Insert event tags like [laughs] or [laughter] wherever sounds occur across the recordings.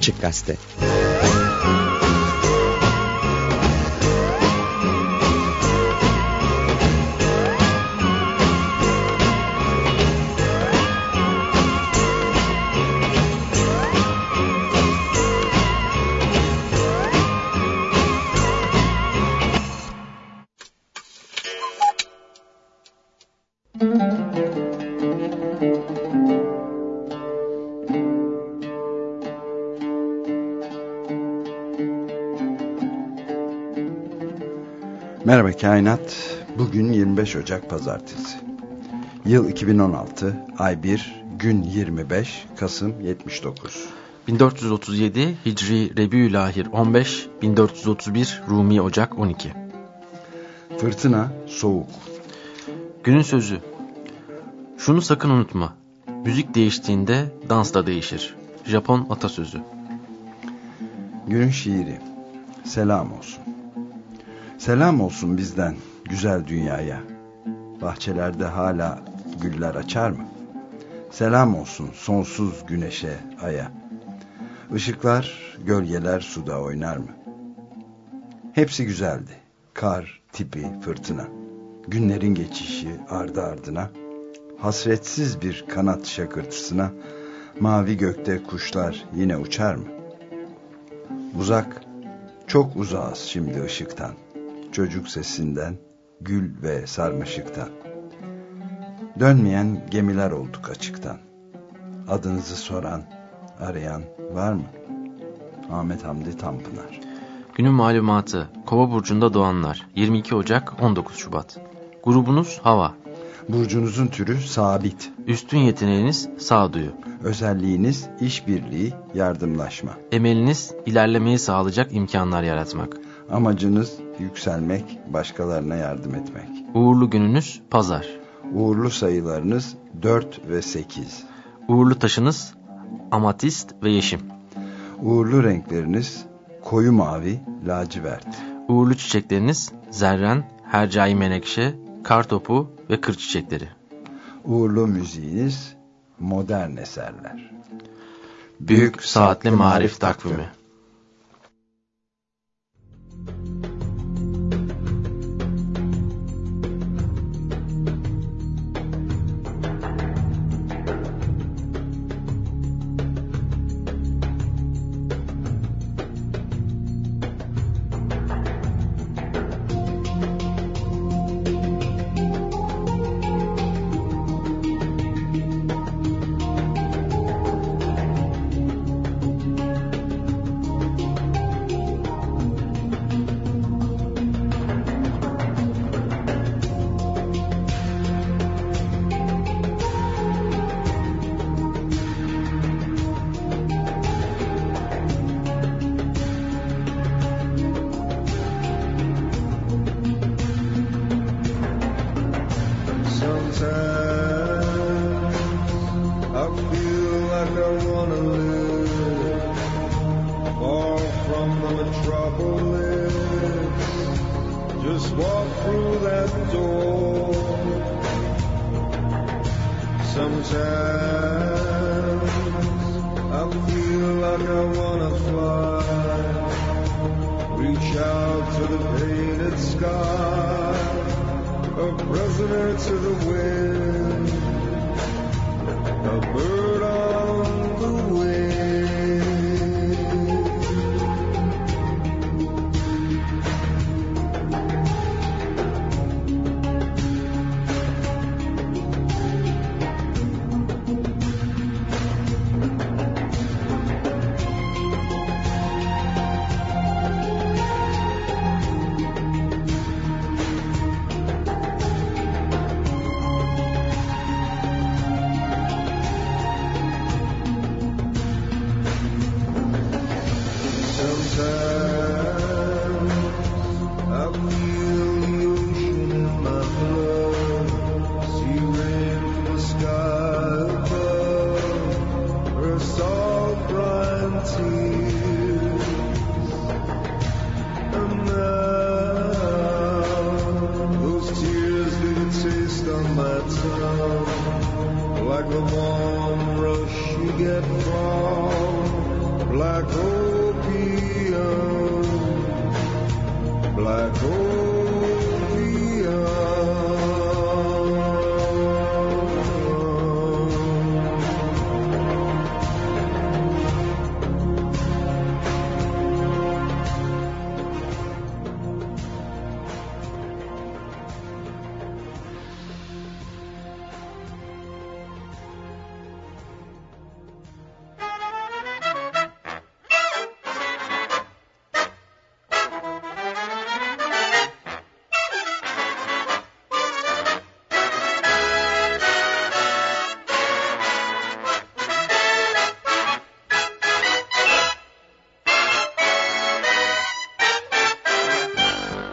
Açık Gazete Kainat. Bugün 25 Ocak Pazartesi. Yıl 2016, ay 1, gün 25, Kasım 79. 1437 Hicri Rebiülahir 15, 1431 Rumi Ocak 12. Fırtına, soğuk. Günün sözü. Şunu sakın unutma. Müzik değiştiğinde dans da değişir. Japon atasözü. Günün şiiri. Selam olsun. Selam olsun bizden güzel dünyaya. Bahçelerde hala güller açar mı? Selam olsun sonsuz güneşe, aya. Işıklar, gölgeler suda oynar mı? Hepsi güzeldi. Kar, tipi, fırtına. Günlerin geçişi ardı ardına. Hasretsiz bir kanat şakırtısına mavi gökte kuşlar yine uçar mı? Uzak, çok uzağız şimdi ışıktan çocuk sesinden, gül ve sarmaşıktan. Dönmeyen gemiler olduk açıktan. Adınızı soran, arayan var mı? Ahmet Hamdi Tanpınar. Günün malumatı Kova burcunda doğanlar 22 Ocak 19 Şubat. Grubunuz hava. Burcunuzun türü sabit. Üstün yeteneğiniz sağduyu. Özelliğiniz işbirliği, yardımlaşma. Emeliniz ilerlemeyi sağlayacak imkanlar yaratmak Amacınız yükselmek, başkalarına yardım etmek. Uğurlu gününüz pazar. Uğurlu sayılarınız 4 ve 8. Uğurlu taşınız amatist ve yeşim. Uğurlu renkleriniz koyu mavi, lacivert. Uğurlu çiçekleriniz zerren, hercai menekşe, kartopu ve kır çiçekleri. Uğurlu müziğiniz modern eserler. Büyük Saatli Marif Takvimi Black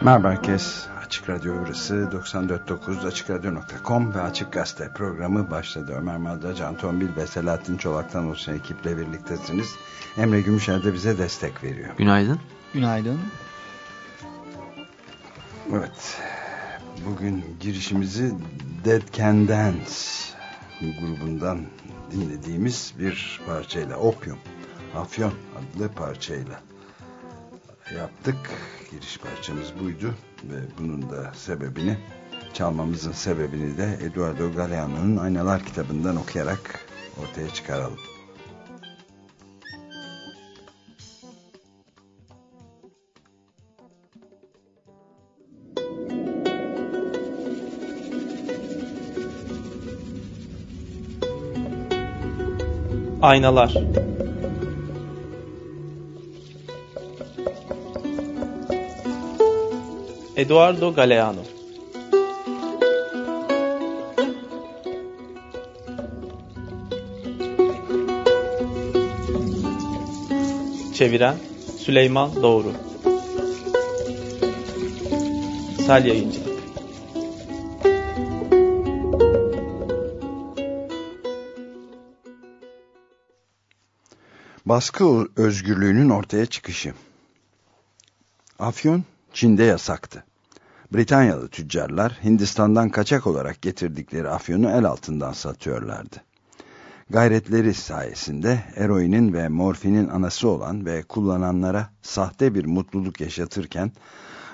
Merhaba herkes. Açık Radyo burası 94.9 AçıkRadyo.com ve Açık Gazete programı başladı. Ömer Madra, Can Tombil ve Selahattin Çolak'tan oluşan ekiple birliktesiniz. Emre Gümüşer de bize destek veriyor. Günaydın. Günaydın. Evet. Bugün girişimizi Dead Can Dance grubundan dinlediğimiz bir parçayla Opium, Afyon adlı parçayla yaptık. Giriş parçamız buydu ve bunun da sebebini çalmamızın sebebini de Eduardo Galeano'nun Aynalar kitabından okuyarak ortaya çıkaralım. Aynalar Eduardo Galeano Çeviren Süleyman Doğru Sel Yayıncılık Baskı özgürlüğünün ortaya çıkışı. Afyon Çin'de yasaktı. Britanyalı tüccarlar Hindistan'dan kaçak olarak getirdikleri afyonu el altından satıyorlardı. Gayretleri sayesinde eroinin ve morfinin anası olan ve kullananlara sahte bir mutluluk yaşatırken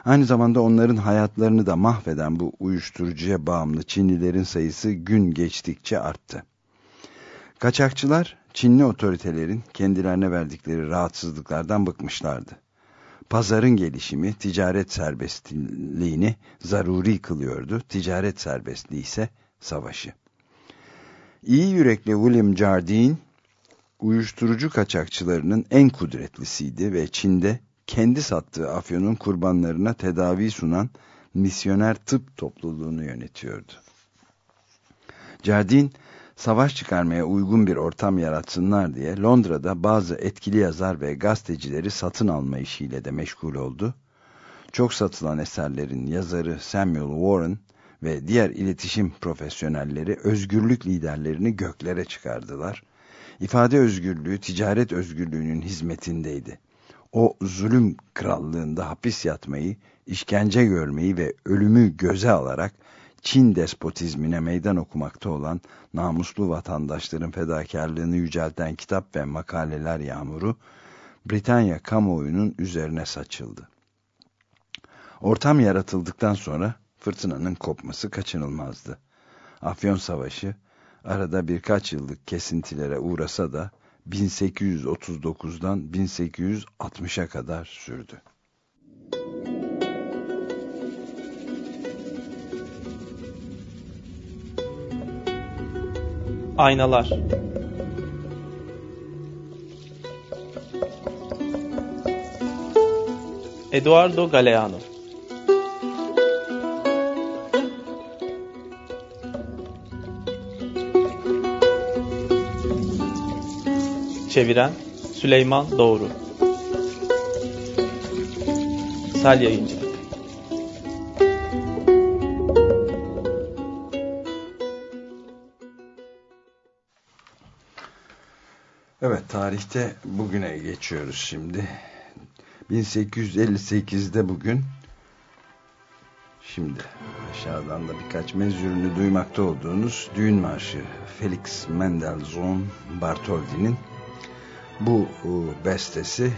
aynı zamanda onların hayatlarını da mahveden bu uyuşturucuya bağımlı Çinlilerin sayısı gün geçtikçe arttı. Kaçakçılar Çinli otoritelerin kendilerine verdikleri rahatsızlıklardan bıkmışlardı. Pazarın gelişimi ticaret serbestliğini zaruri kılıyordu. Ticaret serbestliği ise savaşı. İyi yürekli William Jardine uyuşturucu kaçakçılarının en kudretlisiydi ve Çin'de kendi sattığı afyonun kurbanlarına tedavi sunan misyoner tıp topluluğunu yönetiyordu. Jardine savaş çıkarmaya uygun bir ortam yaratsınlar diye Londra'da bazı etkili yazar ve gazetecileri satın alma işiyle de meşgul oldu. Çok satılan eserlerin yazarı Samuel Warren ve diğer iletişim profesyonelleri özgürlük liderlerini göklere çıkardılar. İfade özgürlüğü ticaret özgürlüğünün hizmetindeydi. O zulüm krallığında hapis yatmayı, işkence görmeyi ve ölümü göze alarak Çin despotizmine meydan okumakta olan namuslu vatandaşların fedakarlığını yücelten kitap ve makaleler yağmuru Britanya kamuoyunun üzerine saçıldı. Ortam yaratıldıktan sonra fırtınanın kopması kaçınılmazdı. Afyon Savaşı arada birkaç yıllık kesintilere uğrasa da 1839'dan 1860'a kadar sürdü. Aynalar. Eduardo Galeano. Çeviren Süleyman Doğru. Sel Yayıncılık tarihte bugüne geçiyoruz şimdi. 1858'de bugün şimdi aşağıdan da birkaç mezürünü duymakta olduğunuz düğün marşı Felix Mendelssohn Bartholdy'nin Bu bestesi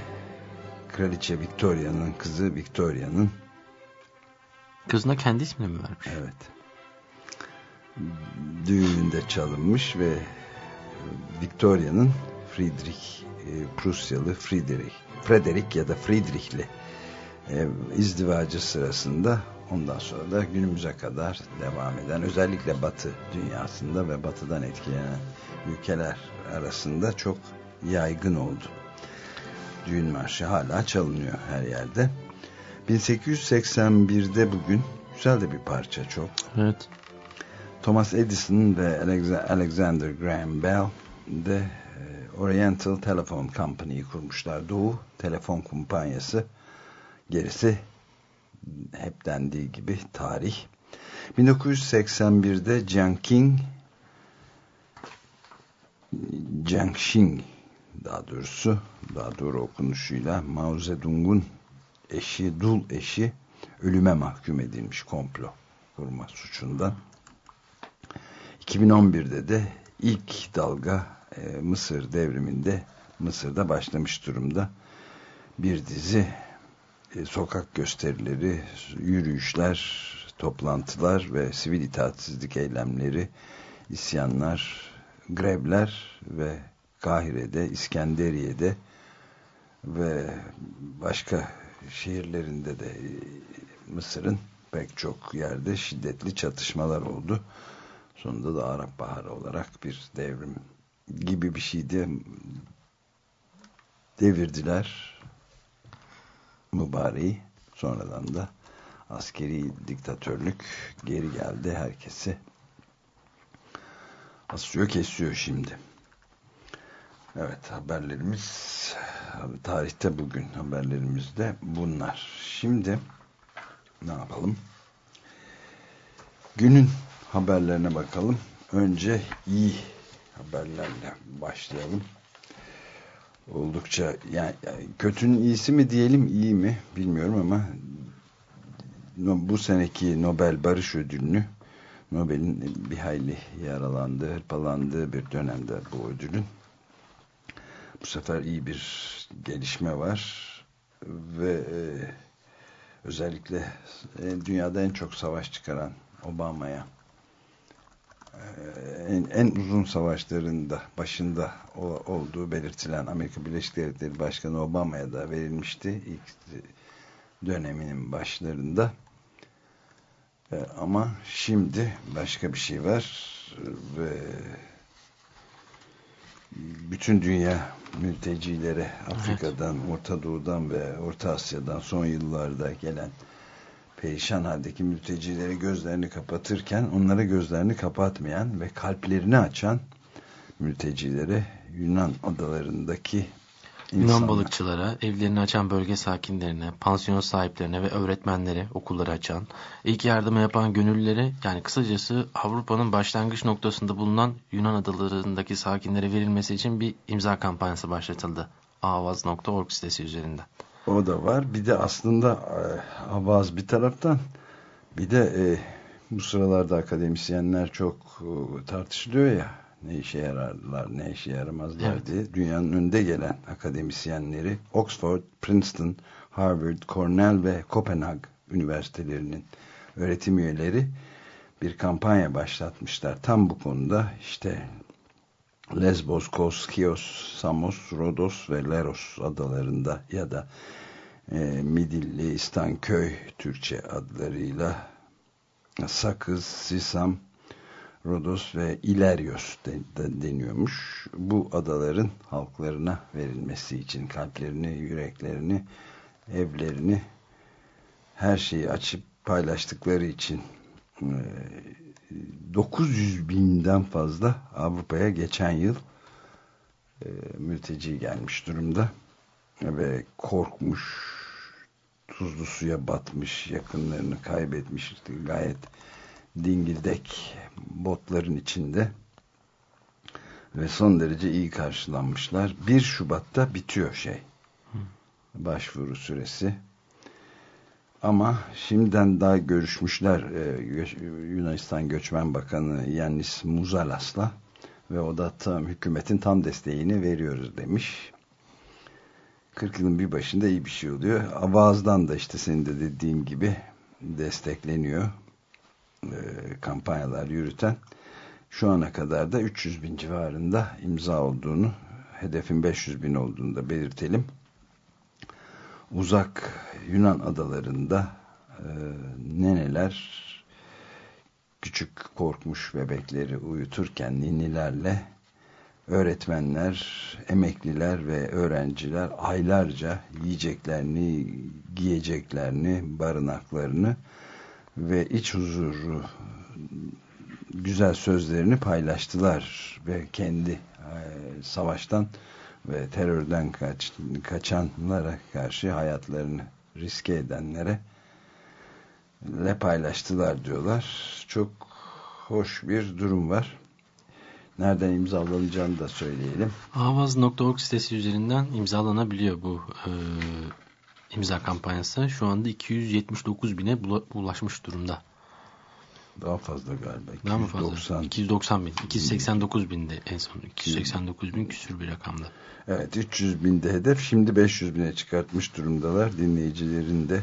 Kraliçe Victoria'nın kızı Victoria'nın Kızına kendi ismini mi vermiş? Evet. Düğününde çalınmış ve Victoria'nın Friedrich e, Prusyalı Friedrich Frederick ya da Friedrich'li e, izdivacı sırasında ondan sonra da günümüze kadar devam eden özellikle batı dünyasında ve batıdan etkilenen ülkeler arasında çok yaygın oldu. Düğün marşı hala çalınıyor her yerde. 1881'de bugün güzel de bir parça çok. Evet. Thomas Edison ve Alexander Graham Bell de Oriental Telephone Company'yi kurmuşlar. Doğu Telefon Kumpanyası. Gerisi hep dendiği gibi tarih. 1981'de Jiang Qing Jiang Xing daha doğrusu daha doğru okunuşuyla Mao Zedong'un eşi, dul eşi ölüme mahkum edilmiş komplo kurma suçundan. 2011'de de ilk dalga e, Mısır devriminde Mısır'da başlamış durumda. Bir dizi e, sokak gösterileri, yürüyüşler, toplantılar ve sivil itaatsizlik eylemleri, isyanlar, grevler ve Kahire'de, İskenderiye'de ve başka şehirlerinde de e, Mısır'ın pek çok yerde şiddetli çatışmalar oldu. Sonunda da Arap Baharı olarak bir devrim gibi bir şeydi. Devirdiler mübareği. Sonradan da askeri diktatörlük geri geldi. Herkesi asıyor kesiyor şimdi. Evet haberlerimiz tarihte bugün haberlerimizde bunlar. Şimdi ne yapalım? Günün haberlerine bakalım. Önce iyi haberlerle başlayalım. Oldukça yani, yani kötünün iyisi mi diyelim iyi mi bilmiyorum ama bu seneki Nobel Barış Ödülünü Nobel'in bir hayli yaralandığı, hırpalandığı bir dönemde bu ödülün bu sefer iyi bir gelişme var ve e, özellikle e, dünyada en çok savaş çıkaran Obama'ya en, en uzun savaşlarında başında o, olduğu belirtilen Amerika Birleşik Devletleri Başkanı Obama'ya da verilmişti ilk döneminin başlarında e, ama şimdi başka bir şey var ve bütün dünya mültecilere Afrika'dan. Orta Doğu'dan ve Orta Asya'dan son yıllarda gelen perişan haldeki mültecileri gözlerini kapatırken onlara gözlerini kapatmayan ve kalplerini açan mültecilere Yunan adalarındaki İnsanlar. Yunan balıkçılara, evlerini açan bölge sakinlerine, pansiyon sahiplerine ve öğretmenlere okulları açan, ilk yardımı yapan gönüllülere yani kısacası Avrupa'nın başlangıç noktasında bulunan Yunan adalarındaki sakinlere verilmesi için bir imza kampanyası başlatıldı. avaz.org sitesi üzerinden. O da var. Bir de aslında e, avaz bir taraftan bir de e, bu sıralarda akademisyenler çok e, tartışılıyor ya ne işe yararlar ne işe yaramazlar evet. diye dünyanın önde gelen akademisyenleri Oxford, Princeton, Harvard, Cornell ve Kopenhag üniversitelerinin öğretim üyeleri bir kampanya başlatmışlar. Tam bu konuda işte Lesbos, Kos, Kios, Samos, Rodos ve Leros adalarında ya da e, Midilli, İstanköy Türkçe adlarıyla Sakız, Sisam, Rodos ve İlerios de, de, deniyormuş. Bu adaların halklarına verilmesi için kalplerini, yüreklerini, evlerini her şeyi açıp paylaştıkları için 900 e, binden fazla Avrupa'ya geçen yıl e, mülteci gelmiş durumda ve korkmuş tuzlu suya batmış yakınlarını kaybetmiş gayet dingildek botların içinde ve son derece iyi karşılanmışlar. 1 Şubat'ta bitiyor şey. Başvuru süresi. Ama şimdiden daha görüşmüşler e, Yunanistan Göçmen Bakanı Yannis Muzalas'la ve o da tam hükümetin tam desteğini veriyoruz demiş. 40 yılın bir başında iyi bir şey oluyor. Avaz'dan da işte senin de dediğin gibi destekleniyor. E, kampanyalar yürüten. Şu ana kadar da 300 bin civarında imza olduğunu, hedefin 500 bin olduğunu da belirtelim. Uzak Yunan adalarında e, neneler küçük korkmuş bebekleri uyuturken ninnilerle öğretmenler, emekliler ve öğrenciler aylarca yiyeceklerini, giyeceklerini, barınaklarını ve iç huzuru güzel sözlerini paylaştılar ve kendi e, savaştan ve terörden kaç, kaçanlara karşı hayatlarını riske edenlere le paylaştılar diyorlar. Çok hoş bir durum var. Nereden imzalanacağını da söyleyelim. Avaz.org sitesi üzerinden imzalanabiliyor bu e, imza kampanyası. Şu anda 279 bine ulaşmış durumda. Daha fazla galiba. Daha mı fazla? 290 bin. 289 bindi en son. 289 bin küsür bir rakamda. Evet 300 binde hedef. Şimdi 500 bine çıkartmış durumdalar. Dinleyicilerin de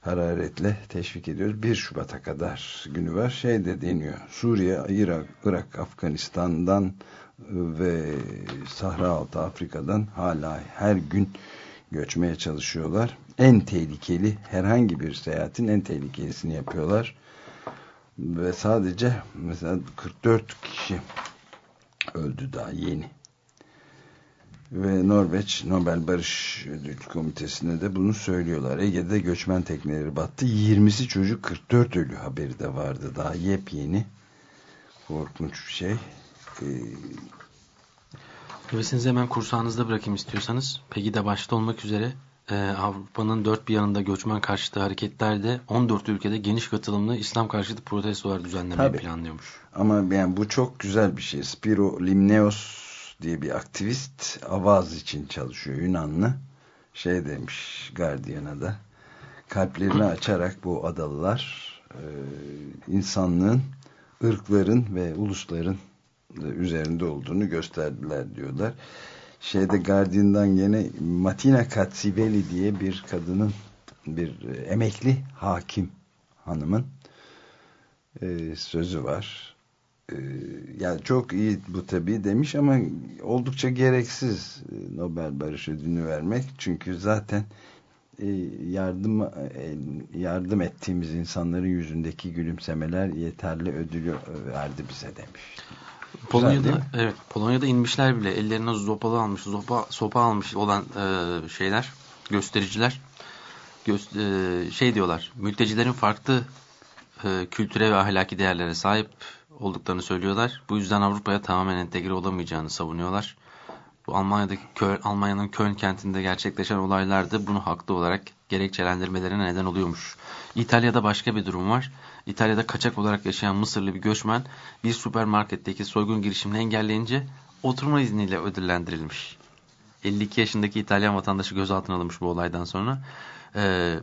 hararetle teşvik ediyoruz. 1 Şubat'a kadar günü var. Şey de deniyor. Suriye, Irak, Irak Afganistan'dan ve Sahra Altı Afrika'dan hala her gün göçmeye çalışıyorlar. En tehlikeli herhangi bir seyahatin en tehlikelisini yapıyorlar. Ve sadece mesela 44 kişi öldü daha yeni ve Norveç Nobel Barış Ödül Komitesi'ne de bunu söylüyorlar. Ege'de göçmen tekneleri battı. 20'si çocuk 44 ölü haberi de vardı. Daha yepyeni korkunç bir şey. Ee, Hevesinizi hemen kursağınızda bırakayım istiyorsanız. de başta olmak üzere Avrupa'nın dört bir yanında göçmen karşıtı hareketlerde 14 ülkede geniş katılımlı İslam karşıtı protestolar düzenlemeyi Tabii. planlıyormuş. Ama yani bu çok güzel bir şey. Spiro Limneos diye bir aktivist Avaz için çalışıyor Yunanlı. Şey demiş Guardian'a da kalplerini [clears throat] açarak bu adalılar e, insanlığın, ırkların ve ulusların üzerinde olduğunu gösterdiler diyorlar. Şeyde Guardian'dan gene Matina Katsibeli diye bir kadının bir emekli hakim hanımın e, sözü var. Ee, yani çok iyi bu tabii demiş ama oldukça gereksiz e, Nobel Barış Ödülünü vermek. Çünkü zaten e, yardım e, yardım ettiğimiz insanların yüzündeki gülümsemeler yeterli ödülü verdi bize demiş. Polonya'da evet Polonya'da inmişler bile ellerine zopalı almış sopa sopa almış olan e, şeyler göstericiler göz, e, şey diyorlar mültecilerin farklı e, kültüre ve ahlaki değerlere sahip olduklarını söylüyorlar. Bu yüzden Avrupa'ya tamamen entegre olamayacağını savunuyorlar. Bu Almanya'daki Almanya'nın Köln kentinde gerçekleşen olaylar da bunu haklı olarak gerekçelendirmelerine neden oluyormuş. İtalya'da başka bir durum var. İtalya'da kaçak olarak yaşayan Mısırlı bir göçmen bir süpermarketteki soygun girişimini engelleyince oturma izniyle ödüllendirilmiş. 52 yaşındaki İtalyan vatandaşı gözaltına alınmış bu olaydan sonra. Ee,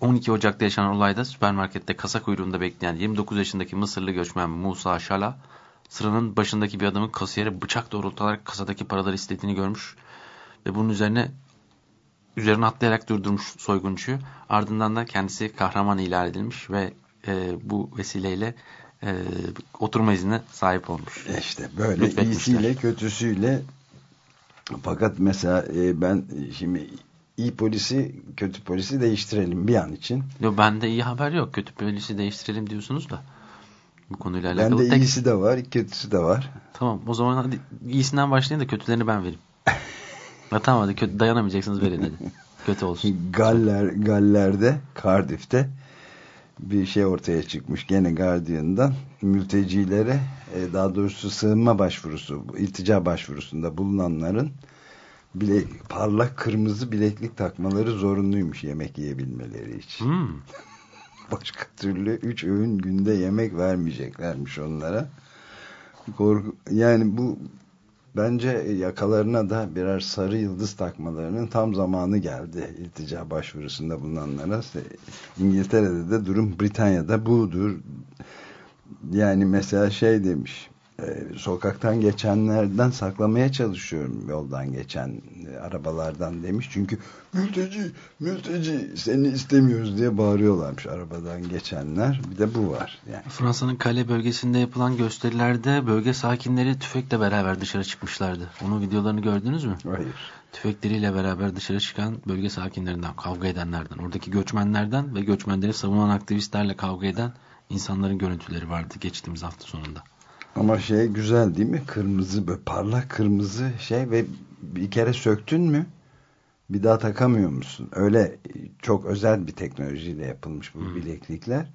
12 Ocak'ta yaşanan olayda süpermarkette kasa kuyruğunda bekleyen 29 yaşındaki Mısırlı göçmen Musa Şala sıranın başındaki bir adamın kasiyere bıçak doğrultularak kasadaki paraları istediğini görmüş ve bunun üzerine üzerine atlayarak durdurmuş soyguncuyu. Ardından da kendisi kahraman ilan edilmiş ve e, bu vesileyle e, oturma iznine sahip olmuş. İşte böyle iyisiyle kötüsüyle fakat mesela e, ben şimdi iyi polisi kötü polisi değiştirelim bir an için. Yo bende iyi haber yok. Kötü polisi değiştirelim diyorsunuz da. Bu konuyla alakalı. Bende tek... iyisi de var, kötüsü de var. Tamam o zaman hadi iyisinden başlayın da kötülerini ben vereyim. [laughs] ha, tamam hadi kötü dayanamayacaksınız verin hadi. Kötü olsun. Galler, Galler'de, Cardiff'te bir şey ortaya çıkmış gene Guardian'dan mültecilere e, daha doğrusu sığınma başvurusu iltica başvurusunda bulunanların bile, parlak kırmızı bileklik takmaları zorunluymuş yemek yiyebilmeleri için. Hmm. [laughs] Başka türlü üç öğün günde yemek vermeyeceklermiş onlara. Korku, yani bu bence yakalarına da birer sarı yıldız takmalarının tam zamanı geldi iltica başvurusunda bulunanlara. İngiltere'de de durum Britanya'da budur. Yani mesela şey demiş e, sokaktan geçenlerden saklamaya çalışıyorum yoldan geçen e, arabalardan demiş. Çünkü mülteci, mülteci seni istemiyoruz diye bağırıyorlarmış arabadan geçenler. Bir de bu var. Yani. Fransa'nın Kale bölgesinde yapılan gösterilerde bölge sakinleri tüfekle beraber dışarı çıkmışlardı. Onun videolarını gördünüz mü? Hayır. Tüfekleriyle beraber dışarı çıkan bölge sakinlerinden, kavga edenlerden, oradaki göçmenlerden ve göçmenleri savunan aktivistlerle kavga eden insanların görüntüleri vardı geçtiğimiz hafta sonunda. Ama şey güzel değil mi? Kırmızı böyle parlak kırmızı şey ve bir kere söktün mü bir daha takamıyor musun? Öyle çok özel bir teknolojiyle yapılmış bu hmm. bileklikler.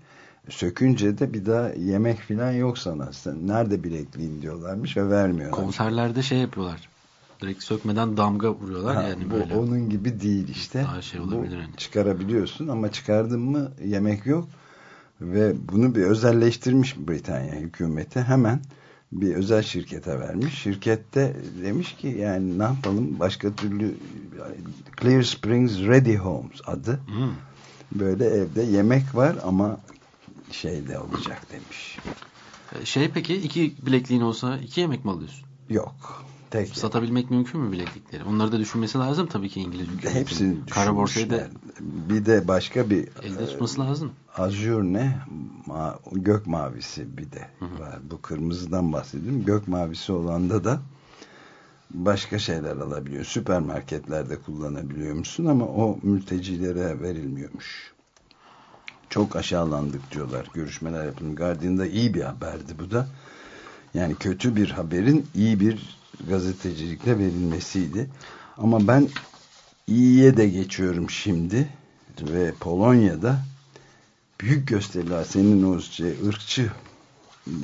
Sökünce de bir daha yemek falan yok sana. Sen nerede bilekliğin diyorlarmış ve vermiyorlar. Konserlerde şey yapıyorlar. Direkt sökmeden damga vuruyorlar ha, yani bu böyle. Onun gibi değil işte. Daha şey olabilir bu, yani. Çıkarabiliyorsun ama çıkardın mı yemek yok. Ve bunu bir özelleştirmiş Britanya hükümeti hemen bir özel şirkete vermiş. Şirkette demiş ki yani ne yapalım başka türlü Clear Springs Ready Homes adı. Hmm. Böyle evde yemek var ama şeyde olacak demiş. Şey peki iki bilekliğin olsa iki yemek mi alıyorsun? Yok. Tek Satabilmek mümkün mü bileklikleri? Onları da düşünmesi lazım tabii ki İngiliz hükümetin. Hepsini Kara borsayı bir de başka bir elde tutması lazım. Azur ne? Ma gök mavisi bir de hı hı. var. Bu kırmızıdan bahsediyorum. Gök mavisi olanda da başka şeyler alabiliyor. Süpermarketlerde kullanabiliyor musun ama o mültecilere verilmiyormuş. Çok aşağılandık diyorlar. Görüşmeler yapın. Guardian'da iyi bir haberdi bu da. Yani kötü bir haberin iyi bir gazetecilikle verilmesiydi. Ama ben iyiye de geçiyorum şimdi ve Polonya'da büyük gösteriler senin o şey, ırkçı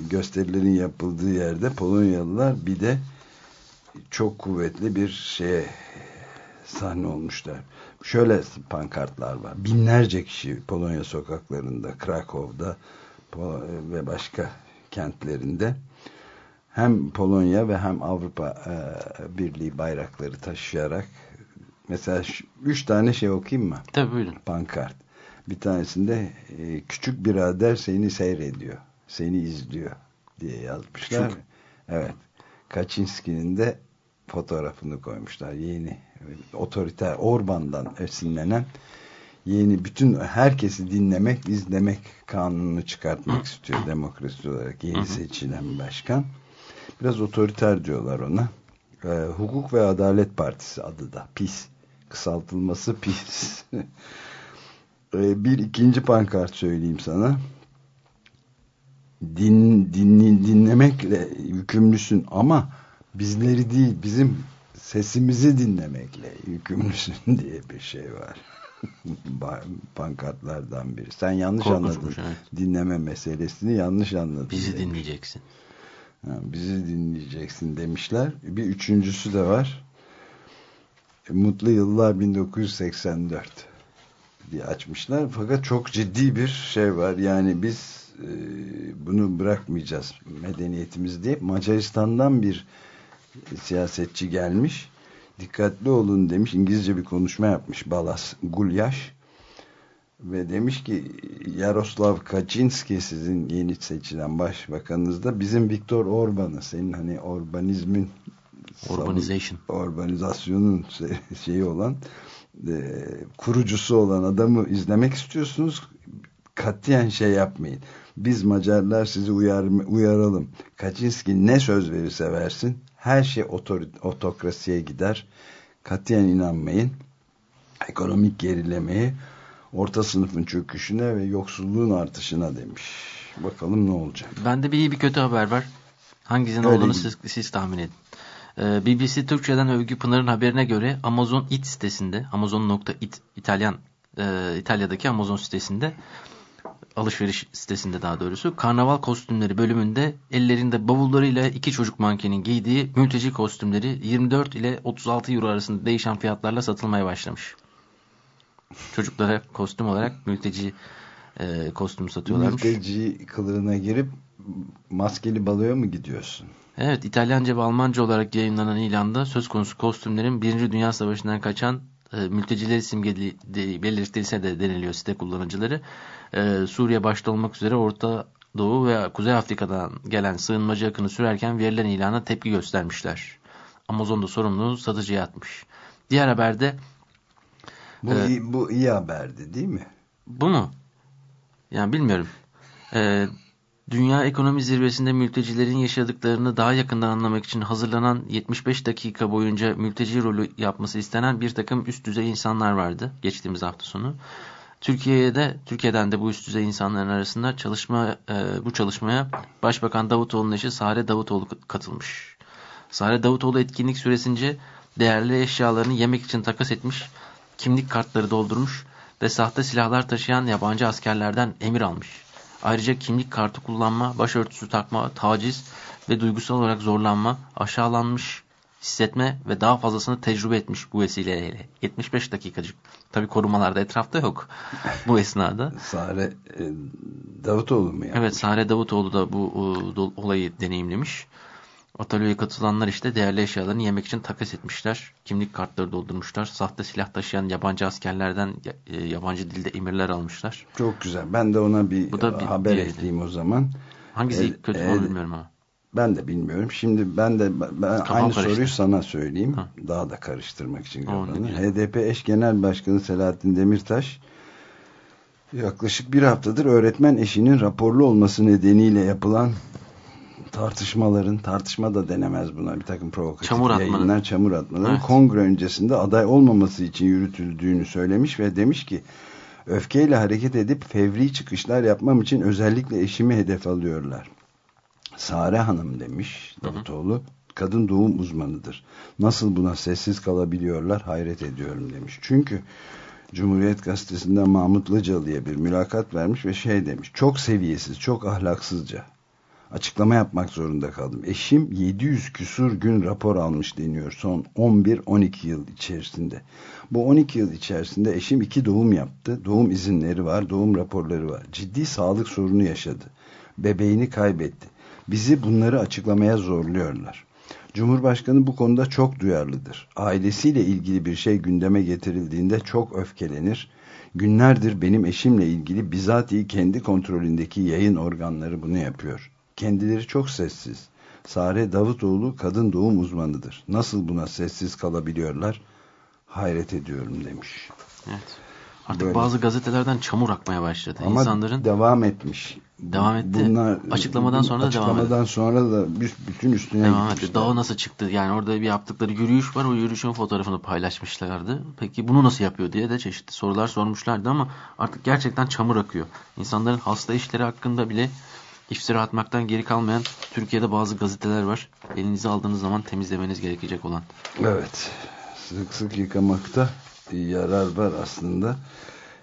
gösterilerin yapıldığı yerde Polonyalılar bir de çok kuvvetli bir şeye sahne olmuşlar. Şöyle pankartlar var. Binlerce kişi Polonya sokaklarında, Krakow'da ve başka kentlerinde hem Polonya ve hem Avrupa e, Birliği bayrakları taşıyarak mesela üç tane şey okuyayım mı? Tabii buyurun. Pankart. Bir tanesinde e, küçük birader seni seyrediyor. Seni izliyor diye yazmışlar. Küçük. Evet. Kaczynski'nin de fotoğrafını koymuşlar. Yeni otoriter Orban'dan esinlenen yeni bütün herkesi dinlemek, izlemek kanunu çıkartmak istiyor demokrasi olarak yeni seçilen başkan. Biraz otoriter diyorlar ona. E, Hukuk ve Adalet Partisi adı da. PIS. Kısaltılması [laughs] PIS. e, bir ikinci pankart söyleyeyim sana. Din, din, dinlemekle yükümlüsün ama bizleri değil bizim sesimizi dinlemekle yükümlüsün [laughs] diye bir şey var. [laughs] pankartlardan biri. Sen yanlış Korkunçmuş, anladın. Evet. Dinleme meselesini yanlış anladın. Bizi demiş. dinleyeceksin bizi dinleyeceksin demişler. Bir üçüncüsü de var. E, Mutlu Yıllar 1984 diye açmışlar. Fakat çok ciddi bir şey var. Yani biz e, bunu bırakmayacağız medeniyetimiz diye. Macaristan'dan bir siyasetçi gelmiş. Dikkatli olun demiş. İngilizce bir konuşma yapmış Balas Gulyaş ve demiş ki Yaroslav Kaczynski sizin yeni seçilen başbakanınız da bizim Viktor Orban'ı senin hani Orbanizmin Urbanization. Urbanizasyonun şeyi olan e, kurucusu olan adamı izlemek istiyorsunuz katiyen şey yapmayın. Biz Macarlar sizi uyar, uyaralım. Kaczynski ne söz verirse versin her şey otokrasiye gider. Katiyen inanmayın. Ekonomik gerilemeye orta sınıfın çöküşüne ve yoksulluğun artışına demiş. Bakalım ne olacak. Bende bir iyi bir kötü haber var. Hangisinin Öyle olduğunu siz, siz tahmin edin. Ee, BBC Türkçe'den Övgü Pınar'ın haberine göre Amazon It sitesinde Amazon.it İtalyan e, İtalya'daki Amazon sitesinde alışveriş sitesinde daha doğrusu karnaval kostümleri bölümünde ellerinde bavullarıyla iki çocuk mankenin giydiği mülteci kostümleri 24 ile 36 euro arasında değişen fiyatlarla satılmaya başlamış. Çocuklara kostüm olarak mülteci e, kostüm satıyorlarmış. Mülteci kılığına girip maskeli baloya mı gidiyorsun? Evet İtalyanca ve Almanca olarak yayınlanan ilanda söz konusu kostümlerin Birinci Dünya Savaşı'ndan kaçan e, mülteciler simgeli belirtilse de deniliyor site kullanıcıları. E, Suriye başta olmak üzere Orta Doğu ve Kuzey Afrika'dan gelen sığınmacı akını sürerken verilen ilana tepki göstermişler. Amazon'da sorumluluğu satıcıya atmış. Diğer haberde bu, e, iyi, bu iyi haberdi değil mi? Bu mu? Yani bilmiyorum. E, Dünya Ekonomi Zirvesi'nde mültecilerin yaşadıklarını daha yakından anlamak için hazırlanan 75 dakika boyunca mülteci rolü yapması istenen bir takım üst düzey insanlar vardı geçtiğimiz hafta sonu. Türkiye'ye de Türkiye'den de bu üst düzey insanların arasında çalışma e, bu çalışmaya Başbakan Davutoğlu'nun eşi Sare Davutoğlu katılmış. Sare Davutoğlu etkinlik süresince değerli eşyalarını yemek için takas etmiş, kimlik kartları doldurmuş ve sahte silahlar taşıyan yabancı askerlerden emir almış. Ayrıca kimlik kartı kullanma, başörtüsü takma, taciz ve duygusal olarak zorlanma, aşağılanmış hissetme ve daha fazlasını tecrübe etmiş bu vesileyle. 75 dakikacık. Tabi korumalarda etrafta yok bu esnada. [laughs] Sare e, Davutoğlu mu yapmış? Evet Sare Davutoğlu da bu o, olayı deneyimlemiş. Atölyeye katılanlar işte değerli eşyalarını yemek için takas etmişler. Kimlik kartları doldurmuşlar. Sahte silah taşıyan yabancı askerlerden e, yabancı dilde emirler almışlar. Çok güzel. Ben de ona bir, Bu da bir haber diğeri. ekleyeyim o zaman. Hangisi el, kötü el, bilmiyorum ama. Ben de bilmiyorum. Şimdi ben de ben aynı karıştı. soruyu sana söyleyeyim. Ha. Daha da karıştırmak için. HDP eş genel başkanı Selahattin Demirtaş yaklaşık bir haftadır öğretmen eşinin raporlu olması nedeniyle yapılan tartışmaların, tartışma da denemez buna bir takım provokatif çamur yayınlar, çamur atmaların evet. kongre öncesinde aday olmaması için yürütüldüğünü söylemiş ve demiş ki öfkeyle hareket edip fevri çıkışlar yapmam için özellikle eşimi hedef alıyorlar. Sare Hanım demiş Davutoğlu. Kadın doğum uzmanıdır. Nasıl buna sessiz kalabiliyorlar hayret ediyorum demiş. Çünkü Cumhuriyet Gazetesi'nden Mahmut Lıcalı'ya bir mülakat vermiş ve şey demiş. Çok seviyesiz, çok ahlaksızca. Açıklama yapmak zorunda kaldım. Eşim 700 küsur gün rapor almış deniyor son 11-12 yıl içerisinde. Bu 12 yıl içerisinde eşim iki doğum yaptı. Doğum izinleri var, doğum raporları var. Ciddi sağlık sorunu yaşadı. Bebeğini kaybetti. Bizi bunları açıklamaya zorluyorlar. Cumhurbaşkanı bu konuda çok duyarlıdır. Ailesiyle ilgili bir şey gündeme getirildiğinde çok öfkelenir. Günlerdir benim eşimle ilgili bizatihi kendi kontrolündeki yayın organları bunu yapıyor. Kendileri çok sessiz. Sare Davutoğlu kadın doğum uzmanıdır. Nasıl buna sessiz kalabiliyorlar? Hayret ediyorum demiş. Evet. Artık Böyle. bazı gazetelerden çamur akmaya başladı. Ama İnsanların devam etmiş. Devam etti. Bunlar, açıklamadan sonra da devam etti. Açıklamadan sonra da bütün üstüne devam etti. Dağı nasıl çıktı? Yani orada bir yaptıkları yürüyüş var. O yürüyüşün fotoğrafını paylaşmışlardı. Peki bunu nasıl yapıyor diye de çeşitli sorular sormuşlardı ama artık gerçekten çamur akıyor. İnsanların hasta işleri hakkında bile iftira atmaktan geri kalmayan Türkiye'de bazı gazeteler var. Elinize aldığınız zaman temizlemeniz gerekecek olan. Evet. Sık sık yıkamakta yarar var aslında.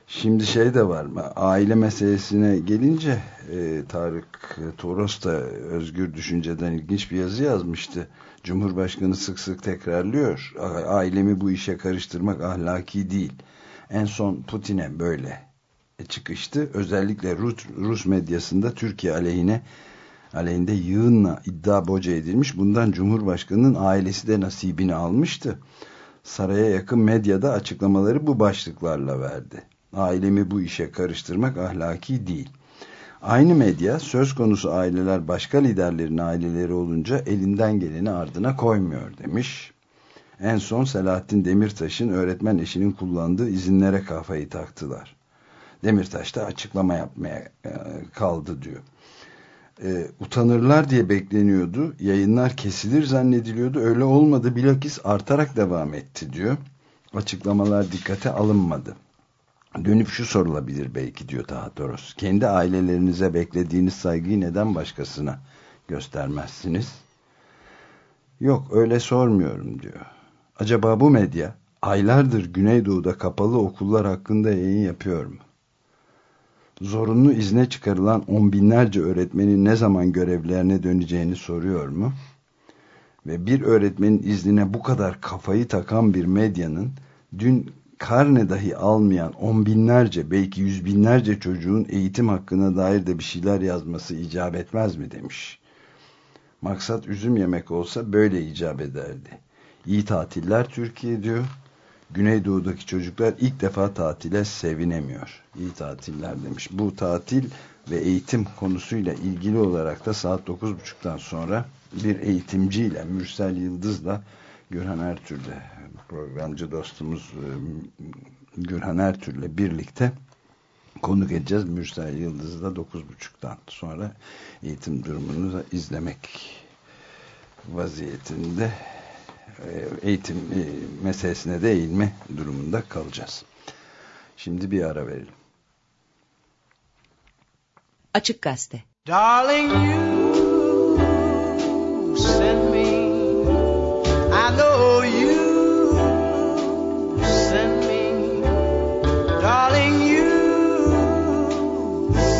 Şimdi şey de var mı? Aile meselesine gelince e, Tarık Toros da Özgür Düşünce'den ilginç bir yazı yazmıştı. Cumhurbaşkanı sık sık tekrarlıyor. Ailemi bu işe karıştırmak ahlaki değil. En son Putin'e böyle çıkıştı. Özellikle Rus, Rus medyasında Türkiye aleyhine aleyhinde yığınla iddia boca edilmiş. Bundan Cumhurbaşkanı'nın ailesi de nasibini almıştı. Saraya yakın medyada açıklamaları bu başlıklarla verdi. Ailemi bu işe karıştırmak ahlaki değil. Aynı medya söz konusu aileler başka liderlerin aileleri olunca elinden geleni ardına koymuyor demiş. En son Selahattin Demirtaş'ın öğretmen eşinin kullandığı izinlere kafayı taktılar. Demirtaş da açıklama yapmaya e, kaldı diyor. E, utanırlar diye bekleniyordu. Yayınlar kesilir zannediliyordu. Öyle olmadı. Bilakis artarak devam etti diyor. Açıklamalar dikkate alınmadı. Dönüp şu sorulabilir belki diyor Taha Kendi ailelerinize beklediğiniz saygıyı neden başkasına göstermezsiniz? Yok öyle sormuyorum diyor. Acaba bu medya aylardır Güneydoğu'da kapalı okullar hakkında yayın yapıyor mu? Zorunlu izne çıkarılan on binlerce öğretmenin ne zaman görevlerine döneceğini soruyor mu? Ve bir öğretmenin iznine bu kadar kafayı takan bir medyanın dün karne dahi almayan on binlerce belki yüz binlerce çocuğun eğitim hakkına dair de bir şeyler yazması icap etmez mi demiş. Maksat üzüm yemek olsa böyle icap ederdi. İyi tatiller Türkiye diyor. Güneydoğu'daki çocuklar ilk defa tatile sevinemiyor. İyi tatiller demiş. Bu tatil ve eğitim konusuyla ilgili olarak da saat 9.30'dan sonra bir eğitimciyle Mürsel Yıldız'la Gürhan Ertürk'le programcı dostumuz e, Gürhan Ertürk'le birlikte konuk edeceğiz. Mürsel Yıldız'da 9.30'dan sonra eğitim durumunu izlemek vaziyetinde eğitim e, meselesine de eğilme durumunda kalacağız. Şimdi bir ara verelim. Açık Gazete. Darling you send me. I know you send me. Darling you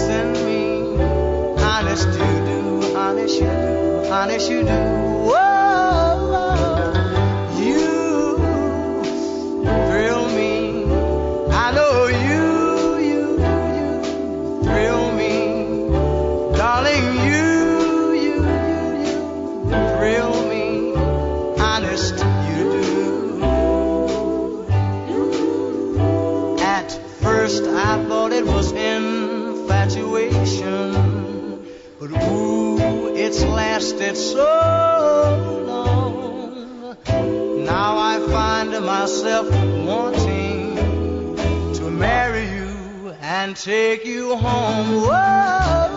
send me. Honest you do, honest you do, honest you do lasted so long. Now I find myself wanting to marry you and take you home. Whoa,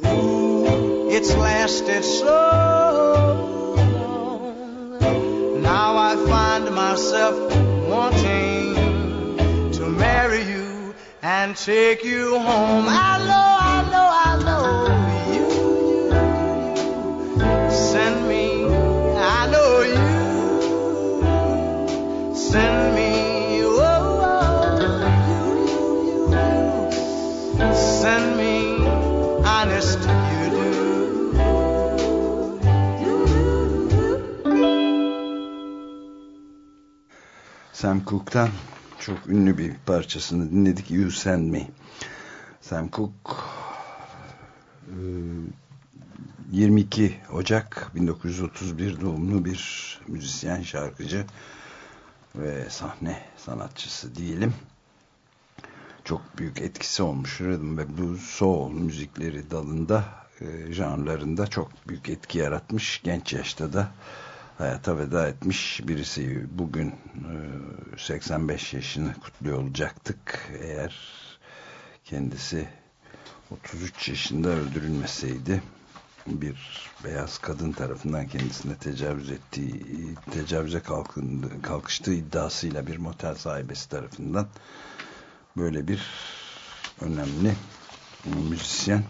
but ooh, it's lasted so long. Now I find myself wanting to marry you and take you home. I know, I know, I know Sam Cooke'tan çok ünlü bir parçasını dinledik. You Send Me. Sam Cooke e, 22 Ocak 1931 doğumlu bir müzisyen, şarkıcı ve sahne sanatçısı diyelim. Çok büyük etkisi olmuş ve blues, soul müzikleri dalında, e, janrlarında çok büyük etki yaratmış. Genç yaşta da hayata veda etmiş birisi. Bugün e, 85 yaşını kutluyor olacaktık. Eğer kendisi 33 yaşında öldürülmeseydi bir beyaz kadın tarafından kendisine tecavüz ettiği, tecavüze kalkındı, kalkıştığı iddiasıyla bir motel sahibesi tarafından böyle bir önemli müzisyen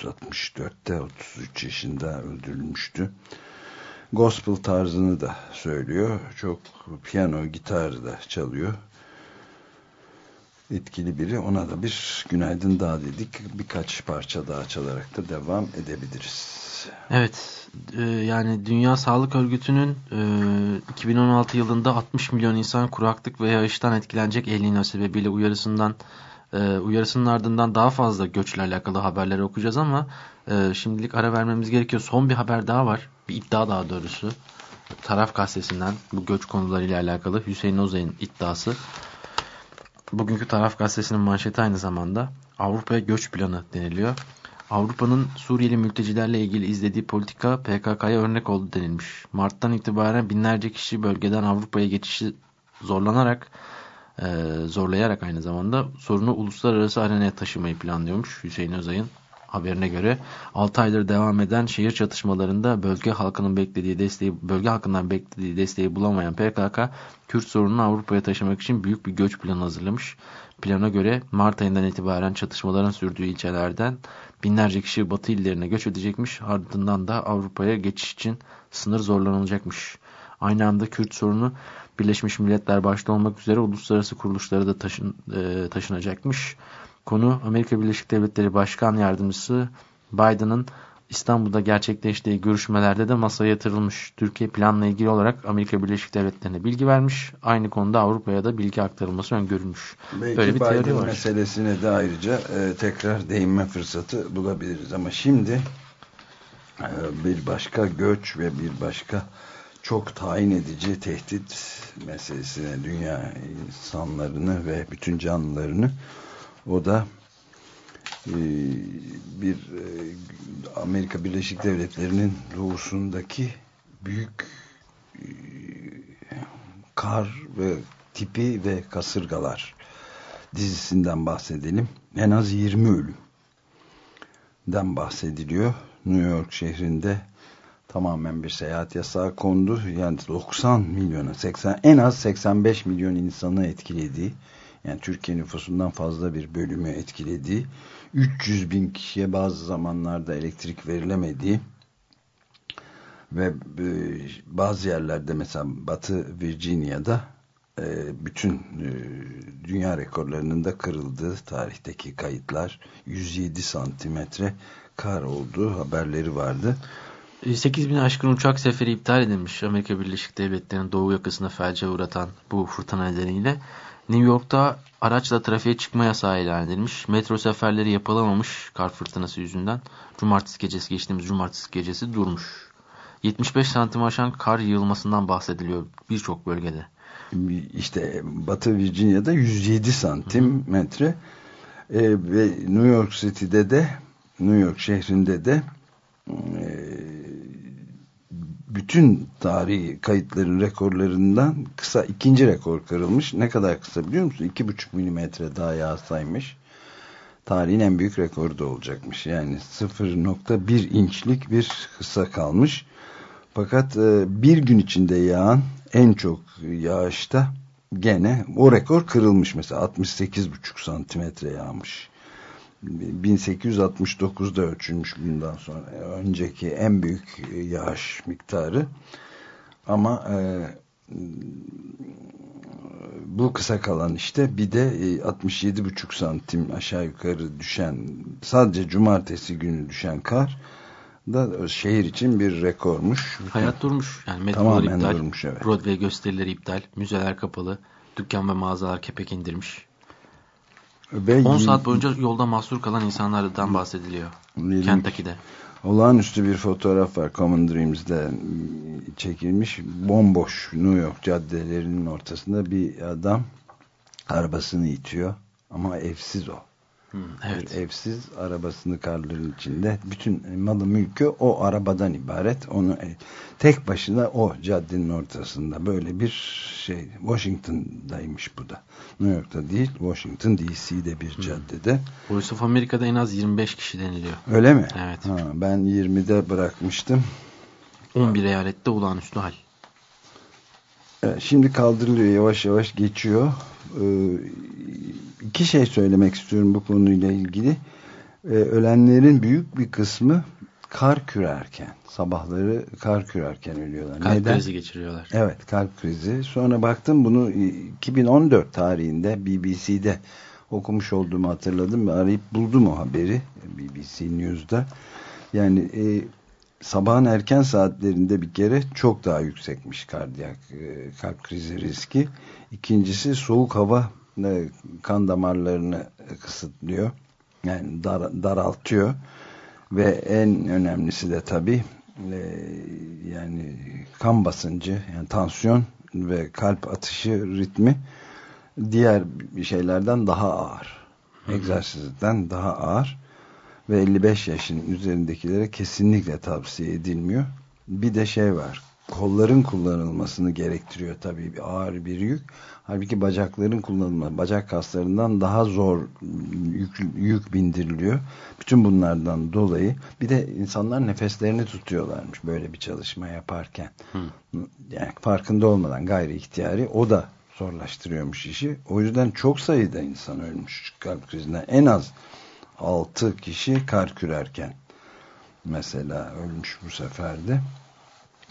1964'te 33 yaşında öldürülmüştü. Gospel tarzını da söylüyor. Çok piyano, gitar da çalıyor. Etkili biri. Ona da bir günaydın daha dedik. Birkaç parça daha çalarak da devam edebiliriz. Evet, e, yani Dünya Sağlık Örgütü'nün e, 2016 yılında 60 milyon insan kuraklık ve yağıştan etkilenecek El Niño sebebiyle uyarısından e, uyarısının ardından daha fazla göçle alakalı haberleri okuyacağız ama e, şimdilik ara vermemiz gerekiyor. Son bir haber daha var, bir iddia daha doğrusu. Taraf gazetesinden bu göç konularıyla alakalı Hüseyin Ozay'ın iddiası. Bugünkü Taraf gazetesinin manşeti aynı zamanda Avrupa'ya göç planı deniliyor. Avrupa'nın Suriyeli mültecilerle ilgili izlediği politika PKK'ya örnek oldu denilmiş. Mart'tan itibaren binlerce kişi bölgeden Avrupa'ya geçişi zorlanarak zorlayarak aynı zamanda sorunu uluslararası arenaya taşımayı planlıyormuş Hüseyin Özay'ın haberine göre 6 aydır devam eden şehir çatışmalarında bölge halkının beklediği desteği bölge halkından beklediği desteği bulamayan PKK Kürt sorununu Avrupa'ya taşımak için büyük bir göç planı hazırlamış. Plana göre Mart ayından itibaren çatışmaların sürdüğü ilçelerden binlerce kişi batı illerine göç edecekmiş. Ardından da Avrupa'ya geçiş için sınır zorlanılacakmış. Aynı anda Kürt sorunu Birleşmiş Milletler başta olmak üzere uluslararası kuruluşlara da taşın, e, taşınacakmış. Konu Amerika Birleşik Devletleri Başkan Yardımcısı Biden'ın İstanbul'da gerçekleştiği görüşmelerde de masaya yatırılmış. Türkiye planla ilgili olarak Amerika Birleşik Devletleri'ne bilgi vermiş. Aynı konuda Avrupa'ya da bilgi aktarılması öngörülmüş. Belki Böyle bir teori Biden var. meselesine de ayrıca e, tekrar değinme fırsatı bulabiliriz. Ama şimdi e, bir başka göç ve bir başka çok tayin edici tehdit meselesine dünya insanlarını ve bütün canlılarını o da e, bir e, Amerika Birleşik Devletleri'nin doğusundaki büyük e, kar ve tipi ve kasırgalar dizisinden bahsedelim. En az 20 ölümden bahsediliyor. New York şehrinde tamamen bir seyahat yasağı kondu. Yani 90 milyona 80 en az 85 milyon insanı etkilediği yani Türkiye nüfusundan fazla bir bölümü etkilediği 300 bin kişiye bazı zamanlarda elektrik verilemediği ve e, bazı yerlerde mesela Batı Virginia'da e, bütün e, dünya rekorlarının da kırıldığı tarihteki kayıtlar 107 santimetre kar olduğu haberleri vardı. 8 bin aşkın uçak seferi iptal edilmiş. Amerika Birleşik Devletleri'nin doğu yakasına felce uğratan bu fırtına nedeniyle. New York'ta araçla trafiğe çıkma yasağı ilan edilmiş. Metro seferleri yapılamamış kar fırtınası yüzünden. Cumartesi gecesi geçtiğimiz cumartesi gecesi durmuş. 75 santim aşan kar yığılmasından bahsediliyor birçok bölgede. İşte Batı Virginia'da 107 santimetre e, ve New York City'de de New York şehrinde de bütün tarihi kayıtların rekorlarından kısa ikinci rekor kırılmış. Ne kadar kısa biliyor musun? İki buçuk milimetre daha yağsaymış. Tarihin en büyük rekoru da olacakmış. Yani 0.1 inçlik bir kısa kalmış. Fakat e, bir gün içinde yağan en çok yağışta gene o rekor kırılmış. Mesela 68,5 santimetre yağmış. 1869'da ölçülmüş bundan sonra. Önceki en büyük yağış miktarı. Ama e, bu kısa kalan işte bir de 67,5 santim aşağı yukarı düşen sadece cumartesi günü düşen kar da şehir için bir rekormuş. Hayat durmuş. Yani metrolar Tamamen iptal, durmuş, evet. Broadway gösterileri iptal, müzeler kapalı, dükkan ve mağazalar kepek indirmiş. Ve 10 saat boyunca yolda mahsur kalan insanlardan bahsediliyor. Yirmi- Kentucky'de. Olağanüstü bir fotoğraf var Common Dreams'de çekilmiş. Bomboş New York caddelerinin ortasında bir adam arabasını itiyor. Ama evsiz o. Hmm, evet. Evsiz arabasını karların içinde. Bütün malı mülkü o arabadan ibaret. Onu e, tek başına o caddenin ortasında böyle bir şey. Washington'daymış bu da. New York'ta değil. Washington DC'de bir caddede. Voice of America'da en az 25 kişi deniliyor. Öyle mi? Evet. Ha, ben 20'de bırakmıştım. 11 eyalette olağanüstü hal. Evet, Şimdi kaldırılıyor yavaş yavaş geçiyor. Ee, iki şey söylemek istiyorum bu konuyla ilgili. Ee, ölenlerin büyük bir kısmı kar kürerken, sabahları kar kürerken ölüyorlar. Kalp Neden? krizi geçiriyorlar. Evet kalp krizi. Sonra baktım bunu 2014 tarihinde BBC'de okumuş olduğumu hatırladım ve arayıp buldum o haberi BBC News'da. Yani e, sabahın erken saatlerinde bir kere çok daha yüksekmiş kardiyak e, kalp krizi riski. İkincisi soğuk hava e, kan damarlarını kısıtlıyor. Yani dar, daraltıyor. Ve en önemlisi de tabii e, yani kan basıncı, yani tansiyon ve kalp atışı ritmi diğer şeylerden daha ağır. Egzersizden daha ağır. ve 55 yaşın üzerindekilere kesinlikle tavsiye edilmiyor. Bir de şey var. Kolların kullanılmasını gerektiriyor tabii bir ağır bir yük. Halbuki bacakların kullanılması, bacak kaslarından daha zor yük, yük bindiriliyor. Bütün bunlardan dolayı bir de insanlar nefeslerini tutuyorlarmış böyle bir çalışma yaparken. Hı. Yani farkında olmadan gayri ihtiyari o da zorlaştırıyormuş işi. O yüzden çok sayıda insan ölmüş kalp krizinden. En az 6 kişi kar kürerken mesela ölmüş bu seferde.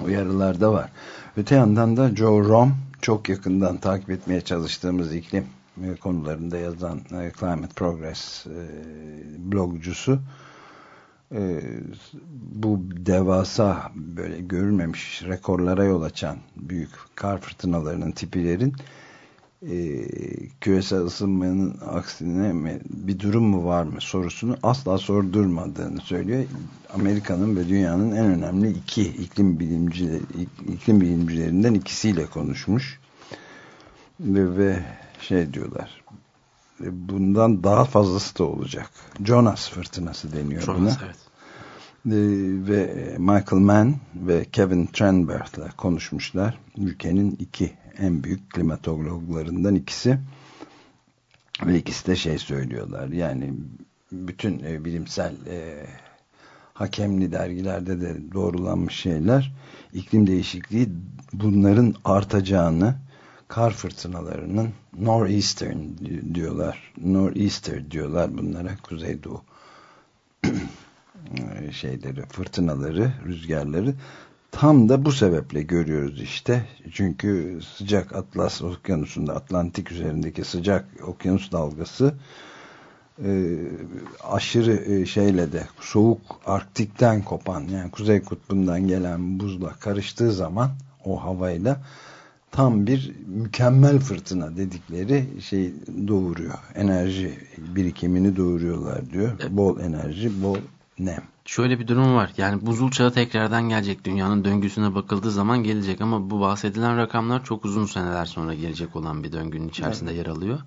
Uyarılar da var. Öte yandan da Joe Rom çok yakından takip etmeye çalıştığımız iklim konularında yazan e, Climate Progress e, blogcusu e, bu devasa böyle görülmemiş rekorlara yol açan büyük kar fırtınalarının tipilerin e, küresel ısınmanın aksine mi, bir durum mu var mı sorusunu asla sordurmadığını söylüyor. Amerika'nın ve dünyanın en önemli iki iklim bilimcileri, iklim bilimcilerinden ikisiyle konuşmuş. Ve, ve şey diyorlar bundan daha fazlası da olacak. Jonas fırtınası deniyor Jonas, buna. Evet. Ve Michael Mann ve Kevin Trenberth'la konuşmuşlar. Ülkenin iki en büyük klimatologlarından ikisi. Ve ikisi de şey söylüyorlar yani bütün e, bilimsel e, hakemli dergilerde de doğrulanmış şeyler iklim değişikliği bunların artacağını kar fırtınalarının northeastern diyorlar northeaster diyorlar bunlara kuzeydoğu [clears throat] şeyleri fırtınaları rüzgarları Tam da bu sebeple görüyoruz işte. Çünkü sıcak Atlas okyanusunda, Atlantik üzerindeki sıcak okyanus dalgası e, aşırı e, şeyle de soğuk Arktik'ten kopan yani Kuzey Kutbu'ndan gelen buzla karıştığı zaman o havayla tam bir mükemmel fırtına dedikleri şey doğuruyor. Enerji birikimini doğuruyorlar diyor. Bol enerji, bol nem. Şöyle bir durum var. Yani buzul çağı tekrardan gelecek. Dünyanın döngüsüne bakıldığı zaman gelecek ama bu bahsedilen rakamlar çok uzun seneler sonra gelecek olan bir döngünün içerisinde evet. yer alıyor.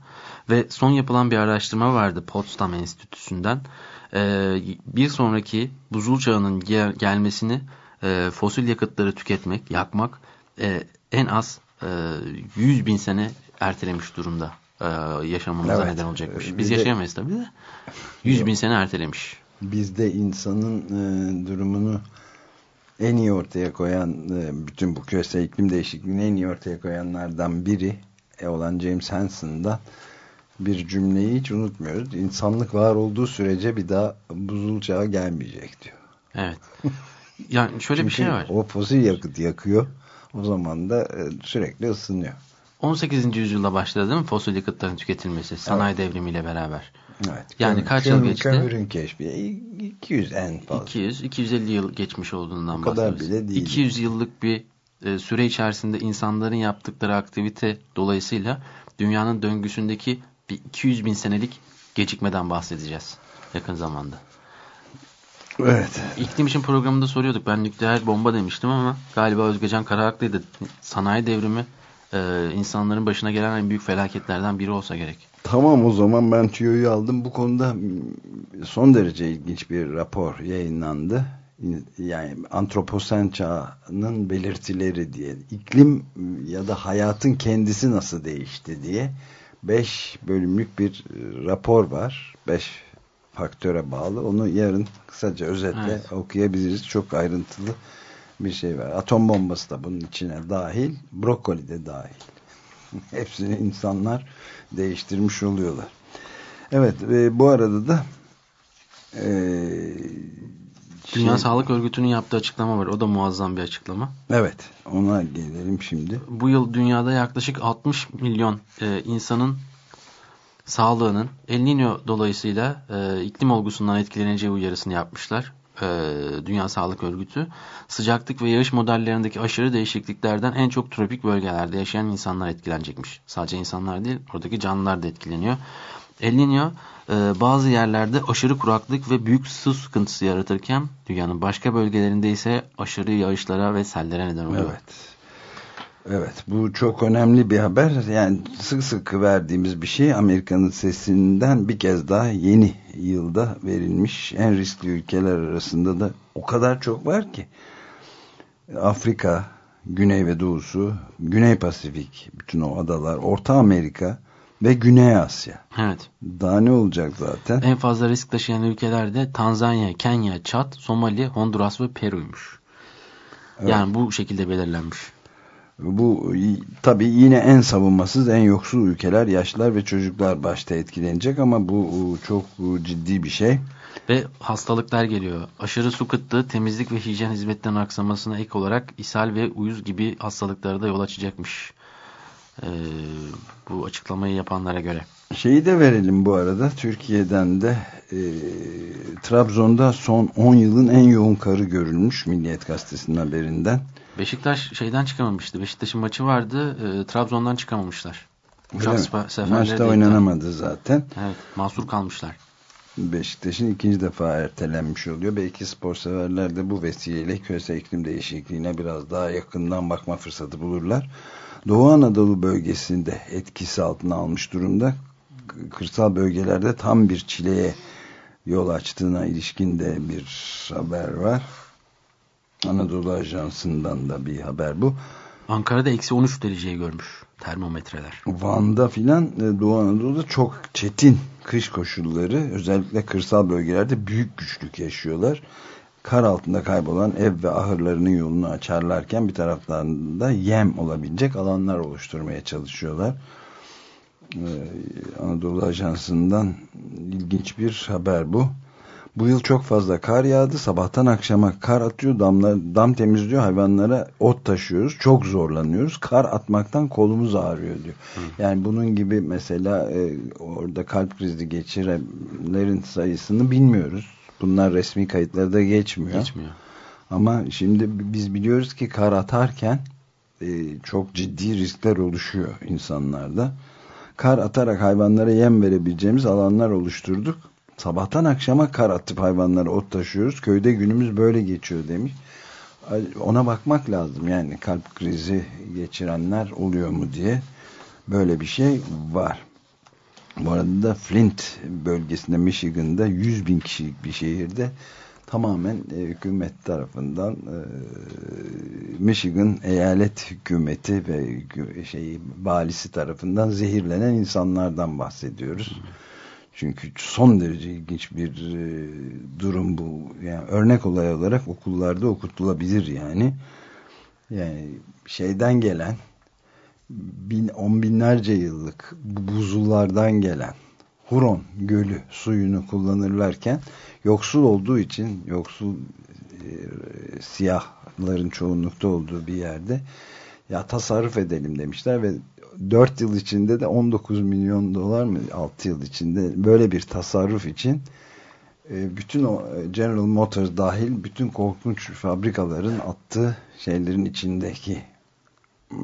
Ve son yapılan bir araştırma vardı Potsdam Enstitüsü'nden. Ee, bir sonraki buzul çağının gel gelmesini e, fosil yakıtları tüketmek, yakmak e, en az e, 100 bin sene ertelemiş durumda e, yaşamamıza evet. neden olacakmış. Biz yaşayamayız tabii de. 100 bin sene ertelemiş bizde insanın e, durumunu en iyi ortaya koyan e, bütün bu küresel iklim değişikliğini en iyi ortaya koyanlardan biri e, olan James Hansen'da bir cümleyi hiç unutmuyoruz. İnsanlık var olduğu sürece bir daha buzul çağı gelmeyecek diyor. Evet. Yani şöyle bir şey var. O fosil yakıt yakıyor. O zaman da e, sürekli ısınıyor. 18. yüzyılda başladı değil mi fosil yakıtların tüketilmesi sanayi evet. devrimiyle beraber? Evet. Yani kömür, kaç yıl geçti? Kömürün keşfi 200 en fazla. 200 250 yıl geçmiş olduğundan bile değil. 200 yıllık bir e, süre içerisinde insanların yaptıkları aktivite dolayısıyla dünyanın döngüsündeki bir 200 bin senelik gecikmeden bahsedeceğiz yakın zamanda. Evet. İklim için programında soruyorduk. Ben nükleer bomba demiştim ama galiba Özgecan Karahaklıydı. Sanayi devrimi e, insanların başına gelen en büyük felaketlerden biri olsa gerek. Tamam o zaman ben tüyoyu aldım. Bu konuda son derece ilginç bir rapor yayınlandı. Yani antroposen çağının belirtileri diye. iklim ya da hayatın kendisi nasıl değişti diye. Beş bölümlük bir rapor var. Beş faktöre bağlı. Onu yarın kısaca özetle evet. okuyabiliriz. Çok ayrıntılı bir şey var. Atom bombası da bunun içine dahil. Brokoli de dahil. [laughs] Hepsini insanlar değiştirmiş oluyorlar. Evet ve bu arada da e, Dünya şey, Sağlık Örgütü'nün yaptığı açıklama var. O da muazzam bir açıklama. Evet. Ona gelelim şimdi. Bu yıl dünyada yaklaşık 60 milyon e, insanın sağlığının El Niño dolayısıyla e, iklim olgusundan etkileneceği uyarısını yapmışlar. E, Dünya Sağlık Örgütü sıcaklık ve yağış modellerindeki aşırı değişikliklerden en çok tropik bölgelerde yaşayan insanlar etkilenecekmiş. Sadece insanlar değil oradaki canlılar da etkileniyor. El Niño e, bazı yerlerde aşırı kuraklık ve büyük su sıkıntısı yaratırken dünyanın başka bölgelerinde ise aşırı yağışlara ve sellere neden oluyor. Evet. Evet bu çok önemli bir haber. Yani sık sık verdiğimiz bir şey. Amerika'nın sesinden bir kez daha yeni yılda verilmiş. En riskli ülkeler arasında da o kadar çok var ki. Afrika, Güney ve Doğusu, Güney Pasifik, bütün o adalar, Orta Amerika ve Güney Asya. Evet. Daha ne olacak zaten? En fazla risk taşıyan ülkeler de Tanzanya, Kenya, Çat, Somali, Honduras ve Peru'ymuş. Evet. Yani bu şekilde belirlenmiş. Bu tabii yine en savunmasız, en yoksul ülkeler, yaşlılar ve çocuklar başta etkilenecek ama bu çok ciddi bir şey. Ve hastalıklar geliyor. Aşırı su kıtlığı, temizlik ve hijyen hizmetlerinin aksamasına ek olarak ishal ve uyuz gibi hastalıklara da yol açacakmış. Ee, bu açıklamayı yapanlara göre. Şeyi de verelim bu arada. Türkiye'den de e, Trabzon'da son 10 yılın en yoğun karı görülmüş Milliyet Gazetesi'nin haberinden. Beşiktaş şeyden çıkamamıştı. Beşiktaş'ın maçı vardı. E, Trabzon'dan çıkamamışlar. Uçak seferleri Maçta oynanamadı zaten. Evet, mahsur kalmışlar. Beşiktaş'ın ikinci defa ertelenmiş oluyor. Belki spor severler de bu vesileyle küresel iklim değişikliğine biraz daha yakından bakma fırsatı bulurlar. Doğu Anadolu bölgesinde etkisi altına almış durumda. Kırsal bölgelerde tam bir çileye yol açtığına ilişkin de bir haber var. Anadolu Ajansı'ndan da bir haber bu. Ankara'da eksi 13 dereceyi görmüş termometreler. Van'da filan Doğu Anadolu'da çok çetin kış koşulları özellikle kırsal bölgelerde büyük güçlük yaşıyorlar. Kar altında kaybolan ev ve ahırlarının yolunu açarlarken bir taraftan da yem olabilecek alanlar oluşturmaya çalışıyorlar. Ee, Anadolu Ajansı'ndan ilginç bir haber bu. Bu yıl çok fazla kar yağdı. Sabahtan akşama kar atıyor, damla, dam temizliyor, hayvanlara ot taşıyoruz. Çok zorlanıyoruz. Kar atmaktan kolumuz ağrıyor diyor. Hı. Yani bunun gibi mesela e, orada kalp krizi geçirenlerin sayısını bilmiyoruz. Bunlar resmi kayıtlarda geçmiyor. Geçmiyor. Ama şimdi biz biliyoruz ki kar atarken e, çok ciddi riskler oluşuyor insanlarda. Kar atarak hayvanlara yem verebileceğimiz alanlar oluşturduk sabahtan akşama kar atıp hayvanlara ot taşıyoruz. Köyde günümüz böyle geçiyor demiş. Ona bakmak lazım. Yani kalp krizi geçirenler oluyor mu diye. Böyle bir şey var. Bu arada da Flint bölgesinde Michigan'da 100 bin kişilik bir şehirde tamamen e, hükümet tarafından e, Michigan eyalet hükümeti ve şey valisi tarafından zehirlenen insanlardan bahsediyoruz. Hmm. Çünkü son derece ilginç bir e, durum bu. Yani örnek olay olarak okullarda okutulabilir yani. Yani şeyden gelen bin, on binlerce yıllık buzullardan gelen Huron Gölü suyunu kullanırlarken yoksul olduğu için yoksul e, siyahların çoğunlukta olduğu bir yerde ya tasarruf edelim demişler ve 4 yıl içinde de 19 milyon dolar mı 6 yıl içinde böyle bir tasarruf için e, bütün o e, General Motors dahil bütün korkunç fabrikaların attığı şeylerin içindeki hmm,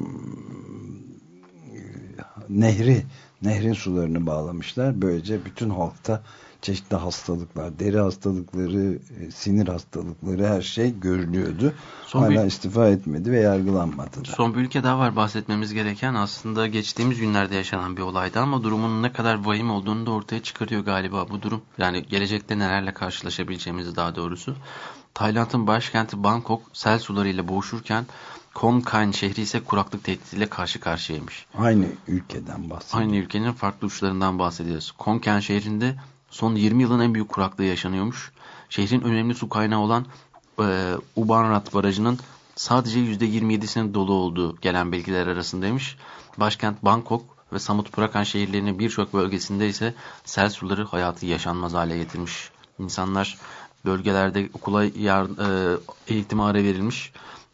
nehri nehrin sularını bağlamışlar. Böylece bütün halkta çeşitli hastalıklar, deri hastalıkları, e, sinir hastalıkları her şey görülüyordu. Son Hala bir, istifa etmedi ve yargılanmadı. Da. Son bir ülke daha var bahsetmemiz gereken. Aslında geçtiğimiz günlerde yaşanan bir olaydı ama durumun ne kadar vahim olduğunu da ortaya çıkarıyor galiba bu durum. Yani gelecekte nelerle karşılaşabileceğimizi daha doğrusu. Tayland'ın başkenti Bangkok sel sularıyla boğuşurken Khon Kaen şehri ise kuraklık tehdidiyle karşı karşıyaymış. Aynı ülkeden bahsediyoruz. Aynı ülkenin farklı uçlarından bahsediyoruz. Khon Kaen şehrinde son 20 yılın en büyük kuraklığı yaşanıyormuş. Şehrin önemli su kaynağı olan e, Ubanrat Barajı'nın sadece %27'sinin dolu olduğu gelen bilgiler arasındaymış. Başkent Bangkok ve Samut Prakan şehirlerinin birçok bölgesinde ise sel suları hayatı yaşanmaz hale getirmiş. İnsanlar bölgelerde okula yar, e, eğitime ara verilmiş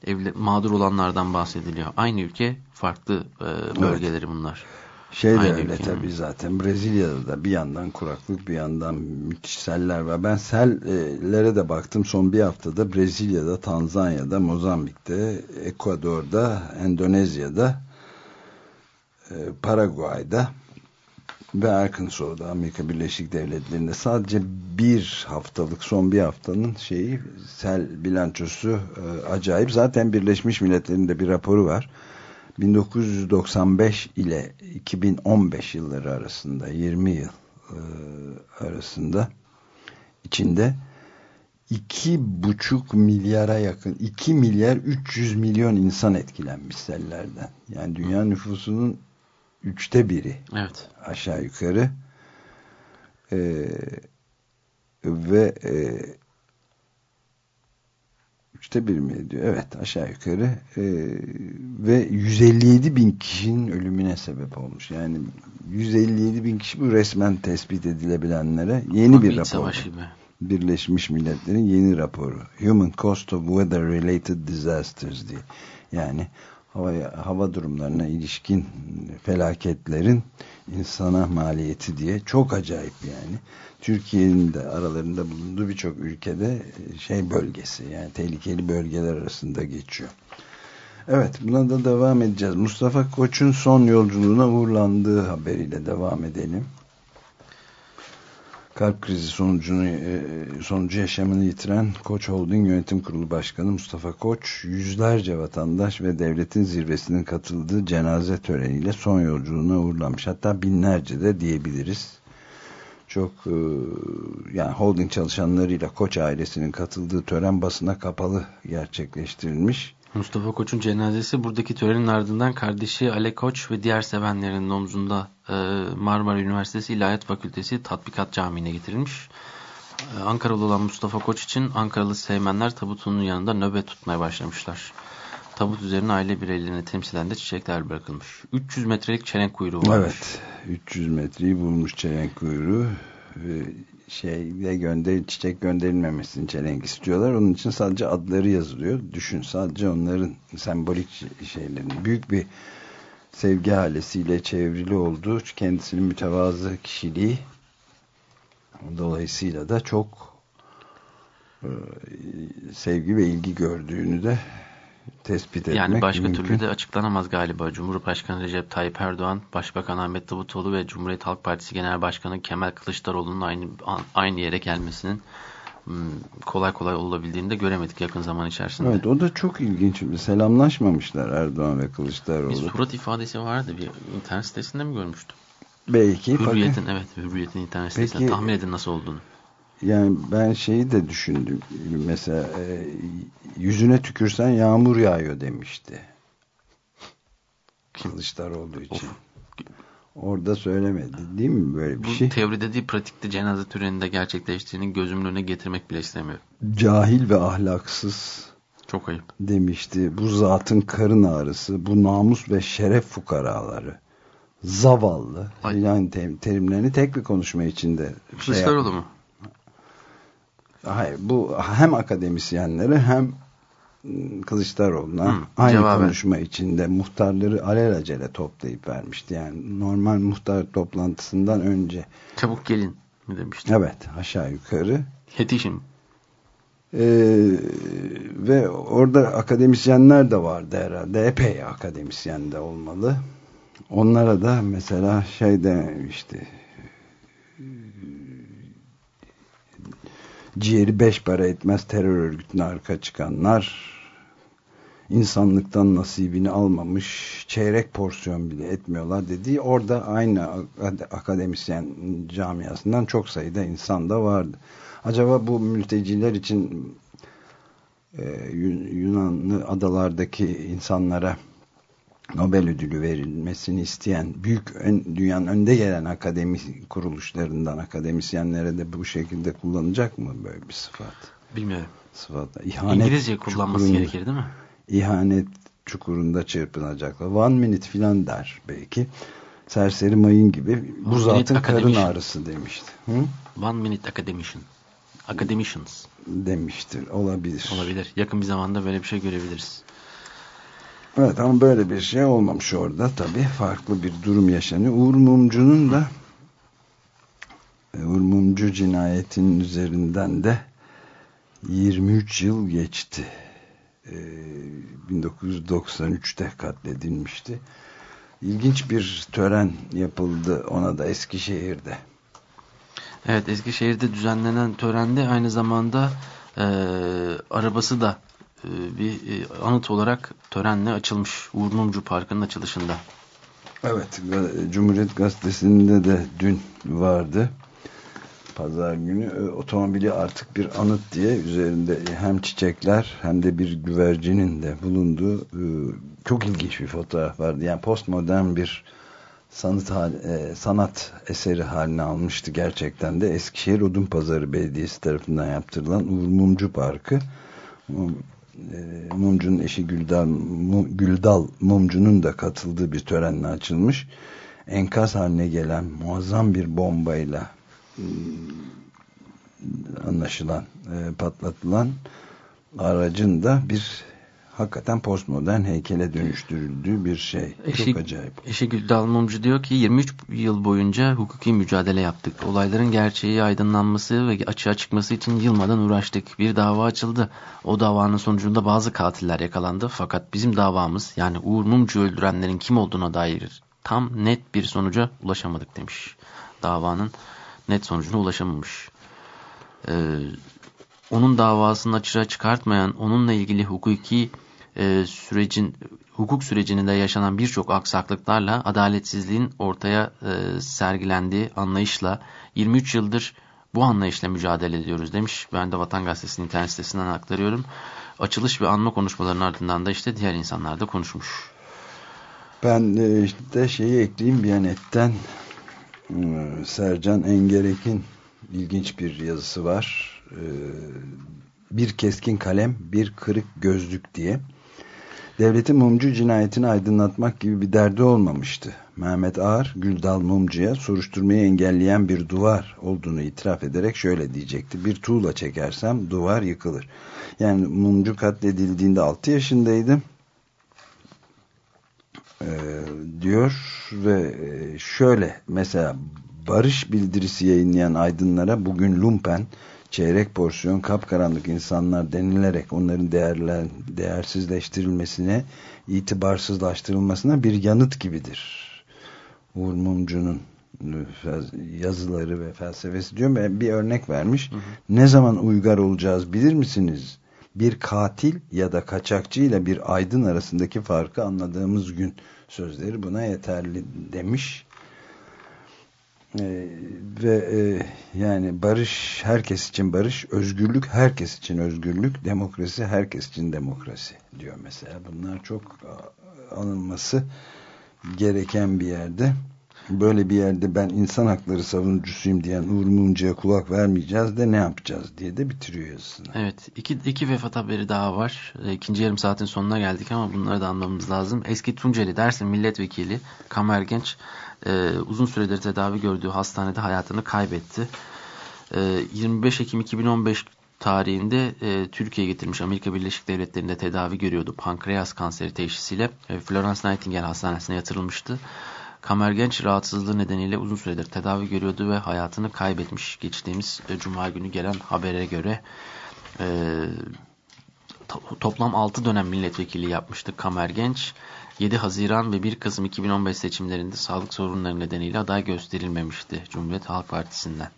evli, mağdur olanlardan bahsediliyor. Aynı ülke farklı e, bölgeleri evet. bunlar. Şey de Aynı öyle ülke. tabii zaten. Brezilya'da da bir yandan kuraklık bir yandan müthiş seller var. Ben sellere de baktım son bir haftada Brezilya'da, Tanzanya'da, Mozambik'te, Ekvador'da, Endonezya'da, e, Paraguay'da ve Arkansas'da Amerika Birleşik Devletleri'nde sadece bir haftalık son bir haftanın şeyi sel bilançosu e, acayip. Zaten Birleşmiş Milletler'in de bir raporu var 1995 ile 2015 yılları arasında 20 yıl e, arasında içinde iki buçuk milyara yakın 2 milyar 300 milyon insan etkilenmiş sellerden. Yani dünya nüfusunun üçte biri Evet. aşağı yukarı e, ve e, üçte bir mi diyor? Evet aşağı yukarı e, ve 157 bin kişinin ölümüne sebep olmuş. Yani 157 bin kişi bu resmen tespit edilebilenlere yeni bir rapor. Birleşmiş Milletler'in yeni raporu. Human Cost of Weather Related Disasters diye. Yani hava, hava durumlarına ilişkin felaketlerin insana maliyeti diye çok acayip yani. Türkiye'nin de aralarında bulunduğu birçok ülkede şey bölgesi yani tehlikeli bölgeler arasında geçiyor. Evet buna da devam edeceğiz. Mustafa Koç'un son yolculuğuna uğurlandığı haberiyle devam edelim kalp krizi sonucunu e, sonucu yaşamını yitiren Koç Holding Yönetim Kurulu Başkanı Mustafa Koç yüzlerce vatandaş ve devletin zirvesinin katıldığı cenaze töreniyle son yolculuğuna uğurlanmış. Hatta binlerce de diyebiliriz. Çok e, yani holding çalışanlarıyla Koç ailesinin katıldığı tören basına kapalı gerçekleştirilmiş. Mustafa Koç'un cenazesi buradaki törenin ardından kardeşi Ale Koç ve diğer sevenlerinin omzunda e, Marmara Üniversitesi İlahiyat Fakültesi Tatbikat Camii'ne getirilmiş. E, Ankaralı olan Mustafa Koç için Ankaralı sevmenler tabutunun yanında nöbet tutmaya başlamışlar. Tabut üzerine aile bireylerini temsilen de çiçekler bırakılmış. 300 metrelik çelenk kuyruğu varmış. Evet. 300 metreyi bulmuş çelenk kuyruğu. Şeyle gönder, çiçek gönderilmemesini çelenk istiyorlar. Onun için sadece adları yazılıyor. Düşün sadece onların sembolik şeylerin büyük bir sevgi halesiyle çevrili olduğu kendisinin mütevazı kişiliği dolayısıyla da çok e, sevgi ve ilgi gördüğünü de tespit etmek Yani başka mümkün. türlü de açıklanamaz galiba. Cumhurbaşkanı Recep Tayyip Erdoğan, Başbakan Ahmet Davutoğlu ve Cumhuriyet Halk Partisi Genel Başkanı Kemal Kılıçdaroğlu'nun aynı aynı yere gelmesinin hmm, kolay kolay olabildiğini de göremedik yakın zaman içerisinde. Evet o da çok ilginç. Selamlaşmamışlar Erdoğan ve Kılıçdaroğlu. Bir surat ifadesi vardı bir internet sitesinde mi görmüştüm? Belki Hürriyet'in fakat evet Hürriyet'in internet sitesinde Peki- tahmin edin nasıl olduğunu. Yani ben şeyi de düşündüm. Mesela e, yüzüne tükürsen yağmur yağıyor demişti. Kılıçdaroğlu için. Orada söylemedi değil mi böyle bir Bu şey? teoride değil pratikte cenaze töreninde gerçekleştiğini gözümün önüne getirmek bile istemiyorum. Cahil ve ahlaksız Çok ayıp. demişti. Bu zatın karın ağrısı, bu namus ve şeref fukaraları. Zavallı. Ay. Yani te- terimlerini tek bir konuşma içinde şey Kılıçdaroğlu mu? Hayır, bu hem akademisyenlere hem ım, Kılıçdaroğlu'na Hı, aynı cevaben. konuşma içinde muhtarları alelacele toplayıp vermişti. Yani normal muhtar toplantısından önce. Çabuk gelin mi demişti. Evet, aşağı yukarı. Yetişin. Ee, ve orada akademisyenler de vardı herhalde. Epey akademisyen de olmalı. Onlara da mesela şey demişti. Ciğeri beş para etmez terör örgütüne arka çıkanlar insanlıktan nasibini almamış çeyrek porsiyon bile etmiyorlar dediği orada aynı ak- akademisyen camiasından çok sayıda insan da vardı. Acaba bu mülteciler için e, Yun- Yunanlı adalardaki insanlara Nobel ödülü verilmesini isteyen büyük ön- dünyanın önde gelen akademi kuruluşlarından akademisyenlere de bu şekilde kullanacak mı böyle bir sıfat? Bilmiyorum. Sıfat. İhanet İngilizce kullanması çukurunda- gerekir değil mi? ihanet çukurunda çırpınacaklar. One minute filan der belki. Serseri mayın gibi bu zatın karın ağrısı demişti. Hı? One Minute Academician. Academicians. Demiştir. Olabilir. Olabilir. Yakın bir zamanda böyle bir şey görebiliriz. Evet ama böyle bir şey olmamış orada tabii. Farklı bir durum yaşanıyor. Uğur Mumcu'nun da e, Uğur Mumcu cinayetinin üzerinden de 23 yıl geçti. Ee, 1993'te katledilmişti. İlginç bir tören yapıldı ona da Eskişehir'de. Evet Eskişehir'de düzenlenen törende aynı zamanda e, arabası da bir e, anıt olarak törenle açılmış Uğur Parkı'nın açılışında. Evet, Cumhuriyet Gazetesi'nde de dün vardı. Pazar günü e, otomobili artık bir anıt diye üzerinde hem çiçekler hem de bir güvercinin de bulunduğu e, çok ilginç bir fotoğraf vardı. Yani postmodern bir sanat, e, sanat eseri haline almıştı gerçekten de. Eskişehir Odunpazarı Belediyesi tarafından yaptırılan Uğur Mumcu Parkı. Mumcu'nun eşi Güldal, Güldal Mumcu'nun da katıldığı bir törenle açılmış. Enkaz haline gelen muazzam bir bombayla ıı, anlaşılan e, patlatılan aracın da bir hakikaten postmodern heykele dönüştürüldüğü bir şey. Eşi, Çok acayip. Eşi Güldal Mumcu diyor ki 23 yıl boyunca hukuki mücadele yaptık. Olayların gerçeği aydınlanması ve açığa çıkması için yılmadan uğraştık. Bir dava açıldı. O davanın sonucunda bazı katiller yakalandı. Fakat bizim davamız yani Uğur Mumcu öldürenlerin kim olduğuna dair tam net bir sonuca ulaşamadık demiş. Davanın net sonucuna ulaşamamış. Ee, onun davasını açığa çıkartmayan, onunla ilgili hukuki e, sürecin hukuk sürecinde yaşanan birçok aksaklıklarla adaletsizliğin ortaya e, sergilendiği anlayışla 23 yıldır bu anlayışla mücadele ediyoruz demiş. Ben de Vatan Gazetesi'nin internet sitesinden aktarıyorum. Açılış ve anma konuşmalarının ardından da işte diğer insanlar da konuşmuş. Ben de işte şeyi ekleyeyim Biyanet'ten e, Sercan Engerek'in ilginç bir yazısı var. E, bir keskin kalem, bir kırık gözlük diye. Devletin mumcu cinayetini aydınlatmak gibi bir derdi olmamıştı. Mehmet Ağar, Güldal Mumcu'ya soruşturmayı engelleyen bir duvar olduğunu itiraf ederek şöyle diyecekti. Bir tuğla çekersem duvar yıkılır. Yani mumcu katledildiğinde 6 yaşındaydım. Ee, diyor ve e, şöyle mesela barış bildirisi yayınlayan aydınlara bugün lumpen çeyrek porsiyon kapkaranlık insanlar denilerek onların değerlen, değersizleştirilmesine, itibarsızlaştırılmasına bir yanıt gibidir. Uğur Mumcu'nun yazıları ve felsefesi diyor ve bir örnek vermiş. Hı hı. Ne zaman uygar olacağız bilir misiniz? Bir katil ya da kaçakçı ile bir aydın arasındaki farkı anladığımız gün sözleri buna yeterli demiş. Ee, ve e, yani barış herkes için barış, özgürlük herkes için özgürlük, demokrasi herkes için demokrasi diyor mesela. Bunlar çok anılması gereken bir yerde. Böyle bir yerde ben insan hakları savunucusuyum diyen Uğur Mumcu'ya kulak vermeyeceğiz de ne yapacağız diye de bitiriyor yazısını. Evet. iki, iki vefat haberi daha var. E, ikinci yarım saatin sonuna geldik ama bunları da anlamamız lazım. Eski Tunceli Dersim milletvekili Kamer Genç e, uzun süredir tedavi gördüğü hastanede hayatını kaybetti. E, 25 Ekim 2015 tarihinde e, Türkiye'ye getirmiş Amerika Birleşik Devletleri'nde tedavi görüyordu. Pankreas kanseri teşhisiyle e, Florence Nightingale Hastanesi'ne yatırılmıştı. Kamer Genç rahatsızlığı nedeniyle uzun süredir tedavi görüyordu ve hayatını kaybetmiş. Geçtiğimiz e, Cuma günü gelen habere göre e, toplam 6 dönem milletvekili yapmıştı Kamer Genç. 7 Haziran ve 1 Kasım 2015 seçimlerinde sağlık sorunları nedeniyle aday gösterilmemişti Cumhuriyet Halk Partisi'nden.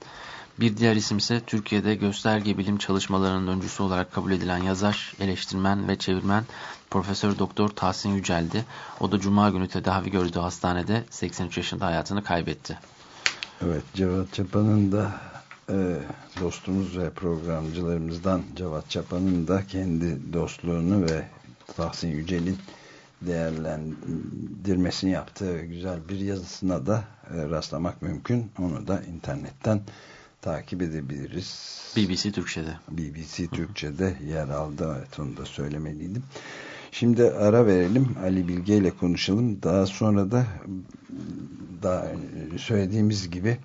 Bir diğer isim ise Türkiye'de gösterge bilim çalışmalarının öncüsü olarak kabul edilen yazar, eleştirmen ve çevirmen Profesör Doktor Tahsin Yücel'di. O da Cuma günü tedavi gördüğü hastanede 83 yaşında hayatını kaybetti. Evet, Cevat Çapa'nın da dostumuz ve programcılarımızdan Cevat Çapa'nın da kendi dostluğunu ve Tahsin Yücel'in değerlendirmesini yaptığı güzel bir yazısına da e, rastlamak mümkün. Onu da internetten takip edebiliriz. BBC Türkçe'de. BBC Türkçe'de yer aldı. Evet onu da söylemeliydim. Şimdi ara verelim. Ali Bilge ile konuşalım. Daha sonra da daha söylediğimiz gibi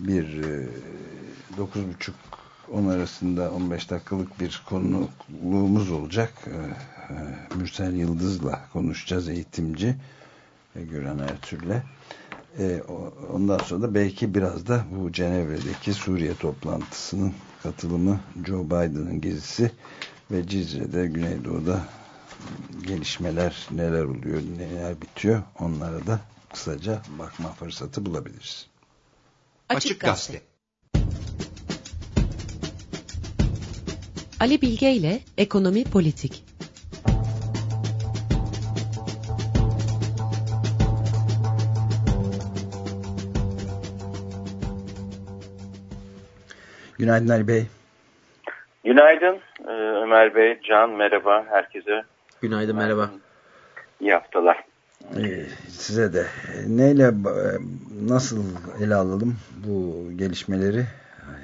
bir 9.30 e, 10 arasında 15 dakikalık bir konuluğumuz olacak. E, e, Mürsel Yıldız'la konuşacağız eğitimci Güran Ertürk'le. E, ondan sonra da belki biraz da bu Cenevre'deki Suriye toplantısının katılımı Joe Biden'ın gezisi ve Cizre'de Güneydoğu'da gelişmeler neler oluyor neler bitiyor onlara da kısaca bakma fırsatı bulabiliriz. Açık Gazete Ali Bilge ile Ekonomi Politik. Günaydın Ali Bey. Günaydın ee, Ömer Bey, Can merhaba herkese. Günaydın merhaba. İyi haftalar. Ee, size de. Neyle e, nasıl ele alalım bu gelişmeleri?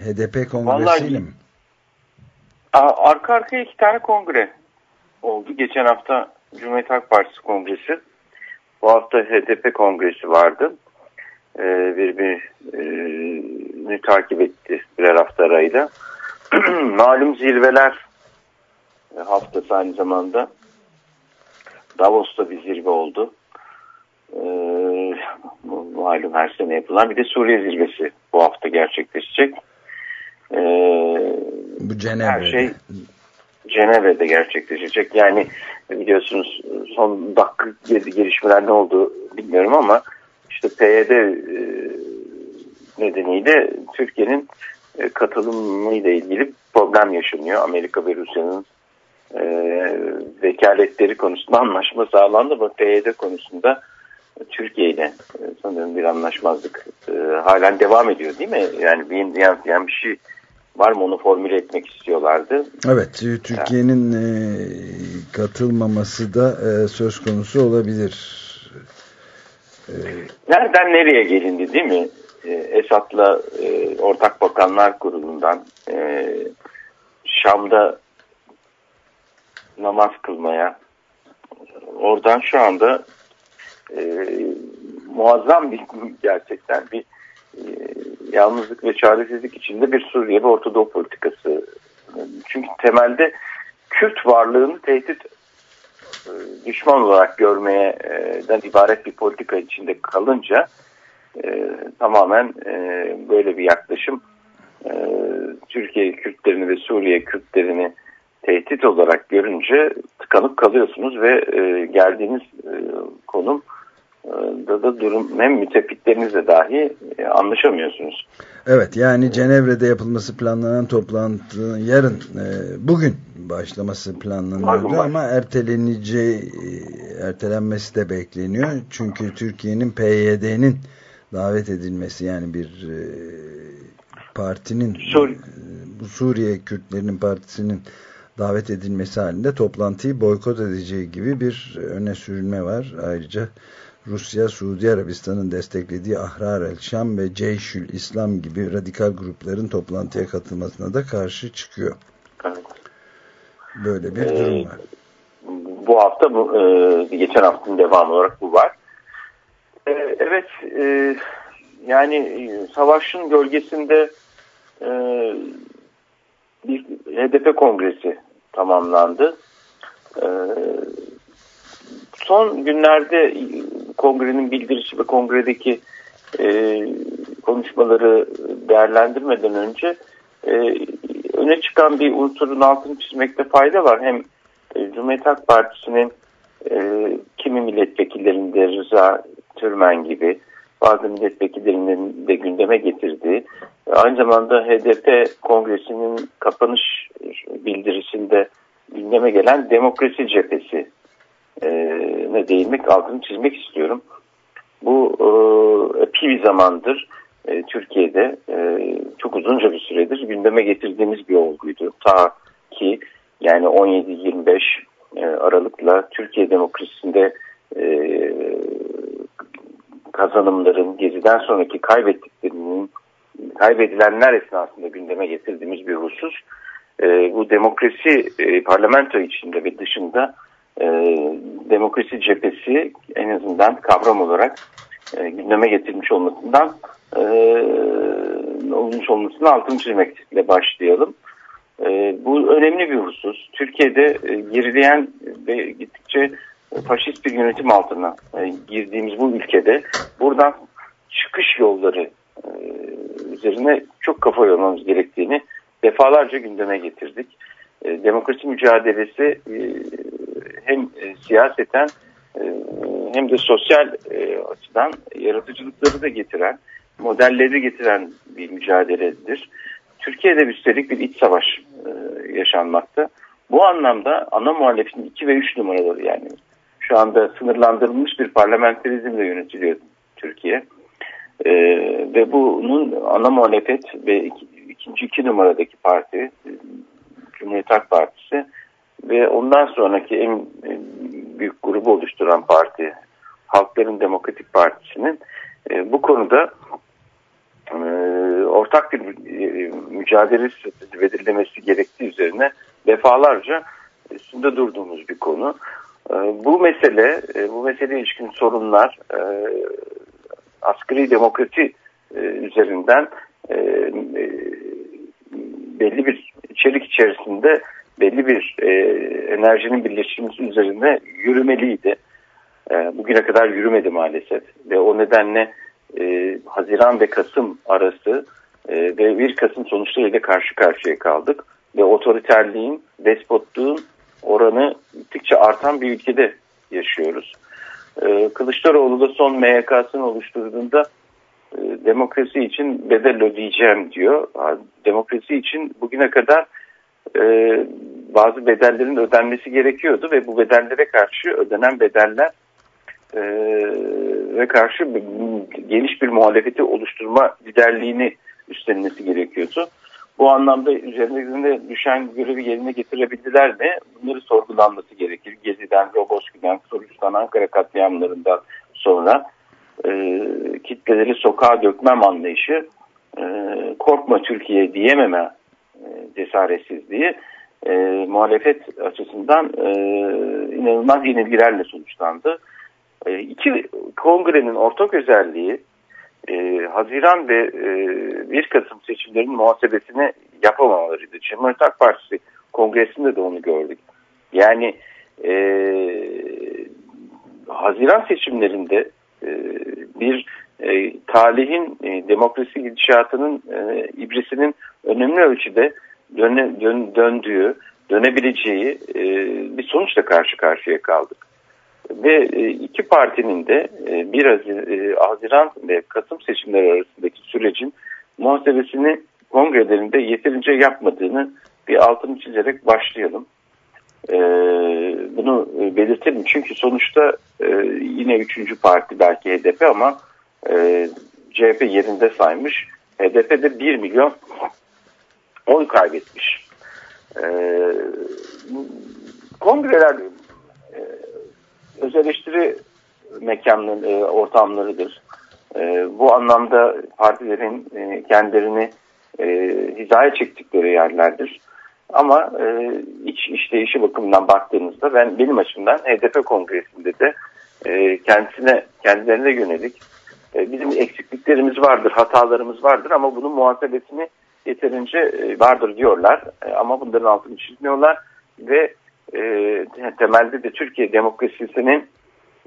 HDP kongresiyle mi? Arka arkaya iki tane kongre oldu. Geçen hafta Cumhuriyet Halk Partisi kongresi. Bu hafta HDP kongresi vardı. Ee, birbirini e, takip etti birer hafta arayla. [clears throat] Malum zirveler haftası aynı zamanda. Davos'ta bir zirve oldu. Ee, malum her sene yapılan bir de Suriye zirvesi bu hafta gerçekleşecek. Ee, bu Cenevre'de. Her şey Cenevre'de gerçekleşecek. Yani biliyorsunuz son dakika gelişmeler ne oldu bilmiyorum ama işte PYD e, nedeniyle Türkiye'nin e, katılımıyla ilgili problem yaşanıyor. Amerika ve Rusya'nın e, vekaletleri konusunda anlaşma sağlandı ama PYD konusunda Türkiye ile e, sanırım bir anlaşmazlık e, halen devam ediyor değil mi? Yani bir yansıyan bir şey var mı onu formüle etmek istiyorlardı. Evet Türkiye'nin e, katılmaması da e, söz konusu olabilir. E, Nereden nereye gelindi değil mi? E, Esad'la e, Ortak Bakanlar Kurulu'ndan e, Şam'da namaz kılmaya oradan şu anda e, muazzam bir [laughs] gerçekten bir e, yalnızlık ve çaresizlik içinde bir Suriye ve Ortadoğu politikası. Çünkü temelde Kürt varlığını tehdit e, düşman olarak görmeyeden ibaret bir politika içinde kalınca e, tamamen e, böyle bir yaklaşım e, Türkiye Kürtlerini ve Suriye Kürtlerini tehdit olarak görünce tıkanıp kalıyorsunuz ve e, geldiğiniz e, konum e, da da durum hem müttefiklerinizle dahi e, anlaşamıyorsunuz. Evet yani Cenevre'de yapılması planlanan toplantı yarın e, bugün başlaması planlanıyordu ama erteleneceği e, ertelenmesi de bekleniyor. Çünkü Türkiye'nin PYD'nin davet edilmesi yani bir partinin Sur bu Suriye Kürtlerinin partisinin davet edilmesi halinde toplantıyı boykot edeceği gibi bir öne sürülme var. Ayrıca Rusya, Suudi Arabistan'ın desteklediği Ahrar el-Şam ve Ceyşül İslam gibi radikal grupların toplantıya katılmasına da karşı çıkıyor. Böyle bir durum ee, var. Bu hafta, bu, e, geçen haftanın devamı olarak bu var. E, evet, e, yani savaşın gölgesinde e, bir HDP kongresi tamamlandı. E, son günlerde kongrenin bildirisi ve kongredeki e, konuşmaları değerlendirmeden önce e, öne çıkan bir unsurun altını çizmekte fayda var. Hem e, Cumhuriyet Halk Partisi'nin e, kimi milletvekillerinde Rıza Türmen gibi bazı milletvekillerinin de gündeme getirdiği aynı zamanda HDP kongresinin kapanış bildirisinde gündeme gelen demokrasi cephesi ne değinmek altını çizmek istiyorum. Bu e, epey bir zamandır e, Türkiye'de e, çok uzunca bir süredir gündeme getirdiğimiz bir olguydu. Ta ki yani 17-25 e, Aralık'la Türkiye demokrasisinde e, kazanımların geziden sonraki kaybettiklerinin kaybedilenler esnasında gündeme getirdiğimiz bir husus. E, bu demokrasi e, parlamento içinde ve dışında e, demokrasi cephesi en azından kavram olarak e, gündeme getirilmiş olmasından e, olmuş olmasını altını çizmekle başlayalım. E, bu önemli bir husus. Türkiye'de e, gerileyen ve gittikçe faşist bir yönetim altına e, girdiğimiz bu ülkede buradan çıkış yolları e, üzerine çok kafa yormamız gerektiğini defalarca gündeme getirdik. E, demokrasi mücadelesi e, hem e, siyaseten e, hem de sosyal e, açıdan yaratıcılıkları da getiren, modelleri getiren bir mücadeledir. Türkiye'de üstelik bir iç savaş yaşanmakta. Bu anlamda ana muhalefetin 2 ve 3 numaraları yani şu anda sınırlandırılmış bir parlamenterizmle yönetiliyor Türkiye. Ee, ve bunun ana muhalefet ve iki, ikinci iki numaradaki parti Cumhuriyet Halk Partisi ve ondan sonraki en büyük grubu oluşturan parti Halkların Demokratik Partisi'nin e, bu konuda e, ortak bir e, mücadele belirlemesi gerektiği üzerine defalarca üstünde durduğumuz bir konu. E, bu mesele, e, bu mesele ilişkin sorunlar e, asgari demokrasi e, üzerinden e, e, belli bir içerik içerisinde belli bir e, enerjinin birleştirilmesi üzerine yürümeliydi. E, bugüne kadar yürümedi maalesef ve o nedenle e, Haziran ve Kasım arası e, ve 1 Kasım sonuçlarıyla karşı karşıya kaldık ve otoriterliğin, despotluğun oranı gittikçe artan bir ülkede yaşıyoruz. E, Kılıçdaroğlu da son MYK'sını oluşturduğunda e, demokrasi için bedel ödeyeceğim diyor. Demokrasi için bugüne kadar e, bazı bedellerin ödenmesi gerekiyordu ve bu bedellere karşı ödenen bedeller e, ve karşı geniş bir muhalefeti oluşturma liderliğini üstlenmesi gerekiyordu. Bu anlamda üzerlerine düşen görevi yerine getirebildiler mi? Bunları sorgulanması gerekir. Gezi'den, Roboski'den, Soruç'tan, Ankara katliamlarından sonra e, kitleleri sokağa dökmem anlayışı, e, korkma Türkiye diyememe cesaretsizliği e, muhalefet açısından e, inanılmaz yenilgilerle sonuçlandı. E, iki kongrenin ortak özelliği e, Haziran ve e, 1 Kasım seçimlerinin muhasebesini yapamamalarıydı. Cumhuriyet Halk Partisi kongresinde de onu gördük. Yani e, Haziran seçimlerinde e, bir e, talihin e, demokrasi gidişatının e, ibresinin önemli ölçüde döne, dön, döndüğü, dönebileceği e, bir sonuçla karşı karşıya kaldık. Ve e, iki partinin de e, 1 e, Haziran ve Kasım seçimleri arasındaki sürecin muhasebesini kongrelerinde yeterince yapmadığını bir altını çizerek başlayalım. E, bunu e, belirtelim çünkü sonuçta e, yine üçüncü parti belki HDP ama e, CHP yerinde saymış. HDP de 1 milyon oy kaybetmiş. E, kongreler e, öz eleştiri mekanlı e, ortamlarıdır. E, bu anlamda partilerin e, kendilerini e, hizaya çektikleri yerlerdir. Ama e, iç işleyişi bakımından baktığımızda ben benim açımdan HDP kongresinde de e, kendisine kendilerine yönelik e, bizim eksikliklerimiz vardır, hatalarımız vardır ama bunun muhasebesini yeterince e, vardır diyorlar. E, ama bunların altını çizmiyorlar ve e, temelde de Türkiye demokrasisinin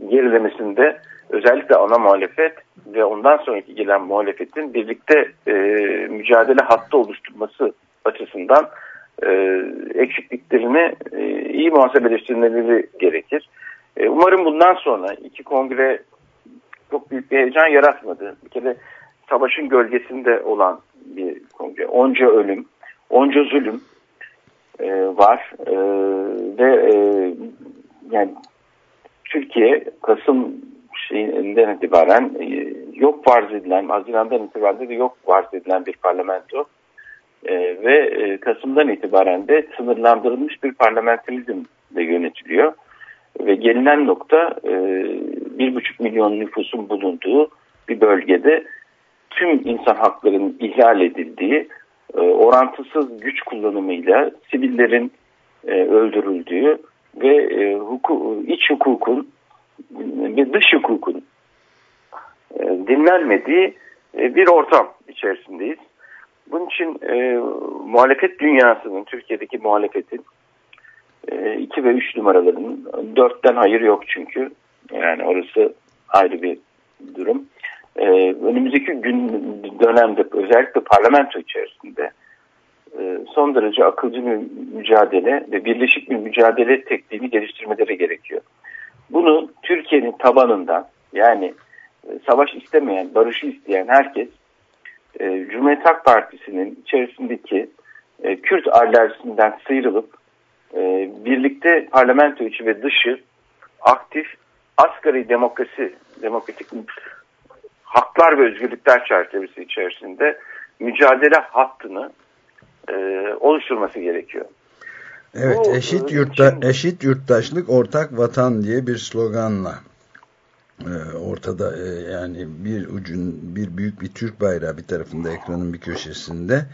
gerilemesinde özellikle ana muhalefet ve ondan sonraki gelen muhalefetin birlikte e, mücadele hattı oluşturması açısından e, eksikliklerini e, iyi muhasebeleştirmeleri gerekir. E, umarım bundan sonra iki kongre çok büyük bir heyecan yaratmadı. Bir kere savaşın gölgesinde olan bir kongre. Onca ölüm, onca zulüm e, var e, ve e, yani Türkiye Kasım şeyinden itibaren e, yok farz edilen, Haziran'dan itibaren de yok farz edilen bir parlamento e, ve e, Kasım'dan itibaren de sınırlandırılmış bir parlamenterizmle yönetiliyor. Ve gelinen nokta e, bir buçuk milyon nüfusun bulunduğu bir bölgede tüm insan haklarının ihlal edildiği, e, orantısız güç kullanımıyla sivillerin e, öldürüldüğü ve e, huku, iç hukukun ve dış hukukun e, dinlenmediği e, bir ortam içerisindeyiz. Bunun için e, muhalefet dünyasının, Türkiye'deki muhalefetin 2 e, ve 3 numaralarının 4'ten hayır yok çünkü. Yani orası ayrı bir durum. E, önümüzdeki gün dönemde özellikle parlamento içerisinde e, son derece akılcı bir mücadele ve birleşik bir mücadele tekniğini geliştirmeleri gerekiyor. Bunu Türkiye'nin tabanından yani e, savaş istemeyen, barışı isteyen herkes e, Cumhuriyet Halk Partisi'nin içerisindeki e, Kürt alerjisinden sıyrılıp e, birlikte parlamento içi ve dışı aktif asgari demokrasi, demokratik haklar ve özgürlükler çerçevesi içerisinde mücadele hattını e, oluşturması gerekiyor. Evet, Bu, eşit e, yurtta şimdi- eşit yurttaşlık ortak vatan diye bir sloganla e, ortada e, yani bir ucun bir büyük bir Türk bayrağı bir tarafında ekranın bir köşesinde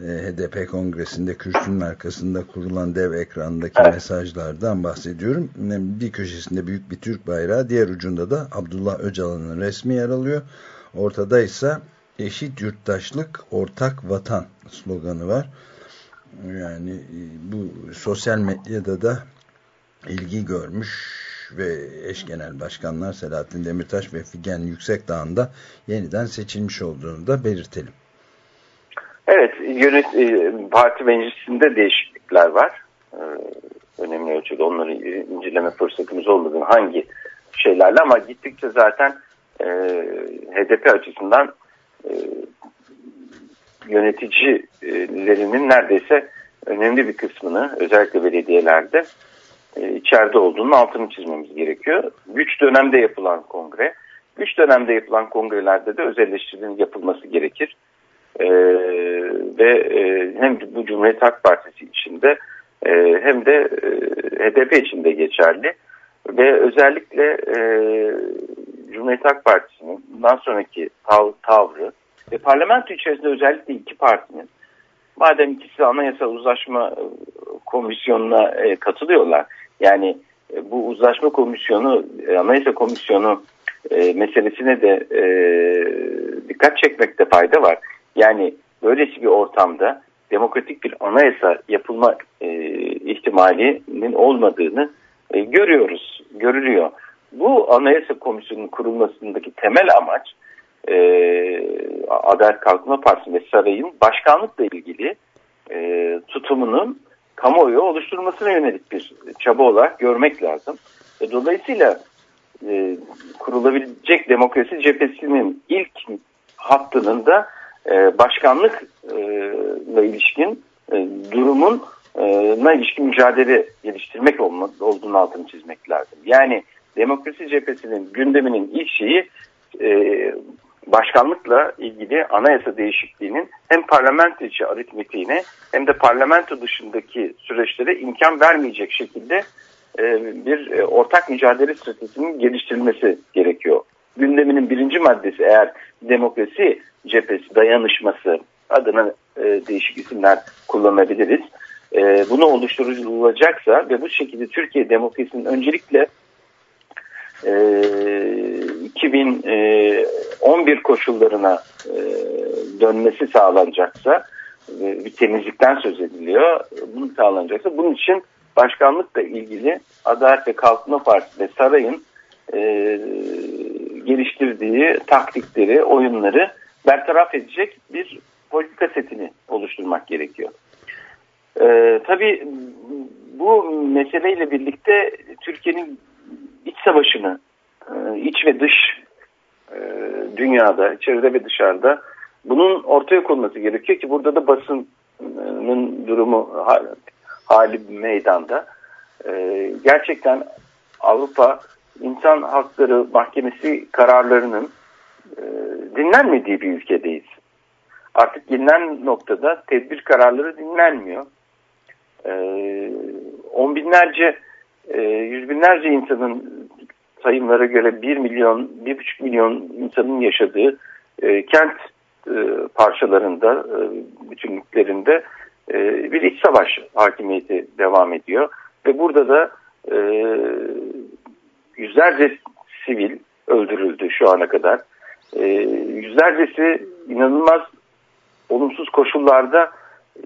HDP kongresinde kürsünün arkasında kurulan dev ekrandaki Evet. mesajlardan bahsediyorum. E, Bir köşesinde büyük bir Türk bayrağı, diğer ucunda da Abdullah Öcalan'ın resmi yer alıyor. Ortada ise eşit yurttaşlık, ortak vatan sloganı var. Yani e, bu sosyal medyada da ilgi görmüş ve eş genel başkanlar Selahattin Demirtaş ve Figen Yüksekdağ'ın yeniden seçilmiş olduğunu da belirtelim. Evet, yönet, e, parti meclisinde değişiklikler var. E, önemli ölçüde onları inceleme fırsatımız olmadı. Hangi şeylerle ama gittikçe zaten e, HDP açısından e, yöneticilerinin neredeyse önemli bir kısmını özellikle belediyelerde e, içeride olduğunun altını çizmemiz gerekiyor. Güç dönemde yapılan kongre, güç dönemde yapılan kongrelerde de özelleştirmenin yapılması gerekir. Ee, ve e, hem bu Cumhuriyet Halk Partisi içinde e, hem de e, HDP içinde geçerli ve özellikle e, Cumhuriyet Halk Partisi'nin bundan sonraki tav tavrı ve parlamento içerisinde özellikle iki partinin madem ikisi anayasa uzlaşma e, komisyonuna e, katılıyorlar yani e, bu uzlaşma komisyonu e, anayasa komisyonu e, meselesine de e, dikkat çekmekte fayda var. Yani böylesi bir ortamda demokratik bir anayasa yapılma e, ihtimalinin olmadığını e, görüyoruz, görülüyor. Bu anayasa komisyonunun kurulmasındaki temel amaç e, Adalet Kalkınma Partisi ve Saray'ın başkanlıkla ilgili e, tutumunun kamuoyu oluşturmasına yönelik bir çaba olarak görmek lazım. E, dolayısıyla e, kurulabilecek demokrasi cephesinin ilk hattının da e, başkanlıkla ilişkin e, durumun e, na ilişkin mücadele geliştirmek olduğunu altını çizmek lazım. Yani demokrasi cephesinin gündeminin ilk şeyi e, başkanlıkla ilgili anayasa değişikliğinin hem parlamento içi aritmetiğine hem de parlamento dışındaki süreçlere imkan vermeyecek şekilde e, bir e, ortak mücadele stratejisinin geliştirilmesi gerekiyor. Gündeminin birinci maddesi eğer demokrasi cephesi dayanışması adına e, değişik isimler kullanabiliriz. E, bunu oluşturulacaksa ve bu şekilde Türkiye demokrasinin öncelikle e, 2011 koşullarına e, dönmesi sağlanacaksa e, bir temizlikten söz ediliyor. Bunu sağlanacaksa bunun için başkanlıkla ilgili Adalet ve Kalkınma Partisi ve Saray'ın e, geliştirdiği taktikleri, oyunları bertaraf edecek bir politika setini oluşturmak gerekiyor. Ee, tabii bu meseleyle birlikte Türkiye'nin iç savaşını e, iç ve dış e, dünyada, içeride ve dışarıda bunun ortaya konması gerekiyor ki burada da basının durumu hali meydanda. Ee, gerçekten Avrupa İnsan Hakları Mahkemesi kararlarının e, dinlenmediği bir ülkedeyiz. Artık gelinen noktada tedbir kararları dinlenmiyor. E, on binlerce, e, yüz binlerce insanın sayımlara göre bir milyon, bir buçuk milyon insanın yaşadığı e, kent e, parçalarında, e, bütünlüklerinde e, bir iç savaş hakimiyeti devam ediyor. Ve burada da e, yüzlerce sivil öldürüldü şu ana kadar. E, yüzlercesi inanılmaz olumsuz koşullarda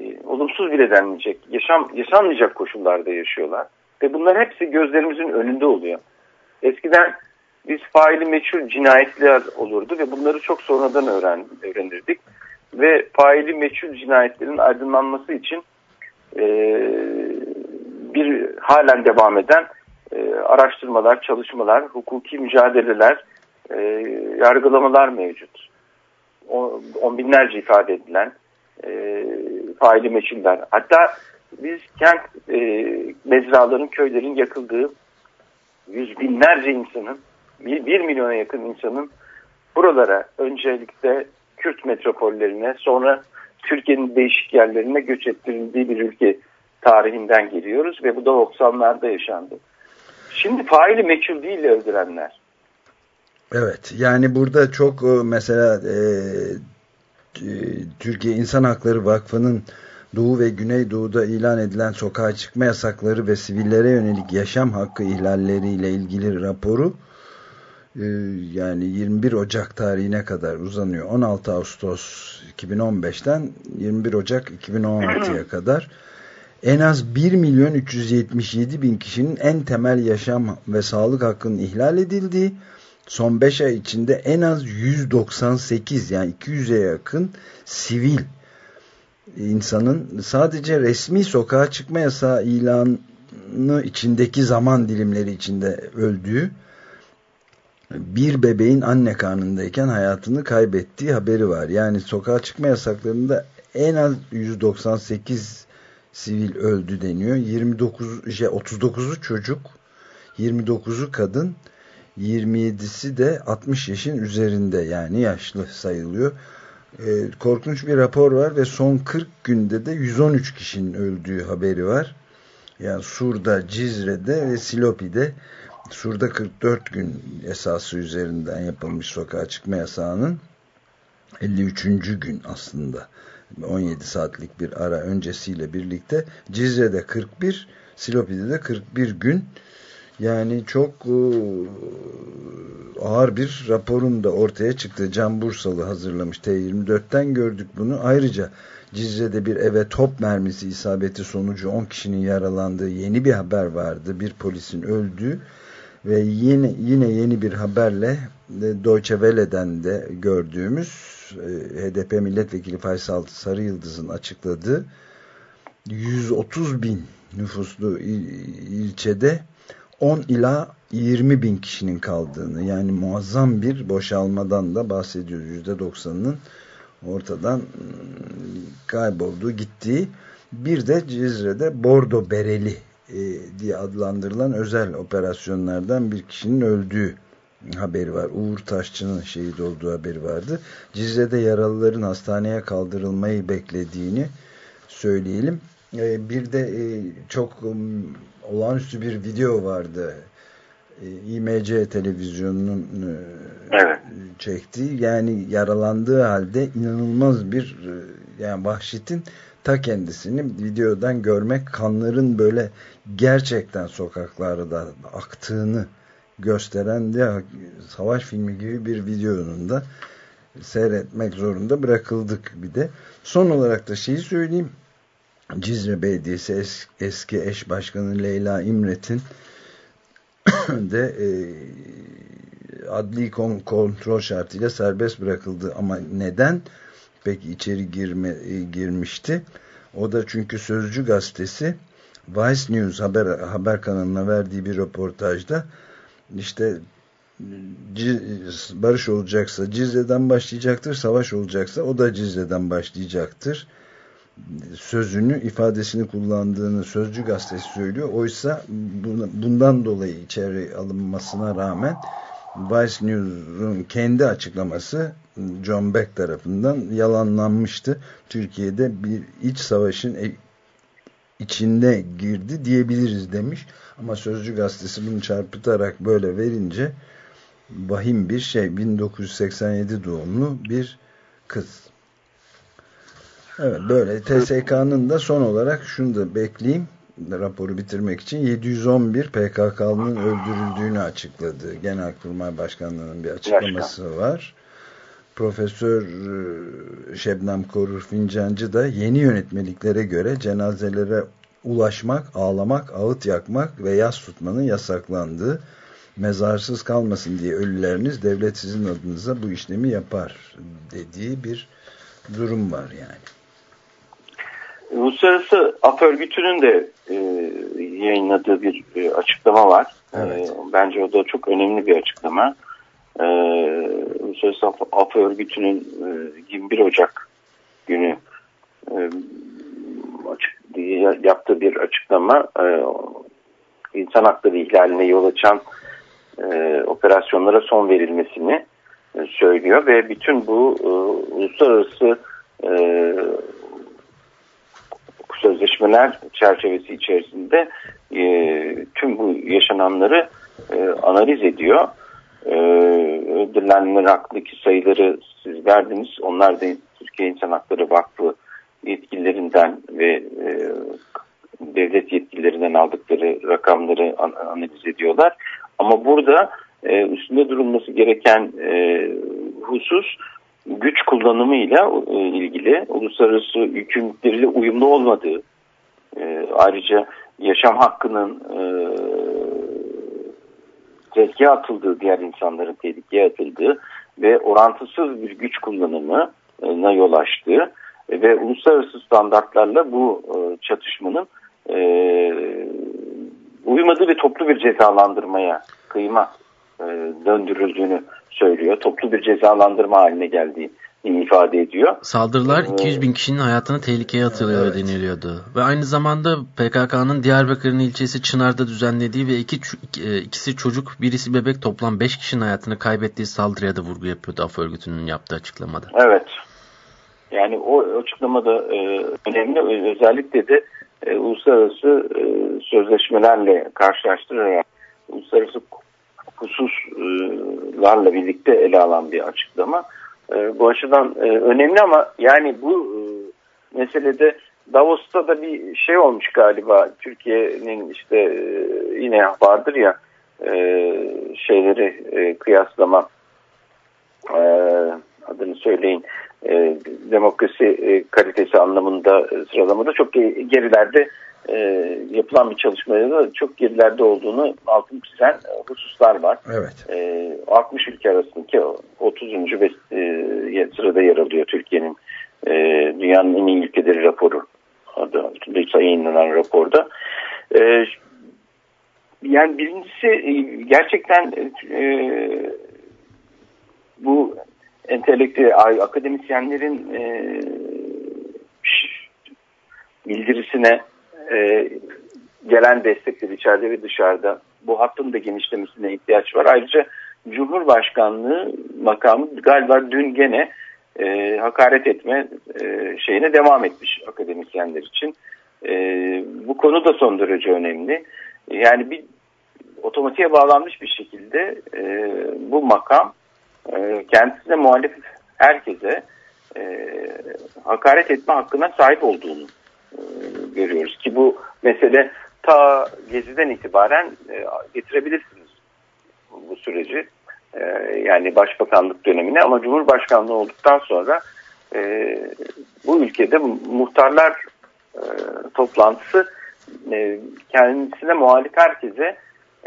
e, olumsuz bile denmeyecek, yaşam, yaşanmayacak koşullarda yaşıyorlar. Ve bunlar hepsi gözlerimizin önünde oluyor. Eskiden biz faili meçhul cinayetler olurdu ve bunları çok sonradan öğren, öğrenirdik. Ve faili meçhul cinayetlerin aydınlanması için e, bir halen devam eden e, araştırmalar, çalışmalar, hukuki mücadeleler, e, yargılamalar mevcut. O, on binlerce ifade edilen e, faili meçhuller. Hatta biz kent e, mezraların, köylerin yakıldığı yüz binlerce insanın, bir, bir milyona yakın insanın buralara öncelikle Kürt metropollerine sonra Türkiye'nin değişik yerlerine göç ettirildiği bir ülke tarihinden geliyoruz ve bu da 90'larda yaşandı. Şimdi faili meçhul değil öldürenler. Evet yani burada çok e, mesela e, e, Türkiye İnsan Hakları Vakfı'nın Doğu ve Güneydoğu'da ilan edilen sokağa çıkma yasakları ve sivillere yönelik yaşam hakkı ihlalleriyle ilgili raporu e, yani 21 Ocak tarihine kadar uzanıyor. 16 Ağustos 2015'ten 21 Ocak 2016'ya kadar en az 1 milyon 377 bin kişinin en temel yaşam ve sağlık hakkının ihlal edildiği son 5 ay içinde en az 198 yani 200'e yakın sivil insanın sadece resmi sokağa çıkma yasağı ilanı içindeki zaman dilimleri içinde öldüğü bir bebeğin anne karnındayken hayatını kaybettiği haberi var. Yani sokağa çıkma yasaklarında en az 198 sivil öldü deniyor. 29 şey 39'u çocuk, 29'u kadın, 27'si de 60 yaşın üzerinde yani yaşlı sayılıyor. Ee, korkunç bir rapor var ve son 40 günde de 113 kişinin öldüğü haberi var. Yani Sur'da, Cizre'de ve Silopi'de Sur'da 44 gün esası üzerinden yapılmış sokağa çıkma yasağının 53. gün aslında 17 saatlik bir ara öncesiyle birlikte Cizre'de 41 Silopi'de de 41 gün yani çok e, ağır bir raporun da ortaya çıktı. Can Bursalı hazırlamış. T24'ten gördük bunu. Ayrıca Cizre'de bir eve top mermisi isabeti sonucu 10 kişinin yaralandığı yeni bir haber vardı. Bir polisin öldüğü ve yine, yine yeni bir haberle Deutsche Welle'den de gördüğümüz e, HDP milletvekili Faysal Sarıyıldız'ın açıkladığı 130 bin nüfuslu il, ilçede 10 ila 20 bin kişinin kaldığını yani muazzam bir boşalmadan da bahsediyoruz. %90'ının ortadan ıı, kaybolduğu gittiği bir de Cizre'de Bordo Bereli e, diye adlandırılan özel operasyonlardan bir kişinin öldüğü haberi var. Uğur Taşçı'nın şehit olduğu haberi vardı. Cizre'de yaralıların hastaneye kaldırılmayı beklediğini söyleyelim. E, bir de e, çok olağanüstü bir video vardı. İMC televizyonunun evet. çektiği yani yaralandığı halde inanılmaz bir yani vahşetin ta kendisini videodan görmek kanların böyle gerçekten sokaklarda aktığını gösteren de savaş filmi gibi bir videonun da seyretmek zorunda bırakıldık bir de. Son olarak da şeyi söyleyeyim. Cizre Belediyesi es, eski eş başkanı Leyla İmret'in [coughs] de e, adli kontrol şartıyla serbest bırakıldı. Ama neden? Peki içeri girme, e, girmişti. O da çünkü Sözcü gazetesi Vice News haber, haber kanalına verdiği bir röportajda işte barış olacaksa Cizre'den başlayacaktır, savaş olacaksa o da Cizre'den başlayacaktır. Sözünü, ifadesini kullandığını Sözcü gazetesi söylüyor. Oysa bundan dolayı içeri alınmasına rağmen Vice News'un kendi açıklaması John Beck tarafından yalanlanmıştı. Türkiye'de bir iç savaşın e, içinde girdi diyebiliriz demiş. Ama Sözcü gazetesi bunu çarpıtarak böyle verince vahim bir şey 1987 doğumlu bir kız. Evet böyle TSK'nın da son olarak şunu da bekleyeyim raporu bitirmek için 711 PKK'nın öldürüldüğünü açıkladı. Genelkurmay Başkanlığı'nın bir açıklaması Başkan. var. Profesör e, Şebnem Korur Fincancı da yeni yönetmeliklere göre cenazelere ulaşmak, ağlamak, ağıt yakmak ve yas tutmanın yasaklandığı mezarsız kalmasın diye ölüleriniz devlet sizin adınıza bu işlemi yapar dediği bir durum var yani. Uluslararası Af Örgütü'nün de e, yayınladığı bir e, açıklama var. Evet. E, bence o da çok önemli bir açıklama. E, Uluslararası Af, Af Örgütü'nün e, 21 Ocak günü yaptığı bir açıklama e, insan hakları ihlaline yol açan e, operasyonlara son verilmesini e, söylüyor ve bütün bu e, uluslararası e, sözleşmeler çerçevesi içerisinde e, tüm bu yaşananları e, analiz ediyor. E, hakkındaki sayıları siz verdiniz. Onlar da Türkiye İnsan Hakları Vakfı yetkililerinden ve e, devlet yetkililerinden aldıkları rakamları an analiz ediyorlar. Ama burada e, üstünde durulması gereken e, husus güç kullanımıyla e, ilgili uluslararası yükümlülükleriyle uyumlu olmadığı, e, ayrıca yaşam hakkının e, tehlikeye atıldığı, diğer insanların tehlikeye atıldığı ve orantısız bir güç kullanımına yol açtığı ve uluslararası standartlarla bu e, çatışmanın e, uymadığı ve toplu bir cezalandırmaya kıyma e, döndürüldüğünü söylüyor. Toplu bir cezalandırma haline geldiği ifade ediyor. Saldırılar 200 bin kişinin hayatını tehlikeye atılıyor evet. deniliyordu. Ve aynı zamanda PKK'nın Diyarbakır'ın ilçesi Çınar'da düzenlediği ve iki, e, ikisi çocuk birisi bebek toplam 5 kişinin hayatını kaybettiği saldırıya da vurgu yapıyordu AF örgütünün yaptığı açıklamada. Evet. Yani o açıklamada e, önemli. Özellikle de e, uluslararası e, sözleşmelerle karşılaştırarak uluslararası hususlarla birlikte ele alan bir açıklama. E, bu açıdan e, önemli ama yani bu e, meselede Davos'ta da bir şey olmuş galiba Türkiye'nin işte e, yine vardır ya e, şeyleri e, kıyaslama e, adını söyleyin e, demokrasi e, kalitesi anlamında e, sıralamada çok gerilerde e, yapılan bir çalışmada da çok gerilerde olduğunu altın çizen hususlar var. Evet. E, 60 ülke arasındaki 30. Ve, e, sırada yer alıyor Türkiye'nin e, dünyanın en iyi ülkeleri raporu adı yayınlanan raporda. E, yani birincisi e, gerçekten e, bu entelektüel akademisyenlerin e, bildirisine e, gelen destekleri içeride ve dışarıda bu hattın da genişlemesine ihtiyaç var. Ayrıca Cumhurbaşkanlığı makamı galiba dün gene e, hakaret etme e, şeyine devam etmiş akademisyenler için. E, bu konu da son derece önemli. Yani bir otomatiğe bağlanmış bir şekilde e, bu makam e, kendisine muhalif herkese e, hakaret etme hakkına sahip olduğunu e, görüyoruz ki bu mesele ta Gezi'den itibaren e, getirebilirsiniz bu, süreci. E, yani başbakanlık dönemine ama Cumhurbaşkanlığı olduktan sonra e, bu ülkede muhtarlar e, toplantısı e, kendisine muhalif herkese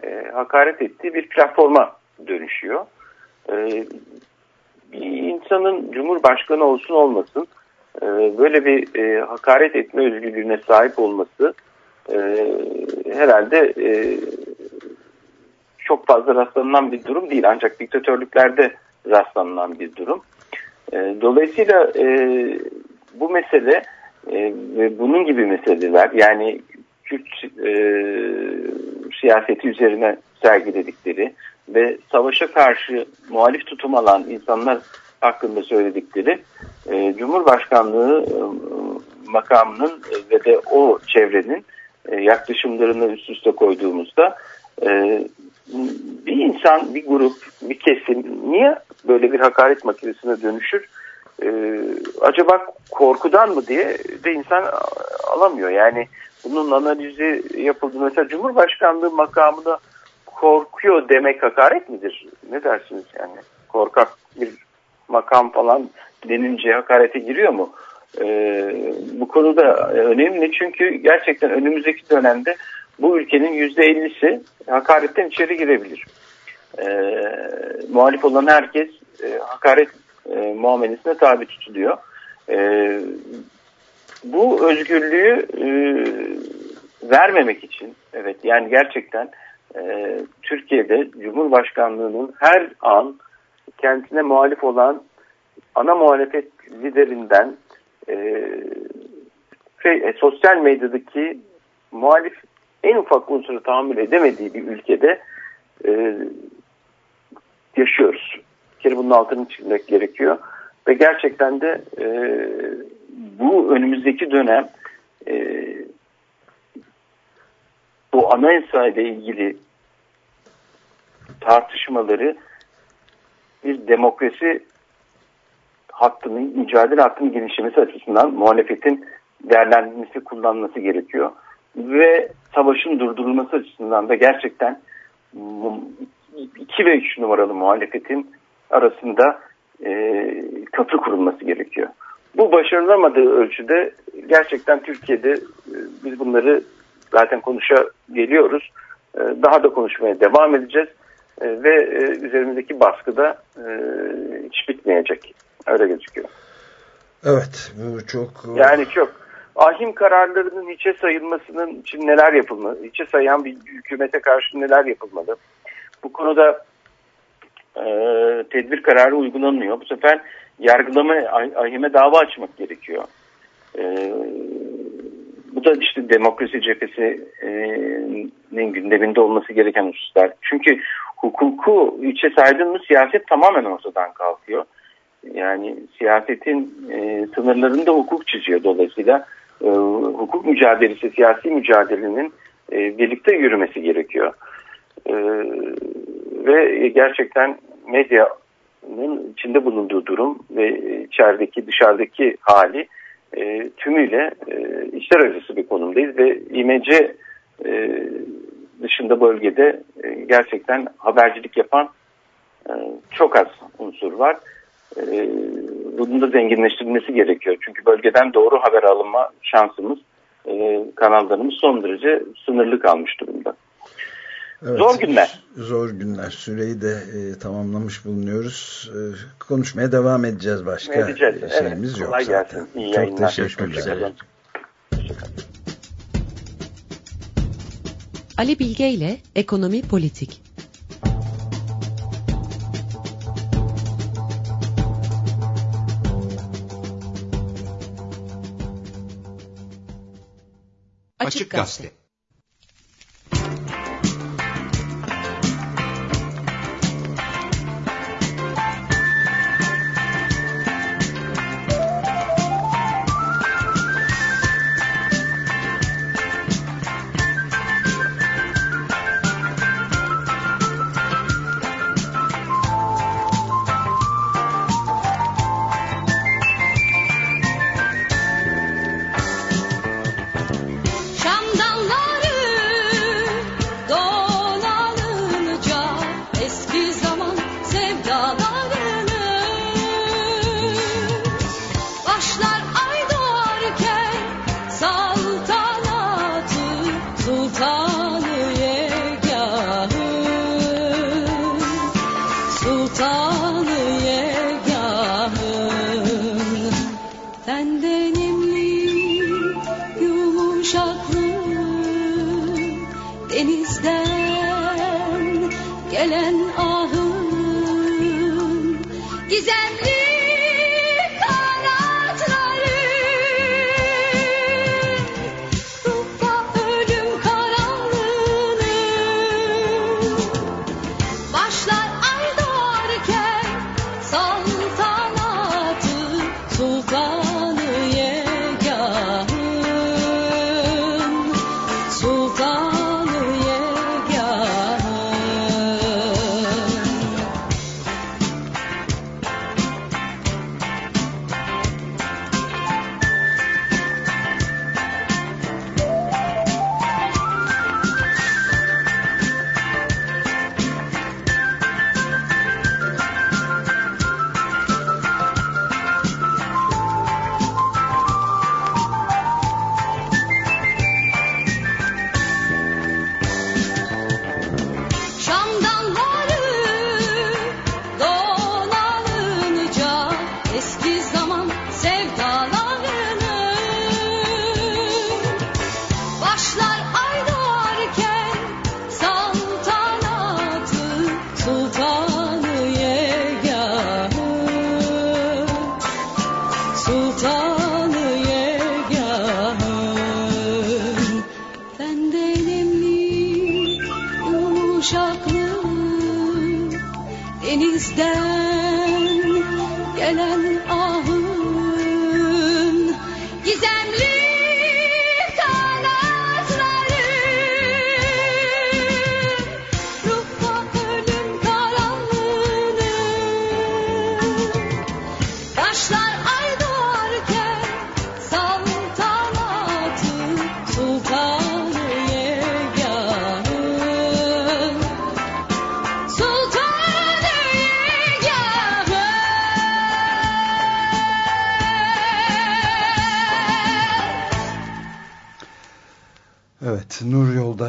e, hakaret ettiği bir platforma dönüşüyor. E, bir insanın Cumhurbaşkanı olsun olmasın e, böyle bir e, hakaret etme özgürlüğüne sahip olması e, herhalde çok fazla rastlanılan bir durum değil. Ancak diktatörlüklerde rastlanılan bir durum. Dolayısıyla bu mesele ve bunun gibi meseleler yani Kürt e, siyaseti üzerine sergiledikleri ve savaşa karşı muhalif tutum alan insanlar hakkında söyledikleri e, Cumhurbaşkanlığı e, makamının ve de o çevrenin e, yaklaşımlarını üst üste koyduğumuzda e, bir insan, bir grup, bir kesim niye böyle bir hakaret makinesine dönüşür? E, acaba korkudan mı diye de insan alamıyor. Yani bunun analizi yapıldı. Mesela Cumhurbaşkanlığı makamına korkuyor demek hakaret midir? Ne dersiniz yani? Korkak bir makam falan denince hakarete giriyor mu? Ee, bu konuda önemli çünkü gerçekten önümüzdeki dönemde bu ülkenin yüzde ellisi hakaretten içeri girebilir. Ee, muhalif olan herkes e, hakaret e, muamelesine tabi tutuluyor. Ee, bu özgürlüğü e, vermemek için evet yani gerçekten e, Türkiye'de Cumhurbaşkanlığının her an kendisine muhalif olan ana muhalefet liderinden e, e, sosyal medyadaki muhalif en ufak unsuru tahammül edemediği bir ülkede e, yaşıyoruz. Bir bunun altını çizmek gerekiyor. Ve gerçekten de e, bu önümüzdeki dönem e, bu anayasa ile ilgili tartışmaları bir demokrasi hattının, mücadele hattının genişlemesi açısından muhalefetin değerlendirilmesi, kullanılması gerekiyor. Ve savaşın durdurulması açısından da gerçekten 2 ve 3 numaralı muhalefetin arasında e, köprü kurulması gerekiyor. Bu başarılamadığı ölçüde gerçekten Türkiye'de e, biz bunları zaten konuşa geliyoruz. E, daha da konuşmaya devam edeceğiz. E, ve e, üzerimizdeki baskı da e, hiç bitmeyecek. Öyle gözüküyor. Evet bu çok... Yani çok. Ahim kararlarının hiçe sayılmasının için neler yapılmalı? Hiçe sayan bir hükümete karşı neler yapılmalı? Bu konuda e, tedbir kararı uygulanmıyor. Bu sefer yargılama ahime dava açmak gerekiyor. E, da işte demokrasi cephesinin gündeminde olması gereken hususlar. Çünkü hukuku içe saydın mı siyaset tamamen ortadan kalkıyor. Yani siyasetin e, sınırlarında hukuk çiziyor dolayısıyla e, hukuk mücadelesi, siyasi mücadelenin e, birlikte yürümesi gerekiyor. E, ve gerçekten medyanın içinde bulunduğu durum ve içerideki dışarıdaki hali e, tümüyle e, işler acısı bir konumdayız ve İMC e, dışında bölgede e, gerçekten habercilik yapan e, çok az unsur var. E, bunun da zenginleştirilmesi gerekiyor. Çünkü bölgeden doğru haber alınma şansımız, e, kanallarımız son derece sınırlı kalmış durumda. Evet, zor günler. Zor günler. Süreyi de e, tamamlamış bulunuyoruz. E, konuşmaya devam edeceğiz başka edeceğiz. şeyimiz evet, yok zaten. Gelsin. İyi Çok teşekkürler. Ali Bilge ile Ekonomi Politik Açık Gazete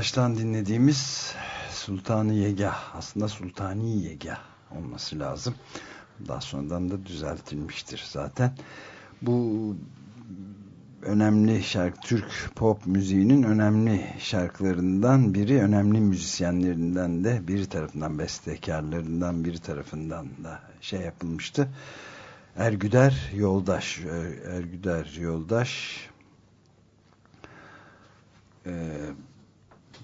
Yoldaş'tan dinlediğimiz Sultanı Yegah, aslında Sultani Yegah olması lazım. Daha sonradan da düzeltilmiştir zaten. Bu önemli şarkı, Türk pop müziğinin önemli şarkılarından biri, önemli müzisyenlerinden de biri tarafından, bestekarlarından biri tarafından da şey yapılmıştı. Ergüder Yoldaş, Ergüder Yoldaş e,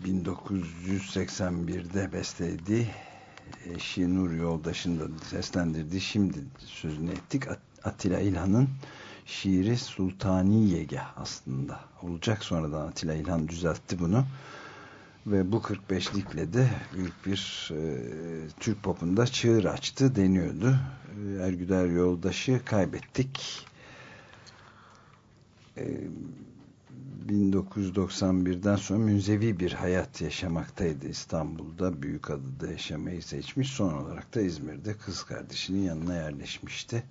1981'de bestelediği eşi Nur Yoldaş'ın da seslendirdiği şimdi sözünü ettik. At- Atilla İlhan'ın şiiri Sultani Yegah aslında olacak. Sonradan Atilla İlhan düzeltti bunu. Ve bu 45'likle de büyük bir e, Türk popunda çığır açtı deniyordu. Ergüder Yoldaş'ı kaybettik. E, 1991'den sonra münzevi bir hayat yaşamaktaydı. İstanbul'da Büyükada'da yaşamayı seçmiş son olarak da İzmir'de kız kardeşinin yanına yerleşmişti.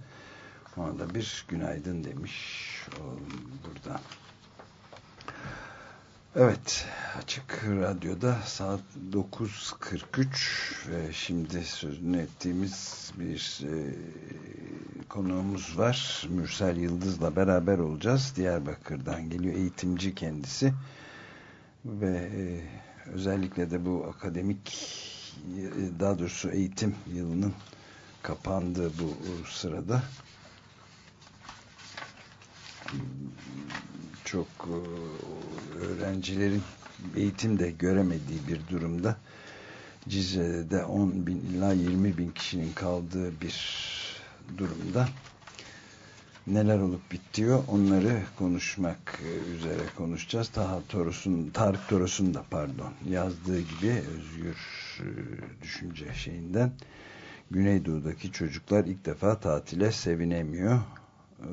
Ona da bir günaydın demiş oğlum buradan Evet Açık Radyo'da saat 9.43 ve şimdi sözünü ettiğimiz bir e, konuğumuz var. Mürsel Yıldız'la beraber olacağız. Diyarbakır'dan geliyor eğitimci kendisi ve e, özellikle de bu akademik e, daha doğrusu eğitim yılının kapandığı bu sırada çok e, öğrencilerin eğitim de göremediği bir durumda Cizre'de 10 bin ila 20 bin kişinin kaldığı bir durumda neler olup bitiyor onları konuşmak üzere konuşacağız. Taha Toros'un, Tarık Toros'un da pardon yazdığı gibi özgür e, düşünce şeyinden Güneydoğu'daki çocuklar ilk defa tatile sevinemiyor. E,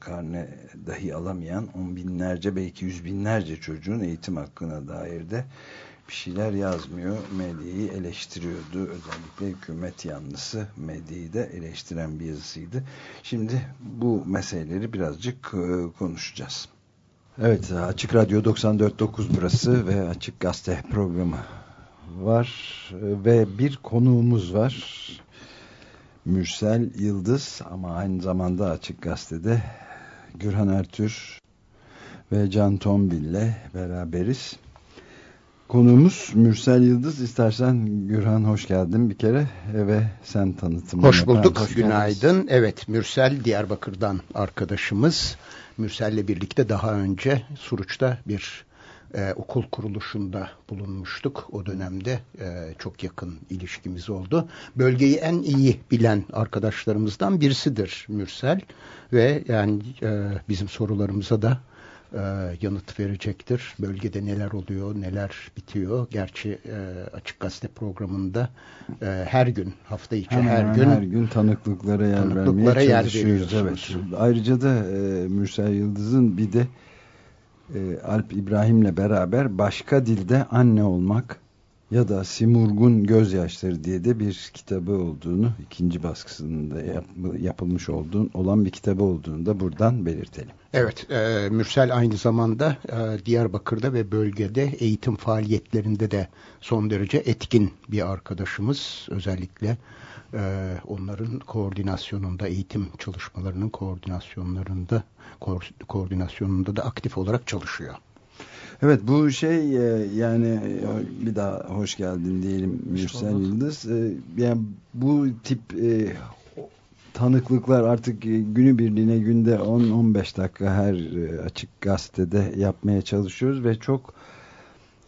karne dahi alamayan on binlerce belki yüz binlerce çocuğun eğitim hakkına dair de bir şeyler yazmıyor. Medyayı eleştiriyordu. Özellikle hükümet yanlısı medyayı da eleştiren bir yazısıydı. Şimdi bu meseleleri birazcık e, konuşacağız. Evet Açık Radyo 94.9 burası ve Açık Gazete programı var E, ve bir konuğumuz var. Mürsel Yıldız ama aynı zamanda Açık Gazete'de Gürhan Ertür ve Can Tombil ile beraberiz. Konuğumuz Mürsel Yıldız. İstersen Gürhan hoş geldin bir kere ve sen tanıtımını Hoş bulduk, mısın? günaydın. Evet, Mürsel Diyarbakır'dan arkadaşımız. Mürsel'le birlikte daha önce Suruç'ta bir e, okul kuruluşunda bulunmuştuk. O dönemde e, çok yakın ilişkimiz oldu. Bölgeyi en iyi bilen arkadaşlarımızdan birisidir Mürsel. Ve yani e, bizim sorularımıza da e, yanıt verecektir. Bölgede neler oluyor, neler bitiyor. Gerçi e, Açık Gazete programında e, her gün, hafta içi Hemen her gün her gün tanıklıklara yer tanıklıklara vermeye yer çalışıyoruz. Evet. veriyorsunuz. Ayrıca da e, Mürsel Yıldız'ın bir de e, Alp İbrahim'le beraber başka dilde anne olmak ya da Simurg'un gözyaşları diye de bir kitabı olduğunu ikinci baskısında yap, yapılmış olduğun olan bir kitabı olduğunu da buradan belirtelim. Evet, e, Mürsel aynı zamanda e, Diyarbakır'da ve bölgede eğitim faaliyetlerinde de son derece etkin bir arkadaşımız. Özellikle onların koordinasyonunda, eğitim çalışmalarının koordinasyonlarında, ko koordinasyonunda da aktif olarak çalışıyor. Evet bu şey e, yani e, bir daha hoş geldin diyelim Mürsel Yıldız. E, Yani bu tip tanıklıklar artık günü birliğine günde 10-15 dakika her açık gazetede yapmaya çalışıyoruz ve çok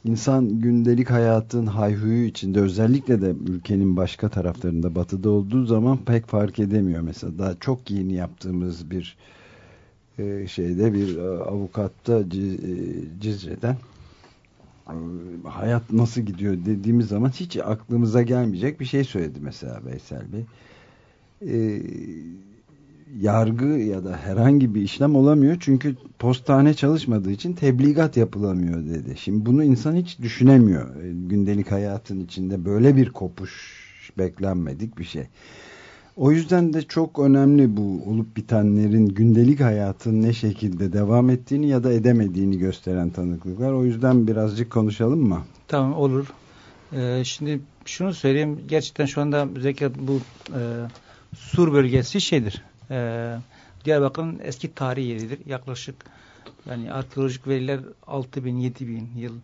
İnsan gündelik hayatın hayhuyu içinde özellikle de ülkenin başka taraflarında batıda olduğu zaman pek fark edemiyor. Mesela daha çok yeni yaptığımız bir e, şeyde bir e, avukatta e, Cizre'den hayat nasıl gidiyor dediğimiz zaman hiç aklımıza gelmeyecek bir şey söyledi mesela Veysel Bey. Ee, yargı ya da herhangi bir işlem olamıyor çünkü postane çalışmadığı için tebligat yapılamıyor dedi. Şimdi bunu insan hiç düşünemiyor. Ee, gündelik hayatın içinde böyle bir kopuş beklenmedik bir şey. O yüzden de çok önemli bu olup bitenlerin gündelik hayatın ne şekilde devam ettiğini ya da edemediğini gösteren tanıklıklar. O yüzden birazcık konuşalım mı? Tamam olur. Ee, şimdi şunu söyleyeyim. Gerçekten şu anda özellikle bu e, Sur bölgesi şeydir. E, Diyarbakır'ın eski tarihi yeridir. Yaklaşık yani arkeolojik veriler 6000 7000 yıl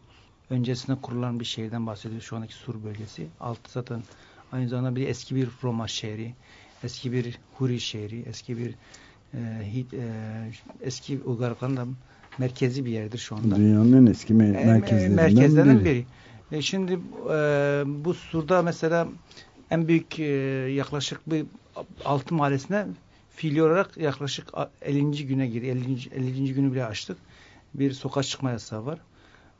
öncesinde kurulan bir şehirden bahsediyor şu andaki Sur bölgesi. Altı zaten aynı zamanda bir eski bir Roma şehri eski bir Huri şehri, eski bir e, hit, e, eski Uygarlıkların da merkezi bir yerdir şu anda. Dünyanın en eski me e, merkezlerinden, merkezlerinden biri. biri. E şimdi e, bu surda mesela en büyük e, yaklaşık bir altı mahallesine fiili olarak yaklaşık 50. güne gir 50. 50. günü bile açtık. Bir sokağa çıkma yasağı var.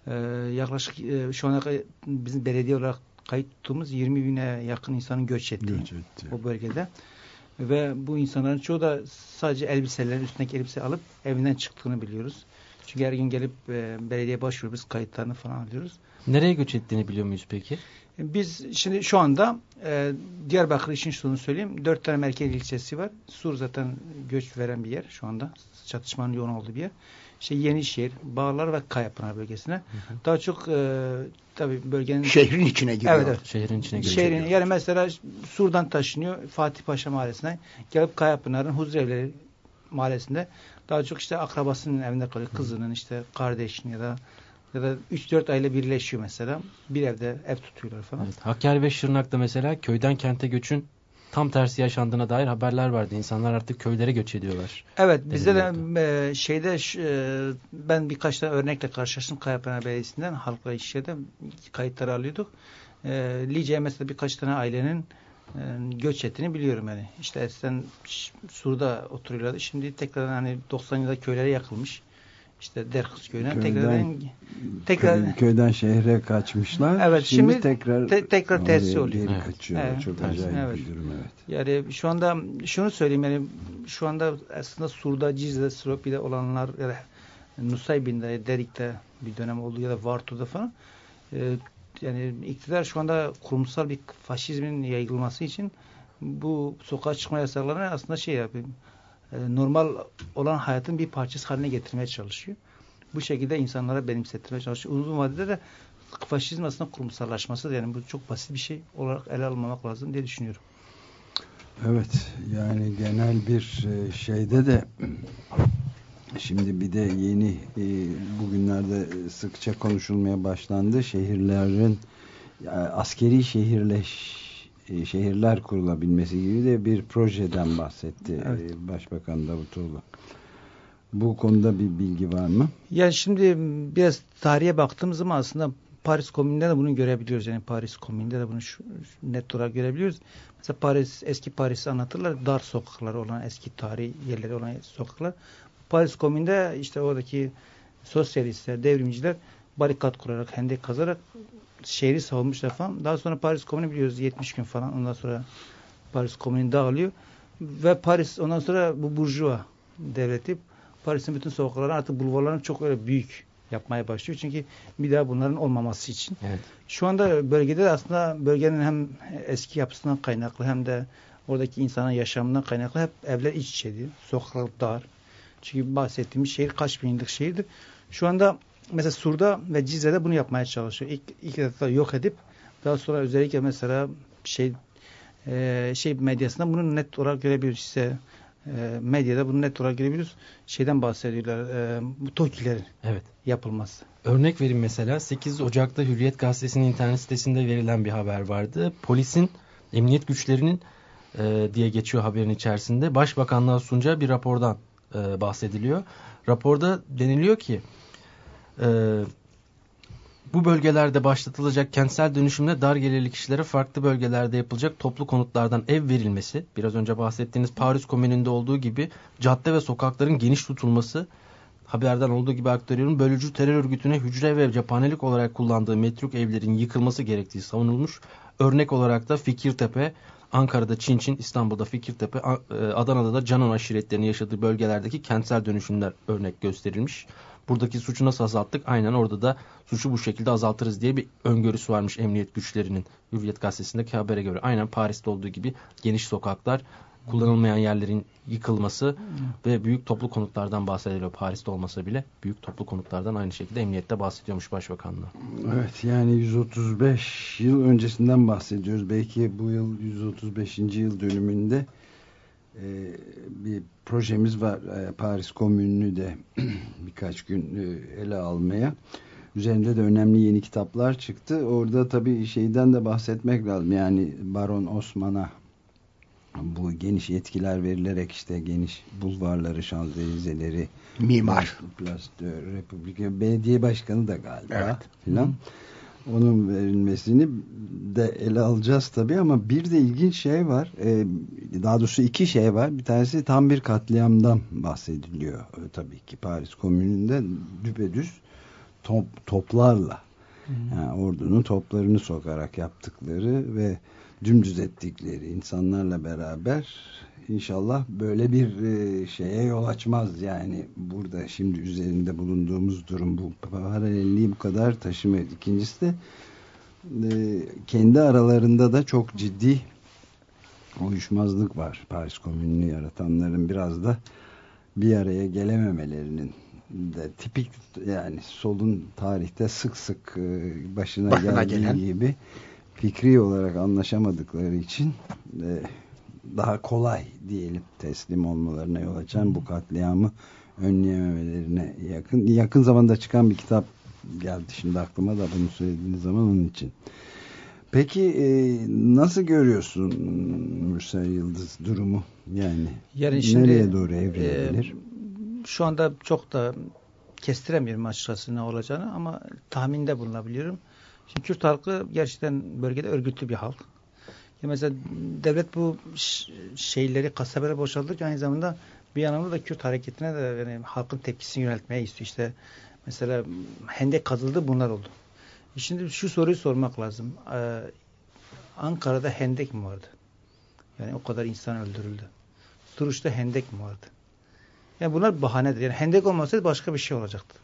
E, yaklaşık e, şu ana kadar bizim belediye olarak kayıt tuttuğumuz 20 bine yakın insanın göç ettiği göç etti. o bölgede. Ve bu insanların çoğu da sadece elbiselerin üstündeki elbise alıp evinden çıktığını biliyoruz. Çünkü her gün gelip e, belediye başvuruyoruz, kayıtlarını falan alıyoruz. Nereye göç ettiğini biliyor muyuz peki? Biz şimdi şu anda e, Diyarbakır için şunu söyleyeyim. Dört tane merkez ilçesi var. Sur zaten göç veren bir yer şu anda. Çatışmanın yoğun olduğu bir yer. İşte Yenişehir, Bağlar ve Kayapınar bölgesine. Hı hı. Daha çok e, tabii bölgenin... Şehrin içine giriyor. Evet, evet. Şehrin içine giriyor. Şehrin, yani mesela Sur'dan taşınıyor Fatih Paşa Mahallesi'ne. Gelip Kayapınar'ın Huzurevleri Mahallesi'nde daha çok işte akrabasının evinde kalıyor. Kızının işte kardeşinin ya da ya da 3-4 aile birleşiyor mesela. Bir evde ev tutuyorlar falan. Evet, Hakkari ve Şırnak'ta mesela köyden kente göçün tam tersi yaşandığına dair haberler vardı. İnsanlar artık köylere göç ediyorlar. Evet bizde de e, şeyde e, ben birkaç tane örnekle karşılaştım Kayapınar Belediyesi'nden halkla işlerde kayıtları alıyorduk. E, Lice'ye mesela birkaç tane ailenin e, göç ettiğini biliyorum yani. İşte eskiden Sur'da oturuyorlardı. Şimdi tekrar hani 90 yılda köylere yakılmış işte Derkız köyüne köyden, tekrar tekrar köyden şehre kaçmışlar. Evet şimdi, şimdi tekrar te, tekrar tersi oluyor. Geri evet. kaçıyorlar. Evet. Çok Evet. acayip evet. bir durum evet. Yani şu anda şunu söyleyeyim yani şu anda aslında Sur'da, Cizre, Silopi'de olanlar ya da Nusaybin'de, Derik'te bir dönem oldu ya da Vartu'da falan e, yani iktidar şu anda kurumsal bir faşizmin yayılması için bu sokağa çıkma yasaklarını aslında şey yapıyor normal olan hayatın bir parçası haline getirmeye çalışıyor. Bu şekilde insanlara benimsetmeye çalışıyor. Uzun vadede de faşizm aslında kurumsallaşması yani bu çok basit bir şey olarak ele almamak lazım diye düşünüyorum. Evet yani genel bir şeyde de [clears throat] şimdi bir de yeni bugünlerde sıkça konuşulmaya başlandı şehirlerin askeri şehirleş şehirler kurulabilmesi gibi de bir projeden bahsetti evet. Başbakan Davutoğlu. Bu konuda bir bilgi var mı? Ya şimdi biraz tarihe baktığımız zaman aslında Paris Komünü'nde de bunu görebiliyoruz. Yani Paris Komünü'nde de bunu şu, net olarak görebiliyoruz. Mesela Paris, eski Paris'i anlatırlar. Dar sokakları olan, eski tarihi yerleri olan sokaklar. Paris Komünü'nde işte oradaki sosyalistler, devrimciler barikat kurarak, hendek kazarak şehri savunmuşlar falan. Daha sonra Paris Komünü biliyoruz 70 gün falan. Ondan sonra Paris Komünü dağılıyor. Ve Paris ondan sonra bu burjuva devleti Paris'in bütün sokaklarını artık bulvarlarını çok öyle büyük yapmaya başlıyor. Çünkü bir daha bunların olmaması için. Evet. Şu anda bölgede de aslında bölgenin hem eski yapısından kaynaklı hem de oradaki insanın yaşamından kaynaklı hep evler iç içeydi. Sokaklar dar. Çünkü bahsettiğimiz şehir kaç bin yıllık şehirdir. Şu anda mesela Sur'da ve Cizre'de bunu yapmaya çalışıyor. İlk, ilk etapta yok edip daha sonra özellikle mesela şey e, şey medyasında bunu net olarak görebiliyoruz. İşte e, medyada bunu net olarak görebiliyoruz. Şeyden bahsediyorlar. E, bu TOKİ'lerin evet. yapılması. Örnek vereyim mesela 8 Ocak'ta Hürriyet Gazetesi'nin internet sitesinde verilen bir haber vardı. Polisin emniyet güçlerinin e, diye geçiyor haberin içerisinde. Başbakanlığa sunacağı bir rapordan e, bahsediliyor. Raporda deniliyor ki e, Bu bölgelerde başlatılacak kentsel dönüşümde dar gelirli kişilere farklı bölgelerde yapılacak toplu konutlardan ev verilmesi, biraz önce bahsettiğiniz Paris Komünü'nde olduğu gibi cadde ve sokakların geniş tutulması, haberden olduğu gibi aktarıyorum, bölücü terör örgütüne hücre ve cephanelik olarak kullandığı metruk evlerin yıkılması gerektiği savunulmuş. Örnek olarak da Fikirtepe, Ankara'da Çinçin, İstanbul'da Fikirtepe, e, Adana'da da Canan aşiretlerinin yaşadığı bölgelerdeki kentsel dönüşümler örnek gösterilmiş. Buradaki suçu nasıl azalttık? Aynen orada da suçu bu şekilde azaltırız diye bir öngörüsü varmış emniyet güçlerinin. Hürriyet gazetesindeki habere göre. Aynen Paris'te olduğu gibi geniş sokaklar, kullanılmayan yerlerin yıkılması ve büyük toplu konutlardan bahsediliyor. Paris'te olmasa bile büyük toplu konutlardan aynı şekilde emniyette bahsediyormuş başbakanlığı. Evet yani 135 yıl öncesinden bahsediyoruz. Belki bu yıl 135. yıl dönümünde bir projemiz var. E, Paris Komünü'nü de [clears throat] birkaç gün e, ele almaya. Üzerinde de önemli yeni kitaplar çıktı. Orada tabii şeyden de bahsetmek lazım. Yani Baron Osman'a bu geniş yetkiler verilerek işte geniş bulvarları, şanzelizeleri Mimar. Place de Republique belediye başkanı da galiba Evet. filan. Onun verilmesini de ele alacağız tabii ama bir de ilginç şey var. Ee, daha doğrusu iki şey var. Bir tanesi tam bir katliamdan bahsediliyor. Ee, tabii ki Paris Komünü'nde düpedüz top, toplarla yani ordunun toplarını sokarak yaptıkları ve dümdüz ettikleri insanlarla beraber inşallah böyle bir e, şeye yol açmaz yani burada şimdi üzerinde bulunduğumuz durum bu paralelliği bu kadar taşımıyor. İkincisi de e, kendi aralarında da çok ciddi uyuşmazlık var. Paris Komünü'nü yaratanların biraz da bir araya gelememelerinin de tipik yani solun tarihte sık sık e, başına, Başına geldiği gelen. gibi fikri olarak anlaşamadıkları için e, daha kolay diyelim teslim olmalarına yol açan bu katliamı önleyememelerine yakın. Yakın zamanda çıkan bir kitap geldi şimdi aklıma da bunu söylediğiniz zaman onun için. Peki e, nasıl görüyorsun Mürsel Yıldız durumu? Yani, Yani şimdi, nereye doğru evrilebilir? e, şu anda çok da kestiremiyorum açıkçası ne olacağını ama tahminde bulunabiliyorum. Şimdi Kürt halkı gerçekten bölgede örgütlü bir halk. Ya mesela devlet bu şeyleri kasabeleri boşaltırken aynı zamanda bir yanında da Kürt hareketine de yani halkın tepkisini yöneltmeye istiyor. İşte mesela hendek kazıldı bunlar oldu. E Şimdi şu soruyu sormak lazım. Ee, Ankara'da hendek mi vardı? Yani o kadar insan öldürüldü. Suruç'ta hendek mi vardı? Yani bunlar bahanedir. Yani hendek olmasaydı başka bir şey olacaktı.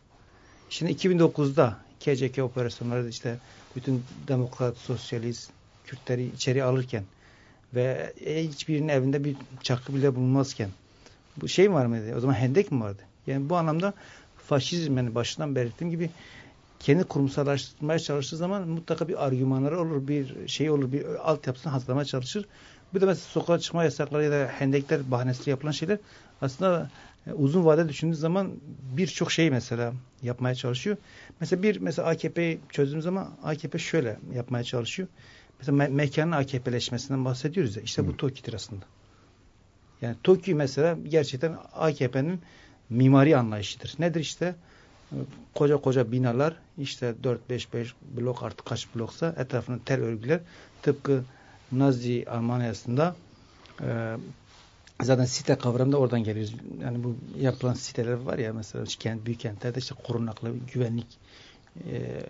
Şimdi 2009'da KCK operasyonları işte bütün demokrat, sosyalist, Kürtleri içeri alırken ve hiçbirinin evinde bir çakı bile bulunmazken bu şey mi var mıydı? O zaman hendek mi vardı? Yani bu anlamda faşizm yani başından belirttiğim gibi kendi kurumsallaştırmaya çalıştığı zaman mutlaka bir argümanları olur, bir şey olur, bir altyapısını hazırlamaya çalışır. Bir de mesela sokağa çıkma yasakları ya da hendekler bahanesiyle yapılan şeyler aslında e, uzun vade düşündüğü zaman birçok şey mesela yapmaya çalışıyor. Mesela bir mesela AKP'yi çözdüğümüz zaman AKP şöyle yapmaya çalışıyor. Mesela me mekanın AKP'leşmesinden bahsediyoruz ya. İşte bu TOKİ'dir aslında. Yani TOKİ mesela gerçekten AKP'nin mimari anlayışıdır. Nedir işte? Koca koca binalar işte 4-5-5 blok artık kaç bloksa etrafında tel örgüler tıpkı Nazi Almanya'sında e, zaten site kavramı da oradan geliyor. Yani bu yapılan siteler var ya mesela kent, büyük kentlerde işte korunaklı güvenlik e,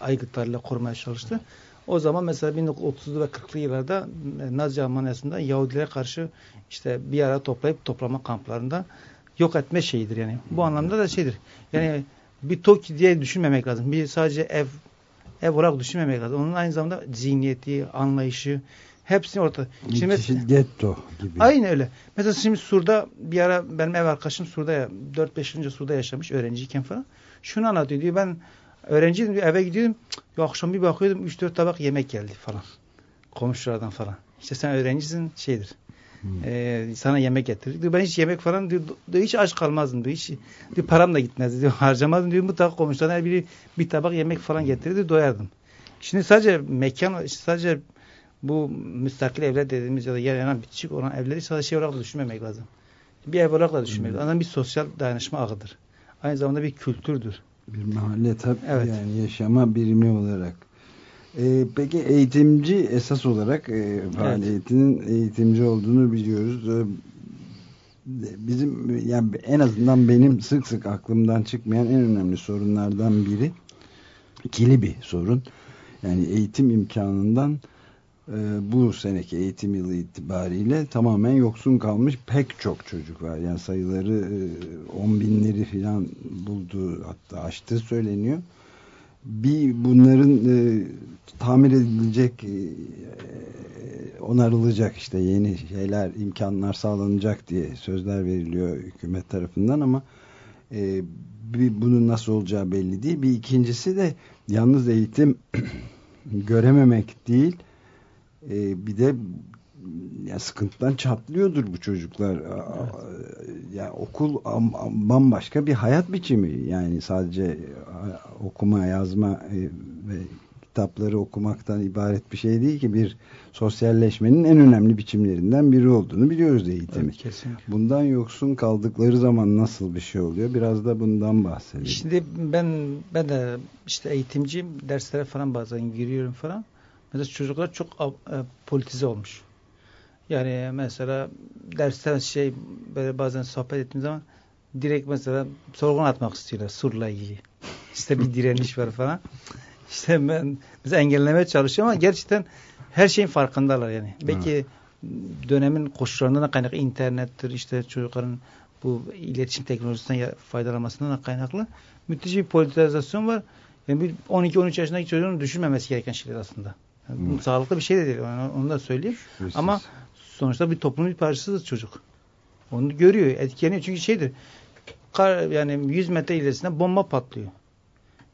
aygıtlarıyla korumaya çalıştı. O zaman mesela 1930'lu ve 40'lı yıllarda Nazi Almanya'sında Yahudilere karşı işte bir ara toplayıp toplama kamplarında yok etme şeyidir yani. Bu anlamda da şeydir. Yani bir TOKİ diye düşünmemek lazım. Bir sadece ev ev olarak düşünmemek lazım. Onun aynı zamanda zihniyeti, anlayışı hepsini ortada. Şimdi çeşit getto gibi. Aynı öyle. Mesela şimdi Sur'da bir ara benim ev arkadaşım Sur'da ya 4-5 yıl Sur'da yaşamış öğrenciyken falan. Şunu anlatıyor diyor ben öğrenciydim diyor, eve gidiyordum. Ya akşam bir bakıyordum 3-4 tabak yemek geldi falan. Komşulardan falan. İşte sen öğrencisin şeydir. Ee, sana yemek getirdik. Diyor, ben hiç yemek falan diyor, diyor, hiç aç kalmazdım diyor. Hiç diyor, param da gitmezdi diyor. [laughs] Harcamazdım diyor. Mutlaka komşulardan her biri bir tabak yemek falan getirirdi doyardım. Şimdi sadece mekan sadece bu müstakil evler dediğimiz ya da yer yanan bitişik olan evleri sadece şey olarak da düşünmemek lazım. Bir ev olarak da düşünmemek lazım. Bir sosyal dayanışma ağıdır. Aynı zamanda bir kültürdür. Bir mahalle tabii Evet. yani yaşama birimi olarak. Ee, peki eğitimci esas olarak e, faaliyetinin eğitimci olduğunu biliyoruz. Ee, bizim yani en azından benim sık sık aklımdan çıkmayan en önemli sorunlardan biri ikili bir sorun. Yani eğitim imkanından bu seneki eğitim yılı itibariyle tamamen yoksun kalmış pek çok çocuk var. Yani sayıları e, on binleri falan buldu hatta aştığı söyleniyor. Bir bunların e, tamir edilecek e, onarılacak işte yeni şeyler imkanlar sağlanacak diye sözler veriliyor hükümet tarafından ama e, bir, bunun nasıl olacağı belli değil. Bir ikincisi de yalnız eğitim [clears throat] görememek değil e, bir de ya sıkıntıdan çatlıyordur bu çocuklar. Aa, Yani okul am- am- bambaşka bir hayat biçimi. Yani sadece e, okuma, yazma e, ve kitapları okumaktan ibaret bir şey değil ki bir sosyalleşmenin en önemli biçimlerinden biri olduğunu biliyoruz eğitimi. Evet, kesinlikle. Bundan yoksun kaldıkları zaman nasıl bir şey oluyor? Biraz da bundan bahsedelim. Şimdi ben ben de işte eğitimciyim. Derslere falan bazen giriyorum falan. Mesela çocuklar çok e, politize olmuş. Yani mesela dersten şey böyle bazen sohbet ettiğim zaman direkt mesela sorgun atmak istiyorlar surla ilgili. İşte bir direniş var falan. İşte ben mesela engellemeye çalışıyorum ama gerçekten her şeyin farkındalar yani. Belki dönemin koşullarından da kaynaklı internettir işte çocukların bu iletişim teknolojisinden faydalanmasından da kaynaklı müthiş bir politizasyon var. Yani bir 12-13 yaşındaki çocuğun düşünmemesi gereken şeyler aslında. Yani bu Evet. sağlıklı bir şey de değil. Yani onu da söyleyeyim. Şüphesiz. Ama sonuçta bir toplumun bir parçasıdır çocuk. Onu görüyor, etkileniyor. Çünkü şeydir. Kar, yani 100 metre ilerisinde bomba patlıyor.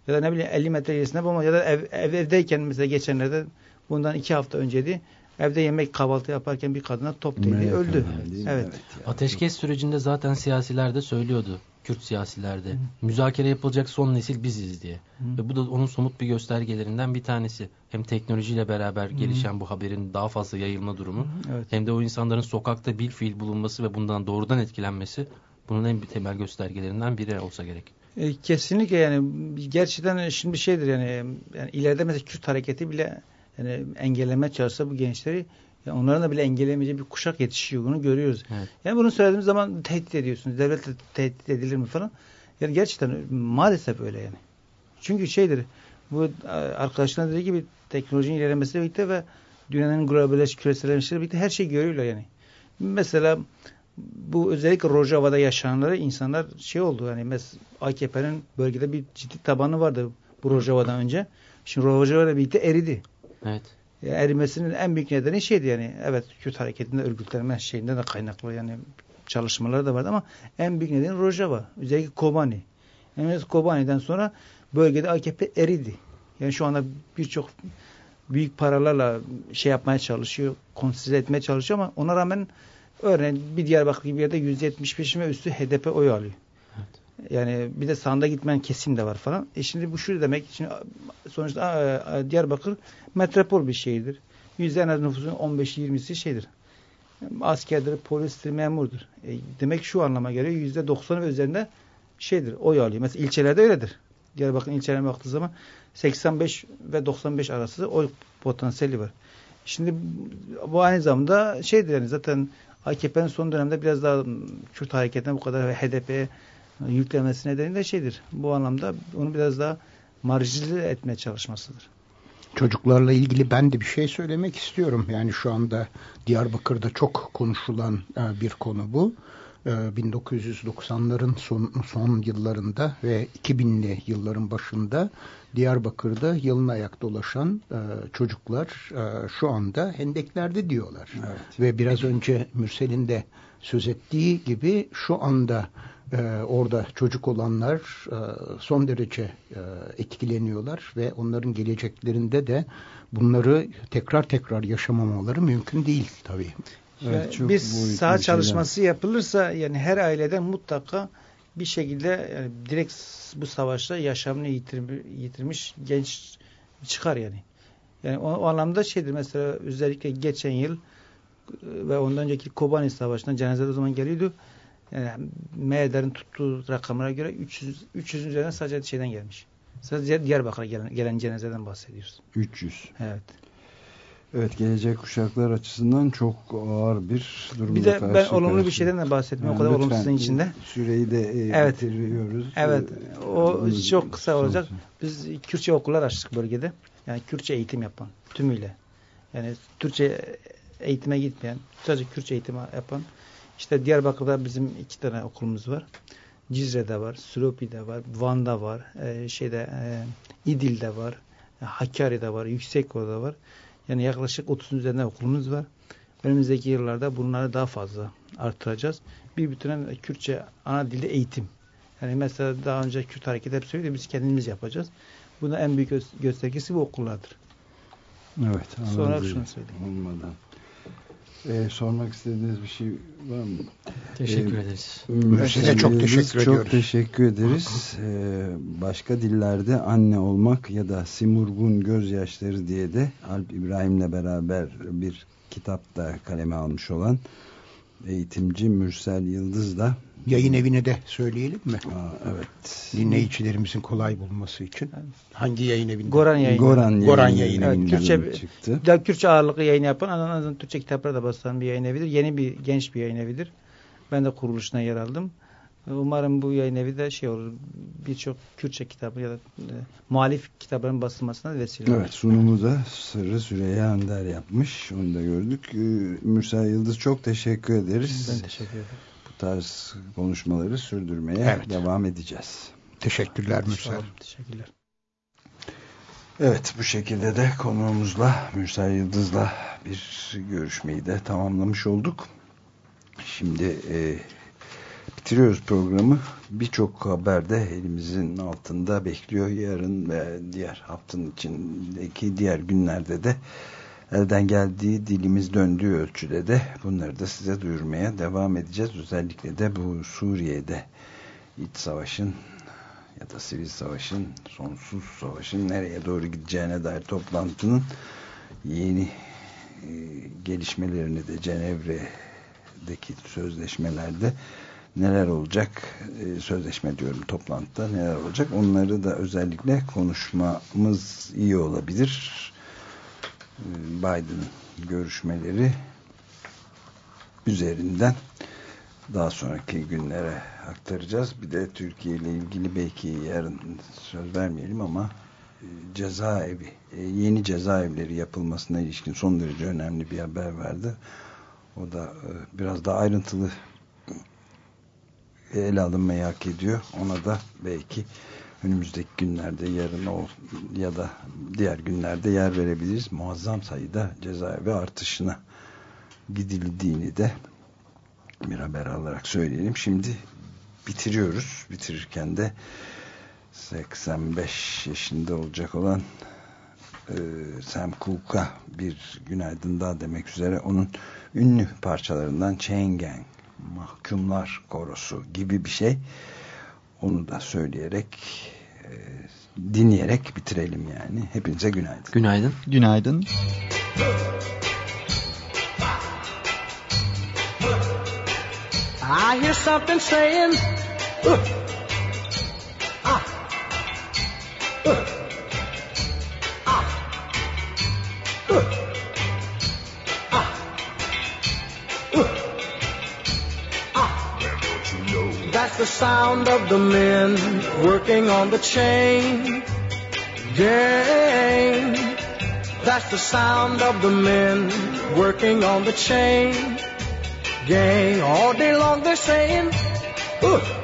Ya da ne bileyim 50 metre ilerisinde bomba ya da ev, ev- evdeyken mesela geçenlerde bundan iki hafta önceydi. Evde yemek kahvaltı yaparken bir kadına top değdi, öldü. Evet. ya. Ateşkes sürecinde zaten siyasiler de söylüyordu. Kürt siyasilerde. Müzakere yapılacak son nesil biziz diye. Ve bu da onun somut bir göstergelerinden bir tanesi. Hem teknolojiyle beraber gelişen bu haberin daha fazla yayılma durumu. Evet. Hem de o insanların sokakta bir fiil bulunması ve bundan doğrudan etkilenmesi bunun en temel göstergelerinden biri olsa gerek. E, kesinlikle yani gerçekten şimdi şeydir yani, yani ileride mesela Kürt hareketi bile yani engelleme çalışsa bu gençleri ya onların da bile engellemeyeceği bir kuşak yetişiyor. Bunu görüyoruz. Evet. Yani bunu söylediğimiz zaman tehdit ediyorsunuz. Devletle tehdit edilir mi falan. Yani gerçekten maalesef öyle yani. Çünkü şeydir bu e, arkadaşların dediği gibi teknolojinin ilerlemesiyle birlikte ve dünyanın globalleş, küreselleşmesiyle birlikte her şeyi görüyorlar yani. Mesela bu özellikle Rojava'da yaşayanları insanlar şey oldu yani AKP'nin bölgede bir ciddi tabanı vardı bu Rojava'dan önce. Şimdi Rojava'yla birlikte eridi. Evet. Yani erimesinin en büyük nedeni şeydi yani evet Kürt hareketinde örgütlenme şeyinden de kaynaklı yani çalışmaları da vardı ama en büyük nedeni Rojava. Özellikle Kobani. Yani Kobani'den sonra bölgede AKP eridi. Yani şu anda birçok büyük paralarla şey yapmaya çalışıyor, konsize etmeye çalışıyor ama ona rağmen örneğin bir Diyarbakır gibi yerde %75 ve üstü HDP oy alıyor. Yani bir de sağında gitmeyen kesim de var falan. E şimdi bu şu demek. Şimdi sonuçta Diyarbakır metropol bir şehirdir. Yüzde en az nüfusun 15-20'si şeydir. Askerdir, polistir, memurdur. E, demek şu anlama geliyor. Yüzde 90'ı üzerinde şeydir, oy alıyor. Mesela ilçelerde öyledir. Diyarbakır'ın ilçelerine baktığı zaman 85 ve 95 arası oy potansiyeli var. Şimdi bu aynı zamanda şeydir yani zaten AKP'nin son dönemde biraz daha Kürt hareketine bu kadar ve HDP'ye yüklemesi nedeni de şeydir. Bu anlamda onu biraz daha marjinalize etmeye çalışmasıdır. Çocuklarla ilgili ben de bir şey söylemek istiyorum. Yani şu anda Diyarbakır'da çok konuşulan e, bir konu bu. E, 1990'ların son, son yıllarında ve 2000'li yılların başında Diyarbakır'da yalın ayak dolaşan e, çocuklar e, şu anda hendeklerde diyorlar. Ve biraz önce Mürsel'in de söz ettiği gibi şu anda e, orada çocuk olanlar e, son derece e, etkileniyorlar ve onların geleceklerinde de bunları tekrar tekrar yaşamamaları mümkün değil tabii. Evet, Yani bir saha şeyler. çalışması yapılırsa yani her aileden mutlaka bir şekilde yani direkt bu savaşta yaşamını yitirmiş, yitirmiş genç çıkar yani. Yani o, o anlamda şeydir mesela özellikle geçen yıl e, ve ondan önceki Kobani Savaşı'nda cenazeler o zaman geliyordu. Yani MHDR'in tuttuğu rakamlara göre 300 300'ün üzerine sadece şeyden gelmiş. Sadece Diyarbakır'a gelen, gelen cenazeden bahsediyoruz. 300. Evet. Evet gelecek kuşaklar açısından çok ağır bir durumda Bir de ben karşı olumlu bir karşıya. şeyden de bahsettim. Yani o kadar olumsuzun içinde. Süreyi de e, Evet. bitiriyoruz. Evet. E, O bunu- çok kısa olacak. son- Biz Kürtçe okullar açtık bölgede. Yani Kürtçe eğitim yapan tümüyle. Yani Türkçe eğitime gitmeyen, sadece Kürtçe eğitimi yapan. İşte Diyarbakır'da bizim iki tane okulumuz var. Cizre'de var, Sülopi'de var, Van'da var, e, şeyde e, İdil'de var, e, Hakkari'de var, Yüksekova'da var. Yani yaklaşık 30'un üzerinde okulumuz var. Önümüzdeki yıllarda bunları daha fazla artıracağız. Bir bütünen Kürtçe ana dilde eğitim. Yani mesela daha önce Kürt Hareket hep söyledi biz kendimiz yapacağız. Bunun en büyük gö- göstergesi bu okullardır. Evet. Sonra şunu söyleyeyim. Olmadan. E, sormak istediğiniz bir şey var mı? Teşekkür Ee, ederiz. Size çok teşekkür çok ediyoruz. teşekkür ederiz. Ee, başka dillerde anne olmak ya da Simurgun gözyaşları diye de Alp İbrahim'le beraber bir kitap da kaleme almış olan eğitimci Mürsel Yıldız da Yayın evine de söyleyelim mi? Aa, evet Dinleyicilerimizin kolay bulması için. Hangi yayın evinde? Goran yayını. Goran, Goran yayın yayını. Evet, Kürtçe- çıktı. Kürtçe ağırlıklı yayın yapan, en azından Türkçe kitapları da basan bir yayın evidir. Yeni bir, genç bir yayın evidir. Ben de kuruluşuna yer aldım. Umarım bu yayın evi de şey olur, birçok Kürtçe kitabı ya da e, muhalif kitapların basılmasına vesile olur. Evet sunumu da Sırrı Süreyya Önder yapmış. Onu da gördük. Ee, Mürsel Yıldız çok teşekkür ederiz. Ben teşekkür ederim. Tarz konuşmaları sürdürmeye Evet. devam edeceğiz. Teşekkürler Mürsel. teşekkürler. Evet bu şekilde de konuğumuzla Mürsel Yıldız'la bir görüşmeyi de tamamlamış olduk. Şimdi e, bitiriyoruz programı. Birçok haber de elimizin altında bekliyor. Yarın ve diğer haftanın içindeki diğer günlerde de elden geldiği dilimiz döndüğü ölçüde de bunları da size duyurmaya devam edeceğiz. Özellikle de bu Suriye'de iç savaşın ya da sivil savaşın, sonsuz savaşın nereye doğru gideceğine dair toplantının yeni e, gelişmelerini de Cenevre'deki sözleşmelerde neler olacak e, sözleşme diyorum toplantıda neler olacak onları da özellikle konuşmamız iyi olabilir. Biden görüşmeleri üzerinden daha sonraki günlere aktaracağız. Bir de Türkiye ile ilgili belki yarın söz vermeyelim ama e, cezaevi, e, yeni cezaevleri yapılmasına ilişkin son derece önemli bir haber verdi. O da e, biraz daha ayrıntılı ele alınmayı hak ediyor. Ona da belki önümüzdeki günlerde yarın ol ya da diğer günlerde yer verebiliriz. Muazzam sayıda cezaevi artışına gidildiğini de bir haber alarak söyleyelim. Şimdi bitiriyoruz. Bitirirken de 85 yaşında olacak olan e, Sam Cooke'a bir günaydın daha demek üzere onun ünlü parçalarından Chain Gang Mahkumlar Korosu gibi bir şey onu da söyleyerek e, dinleyerek bitirelim yani. Hepinize günaydın. Günaydın. Günaydın. I hear something saying, uh, the sound of the men working on the chain gang. That's the sound of the men working on the chain gang. All day long they're saying, uh,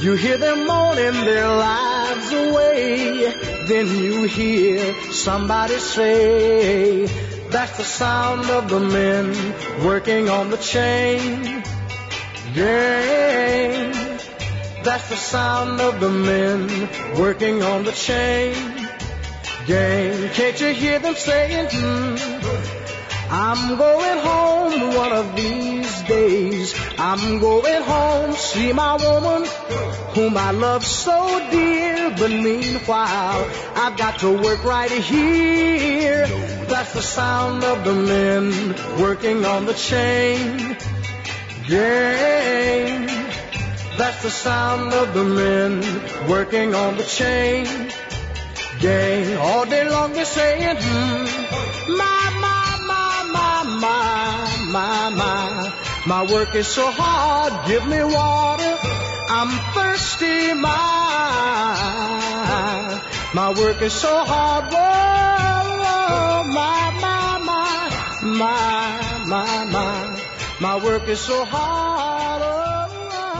You hear them moaning their lives away. Then you hear somebody say, That's the sound of the men working on the chain gang. That's the sound of the men working on the chain gang. Can't you hear them saying, hmm, I'm going home one of these days. I'm going home, see my woman whom I love so dear. But meanwhile, I've got to work right here. That's the sound of the men working on the chain gang. That's the sound of the men working on the chain gang. All day long they're saying, hmm, my, my, my, my, my, my. Work is so hard, give me water. I'm thirsty, my. My work is so hard, whoa, my, my, my, my, my, my. My work is so hard. Oh, oh,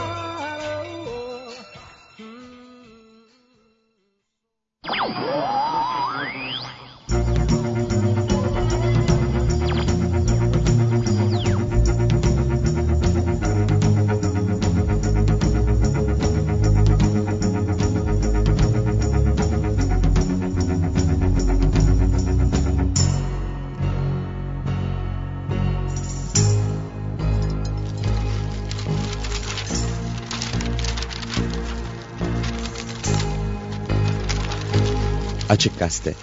oh, oh. Hmm. Açık Gazete.